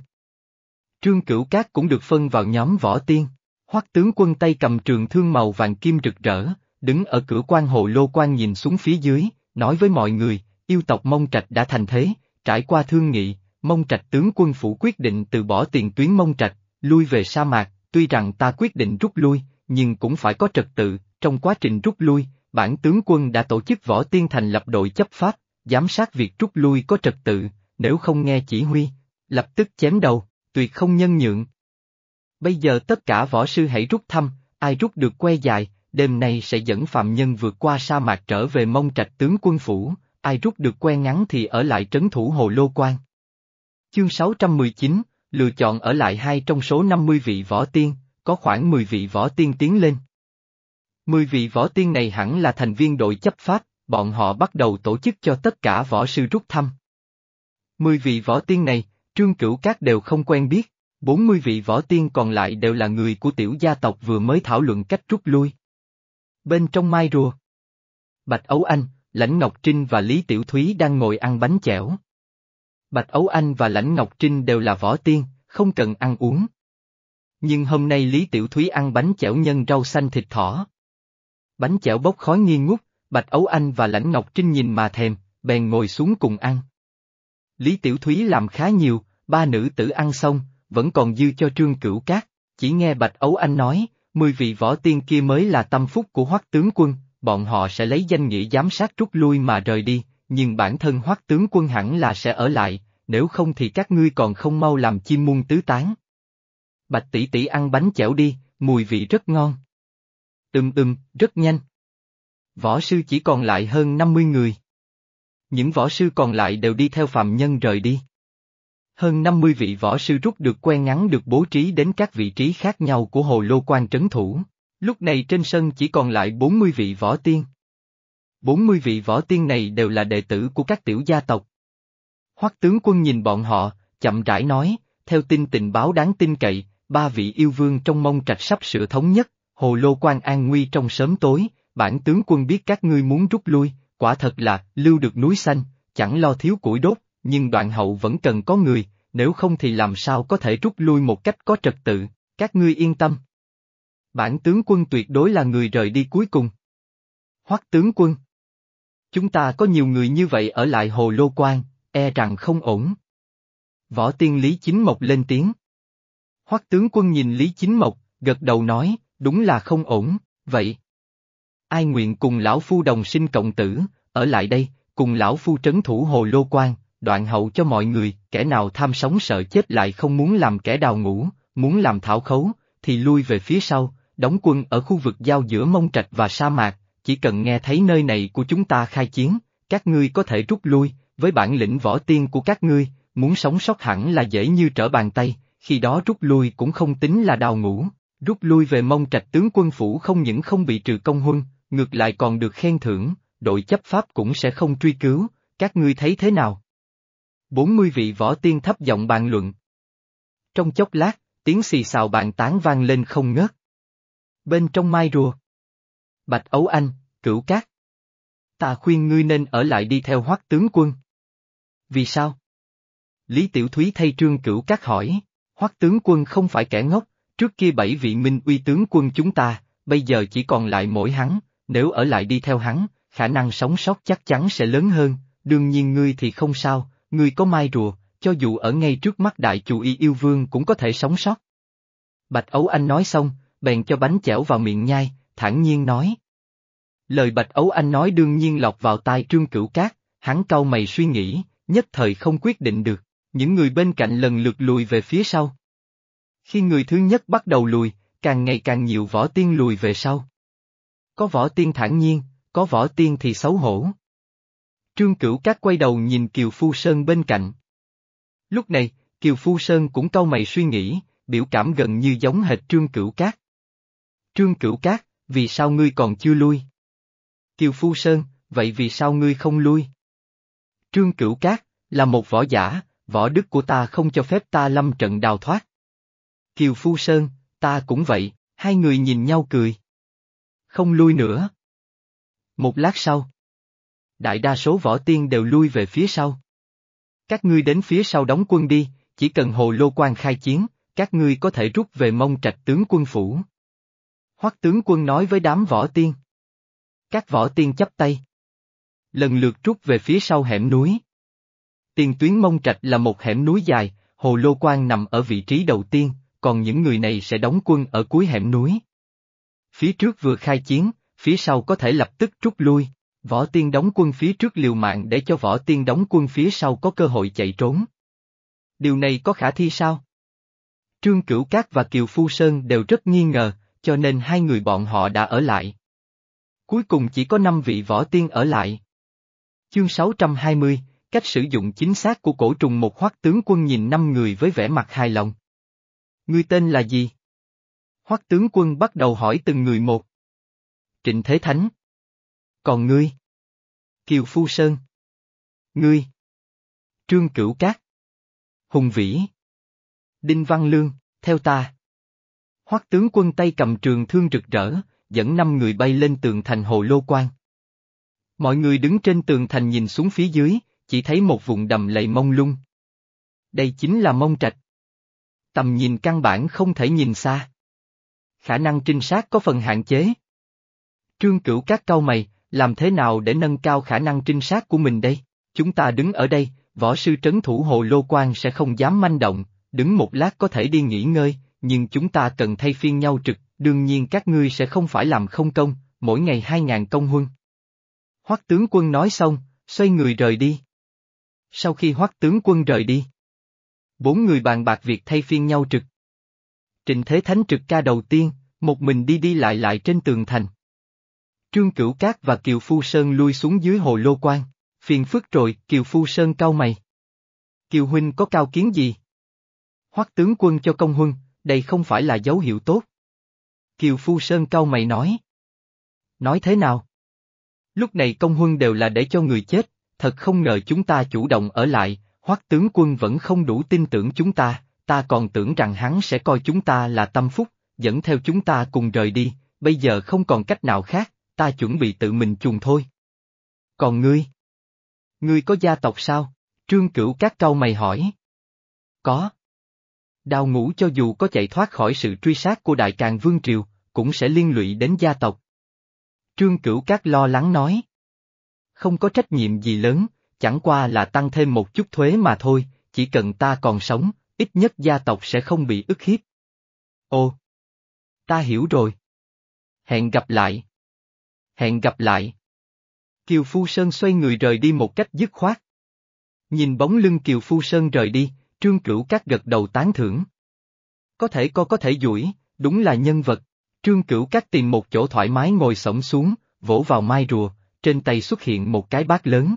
Trương Cửu Cát cũng được phân vào nhóm võ tiên. Hoắc tướng quân tay cầm trường thương màu vàng kim rực rỡ, đứng ở cửa quan hồ lô quan nhìn xuống phía dưới, nói với mọi người, yêu tộc Mông Trạch đã thành thế, trải qua thương nghị, Mông Trạch tướng quân phủ quyết định từ bỏ tiền tuyến Mông Trạch, lui về sa mạc, tuy rằng ta quyết định rút lui, nhưng cũng phải có trật tự, trong quá trình rút lui, bản tướng quân đã tổ chức võ tiên thành lập đội chấp pháp, giám sát việc rút lui có trật tự, nếu không nghe chỉ huy, lập tức chém đầu, tuyệt không nhân nhượng. Bây giờ tất cả võ sư hãy rút thăm, ai rút được que dài, đêm nay sẽ dẫn phạm nhân vượt qua sa mạc trở về mông trạch tướng quân phủ, ai rút được que ngắn thì ở lại trấn thủ hồ lô quan. Chương 619, lựa chọn ở lại hai trong số 50 vị võ tiên, có khoảng 10 vị võ tiên tiến lên. 10 vị võ tiên này hẳn là thành viên đội chấp pháp, bọn họ bắt đầu tổ chức cho tất cả võ sư rút thăm. 10 vị võ tiên này, Trương Cửu các đều không quen biết, 40 vị võ tiên còn lại đều là người của tiểu gia tộc vừa mới thảo luận cách rút lui. Bên trong mai rùa, Bạch Ấu Anh, Lãnh Ngọc Trinh và Lý Tiểu Thúy đang ngồi ăn bánh chẻo. Bạch Ấu Anh và Lãnh Ngọc Trinh đều là võ tiên, không cần ăn uống. Nhưng hôm nay Lý Tiểu Thúy ăn bánh chẻo nhân rau xanh thịt thỏ. Bánh chẻo bốc khói nghi ngút, Bạch Ấu Anh và Lãnh Ngọc Trinh nhìn mà thèm, bèn ngồi xuống cùng ăn. Lý Tiểu Thúy làm khá nhiều, ba nữ tử ăn xong, vẫn còn dư cho Trương Cửu Cát, chỉ nghe Bạch Ấu Anh nói, mười vị võ tiên kia mới là tâm phúc của Hoắc tướng quân, bọn họ sẽ lấy danh nghĩa giám sát rút lui mà rời đi, nhưng bản thân Hoắc tướng quân hẳn là sẽ ở lại, nếu không thì các ngươi còn không mau làm chim muôn tứ tán. Bạch tỷ tỷ ăn bánh chẻo đi, mùi vị rất ngon. Ừm ừm, rất nhanh. Võ sư chỉ còn lại hơn 50 người. Những võ sư còn lại đều đi theo phạm nhân rời đi. Hơn 50 vị võ sư rút được quen ngắn được bố trí đến các vị trí khác nhau của hồ lô quan trấn thủ. Lúc này trên sân chỉ còn lại 40 vị võ tiên. 40 vị võ tiên này đều là đệ tử của các tiểu gia tộc. Hoắc tướng quân nhìn bọn họ, chậm rãi nói, theo tin tình báo đáng tin cậy, ba vị yêu vương trong mông trạch sắp sửa thống nhất, hồ lô quan an nguy trong sớm tối, bản tướng quân biết các ngươi muốn rút lui, quả thật là, lưu được núi xanh, chẳng lo thiếu củi đốt, nhưng đoạn hậu vẫn cần có người, nếu không thì làm sao có thể rút lui một cách có trật tự, các ngươi yên tâm. Bản tướng quân tuyệt đối là người rời đi cuối cùng. Hoắc tướng quân. Chúng ta có nhiều người như vậy ở lại hồ lô quan, e rằng không ổn. Võ tiên Lý Chính Mộc lên tiếng. Hoắc tướng quân nhìn Lý Chính Mộc, gật đầu nói, đúng là không ổn, vậy. Ai nguyện cùng lão phu đồng sinh cộng tử, ở lại đây, cùng lão phu trấn thủ hồ lô quan, đoạn hậu cho mọi người, kẻ nào tham sống sợ chết lại không muốn làm kẻ đào ngũ, muốn làm thảo khấu, thì lui về phía sau, đóng quân ở khu vực giao giữa mông trạch và sa mạc, chỉ cần nghe thấy nơi này của chúng ta khai chiến, các ngươi có thể rút lui, với bản lĩnh võ tiên của các ngươi, muốn sống sót hẳn là dễ như trở bàn tay, khi đó rút lui cũng không tính là đào ngũ, rút lui về mông trạch tướng quân phủ không những không bị trừ công huân, ngược lại còn được khen thưởng, đội chấp pháp cũng sẽ không truy cứu, các ngươi thấy thế nào? 40 vị võ tiên thấp giọng bàn luận. Trong chốc lát, tiếng xì xào bàn tán vang lên không ngớt. Bên trong mai rùa. Bạch Ấu Anh, Cửu Cát. Ta khuyên ngươi nên ở lại đi theo hoắc tướng quân. Vì sao? Lý Tiểu Thúy thay trương Cửu Cát hỏi, hoắc tướng quân không phải kẻ ngốc, trước kia bảy vị minh uy tướng quân chúng ta, bây giờ chỉ còn lại mỗi hắn, nếu ở lại đi theo hắn, khả năng sống sót chắc chắn sẽ lớn hơn, đương nhiên ngươi thì không sao, ngươi có mai rùa, cho dù ở ngay trước mắt đại chủ y yêu vương cũng có thể sống sót. Bạch Ấu Anh nói xong, bèn cho bánh chẻo vào miệng nhai, thản nhiên nói. Lời Bạch Ấu Anh nói đương nhiên lọc vào tai Trương Cửu Cát, hắn cau mày suy nghĩ, nhất thời không quyết định được, những người bên cạnh lần lượt lùi về phía sau. Khi người thứ nhất bắt đầu lùi, càng ngày càng nhiều võ tiên lùi về sau. Có võ tiên thản nhiên, có võ tiên thì xấu hổ. Trương Cửu Cát quay đầu nhìn Kiều Phu Sơn bên cạnh. Lúc này, Kiều Phu Sơn cũng cau mày suy nghĩ, biểu cảm gần như giống hệt Trương Cửu Cát. Trương Cửu Cát, vì sao ngươi còn chưa lui? Kiều Phu Sơn, vậy vì sao ngươi không lui? Trương Cửu Cát, là một võ giả, võ đức của ta không cho phép ta lâm trận đào thoát. Kiều Phu Sơn, ta cũng vậy, hai người nhìn nhau cười. Không lui nữa. Một lát sau. Đại đa số võ tiên đều lui về phía sau. Các ngươi đến phía sau đóng quân đi, chỉ cần hồ lô quan khai chiến, các ngươi có thể rút về mông trạch tướng quân phủ. Hoắc tướng quân nói với đám võ tiên. Các võ tiên chấp tay. Lần lượt rút về phía sau hẻm núi. Tiền tuyến mông trạch là một hẻm núi dài, hồ lô quan nằm ở vị trí đầu tiên, còn những người này sẽ đóng quân ở cuối hẻm núi. Phía trước vừa khai chiến, phía sau có thể lập tức rút lui, võ tiên đóng quân phía trước liều mạng để cho võ tiên đóng quân phía sau có cơ hội chạy trốn. Điều này có khả thi sao? Trương Cửu Cát và Kiều Phu Sơn đều rất nghi ngờ, cho nên hai người bọn họ đã ở lại. Cuối cùng chỉ có năm vị võ tiên ở lại. Chương 620, cách sử dụng chính xác của cổ trùng một hoắc tướng quân nhìn năm người với vẻ mặt hài lòng. Ngươi tên là gì? Hoắc tướng quân bắt đầu hỏi từng người một. Trịnh Thế Thánh. Còn ngươi? Kiều Phu Sơn. Ngươi? Trương Cửu Cát. Hùng Vĩ. Đinh Văn Lương, theo ta. Hoắc tướng quân tay cầm trường thương rực rỡ, dẫn năm người bay lên tường thành hồ lô quan. Mọi người đứng trên tường thành nhìn xuống phía dưới, chỉ thấy một vùng đầm lầy mông lung. Đây chính là mông trạch. Tầm nhìn căn bản không thể nhìn xa. Khả năng trinh sát có phần hạn chế. Trương cửu các cao mày, làm thế nào để nâng cao khả năng trinh sát của mình đây? Chúng ta đứng ở đây, võ sư trấn thủ hồ lô quan sẽ không dám manh động, đứng một lát có thể đi nghỉ ngơi, nhưng chúng ta cần thay phiên nhau trực, đương nhiên các ngươi sẽ không phải làm không công, mỗi ngày hai ngàn công huân. Hoắc tướng quân nói xong, xoay người rời đi. Sau khi hoắc tướng quân rời đi, bốn người bàn bạc việc thay phiên nhau trực. Trịnh Thế Thánh trực ca đầu tiên, một mình đi đi lại lại trên tường thành. Trương Cửu Cát và Kiều Phu Sơn lui xuống dưới hồ lô quan, phiền phức rồi, Kiều Phu Sơn cau mày. Kiều Huynh có cao kiến gì? Hoắc tướng quân cho công huân, đây không phải là dấu hiệu tốt. Kiều Phu Sơn cau mày nói. Nói thế nào? Lúc này công huân đều là để cho người chết, thật không ngờ chúng ta chủ động ở lại, Hoắc tướng quân vẫn không đủ tin tưởng chúng ta, ta còn tưởng rằng hắn sẽ coi chúng ta là tâm phúc, dẫn theo chúng ta cùng rời đi, bây giờ không còn cách nào khác, ta chuẩn bị tự mình chuồn thôi. Còn ngươi? Ngươi có gia tộc sao? Trương Cửu các câu mày hỏi. Có. Đào ngũ cho dù có chạy thoát khỏi sự truy sát của Đại Càng Vương Triều, cũng sẽ liên lụy đến gia tộc. Trương Cửu Cát lo lắng nói. Không có trách nhiệm gì lớn, chẳng qua là tăng thêm một chút thuế mà thôi, chỉ cần ta còn sống, ít nhất gia tộc sẽ không bị ức hiếp. Ồ! Ta hiểu rồi. Hẹn gặp lại. Hẹn gặp lại. Kiều Phu Sơn xoay người rời đi một cách dứt khoát. Nhìn bóng lưng Kiều Phu Sơn rời đi, Trương Cửu Cát gật đầu tán thưởng. Có thể co có thể duỗi, đúng là nhân vật. Trương Cửu Cát tìm một chỗ thoải mái ngồi sổng xuống, vỗ vào mai rùa, trên tay xuất hiện một cái bát lớn.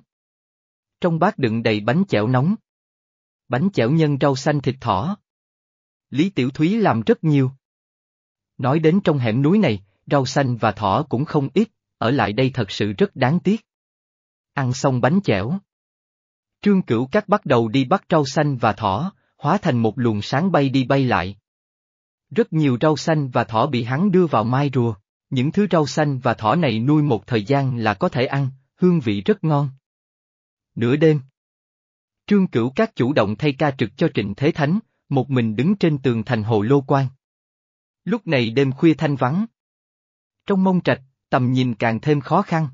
Trong bát đựng đầy bánh chẻo nóng. Bánh chẻo nhân rau xanh thịt thỏ. Lý Tiểu Thúy làm rất nhiều. Nói đến trong hẻm núi này, rau xanh và thỏ cũng không ít, ở lại đây thật sự rất đáng tiếc. Ăn xong bánh chẻo. Trương Cửu Cát bắt đầu đi bắt rau xanh và thỏ, hóa thành một luồng sáng bay đi bay lại. Rất nhiều rau xanh và thỏ bị hắn đưa vào mai rùa, những thứ rau xanh và thỏ này nuôi một thời gian là có thể ăn, hương vị rất ngon. Nửa đêm. Trương Cửu Cát chủ động thay ca trực cho Trịnh Thế Thánh, một mình đứng trên tường thành hồ lô quan. Lúc này đêm khuya thanh vắng. Trong mông trạch, tầm nhìn càng thêm khó khăn.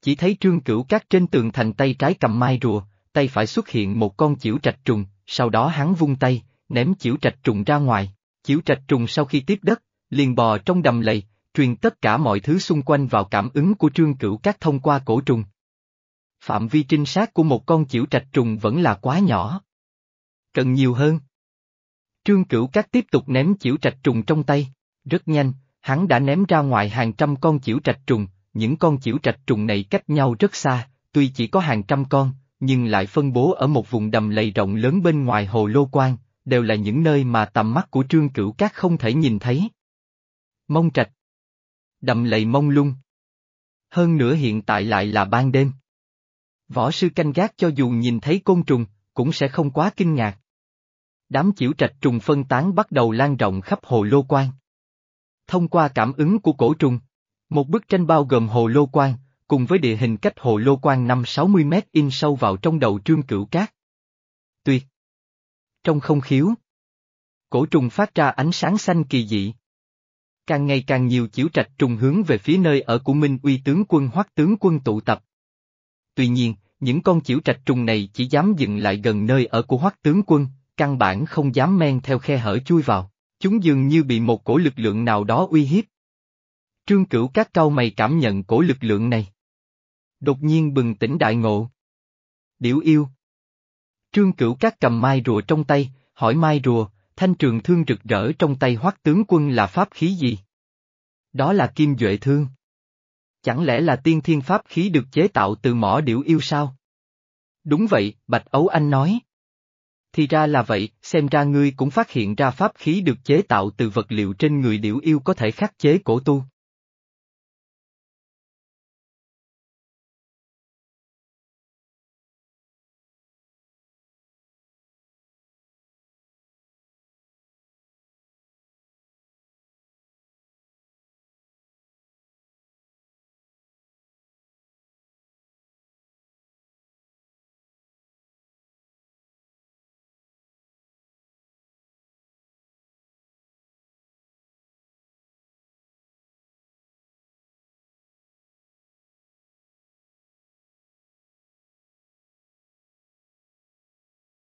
Chỉ thấy trương cửu cát trên tường thành tay trái cầm mai rùa, tay phải xuất hiện một con chiểu trạch trùng, sau đó hắn vung tay, ném chiểu trạch trùng ra ngoài. Chiểu trạch trùng sau khi tiếp đất, liền bò trong đầm lầy, truyền tất cả mọi thứ xung quanh vào cảm ứng của trương cửu cát thông qua cổ trùng. Phạm vi trinh sát của một con chiểu trạch trùng vẫn là quá nhỏ. Cần nhiều hơn. Trương cửu cát tiếp tục ném chiểu trạch trùng trong tay, rất nhanh, hắn đã ném ra ngoài hàng trăm con chiểu trạch trùng, những con chiểu trạch trùng này cách nhau rất xa, tuy chỉ có hàng trăm con, nhưng lại phân bố ở một vùng đầm lầy rộng lớn bên ngoài hồ Lô Quan, đều là những nơi mà tầm mắt của Trương Cửu Cát không thể nhìn thấy. Mông trạch Đầm lầy mông lung Hơn nữa hiện tại lại là ban đêm. Võ sư canh gác cho dù nhìn thấy côn trùng, cũng sẽ không quá kinh ngạc. Đám chiểu trạch trùng phân tán bắt đầu lan rộng khắp hồ Lô Quan. Thông qua cảm ứng của cổ trùng, một bức tranh bao gồm hồ Lô Quan, cùng với địa hình cách hồ Lô Quan 5-60 mét in sâu vào trong đầu trương cửu cát. Tuyệt! Trong không khiếu, cổ trùng phát ra ánh sáng xanh kỳ dị. Càng ngày càng nhiều chiếu trạch trùng hướng về phía nơi ở của Minh uy tướng quân hoắc tướng quân tụ tập. Tuy nhiên, những con chiếu trạch trùng này chỉ dám dừng lại gần nơi ở của hoắc tướng quân, căn bản không dám men theo khe hở chui vào, chúng dường như bị một cổ lực lượng nào đó uy hiếp. Trương Cửu các cao mày cảm nhận cổ lực lượng này. Đột nhiên bừng tỉnh đại ngộ. Điểu yêu. Trương Cửu các cầm mai rùa trong tay, hỏi mai rùa, thanh trường thương rực rỡ trong tay hoắc tướng quân là pháp khí gì? Đó là kim duệ thương. Chẳng lẽ là tiên thiên pháp khí được chế tạo từ mỏ điểu yêu sao? Đúng vậy, Bạch Ấu Anh nói. Thì ra là vậy, xem ra ngươi cũng phát hiện ra pháp khí được chế tạo từ vật liệu trên người điểu yêu có thể khắc chế cổ tu.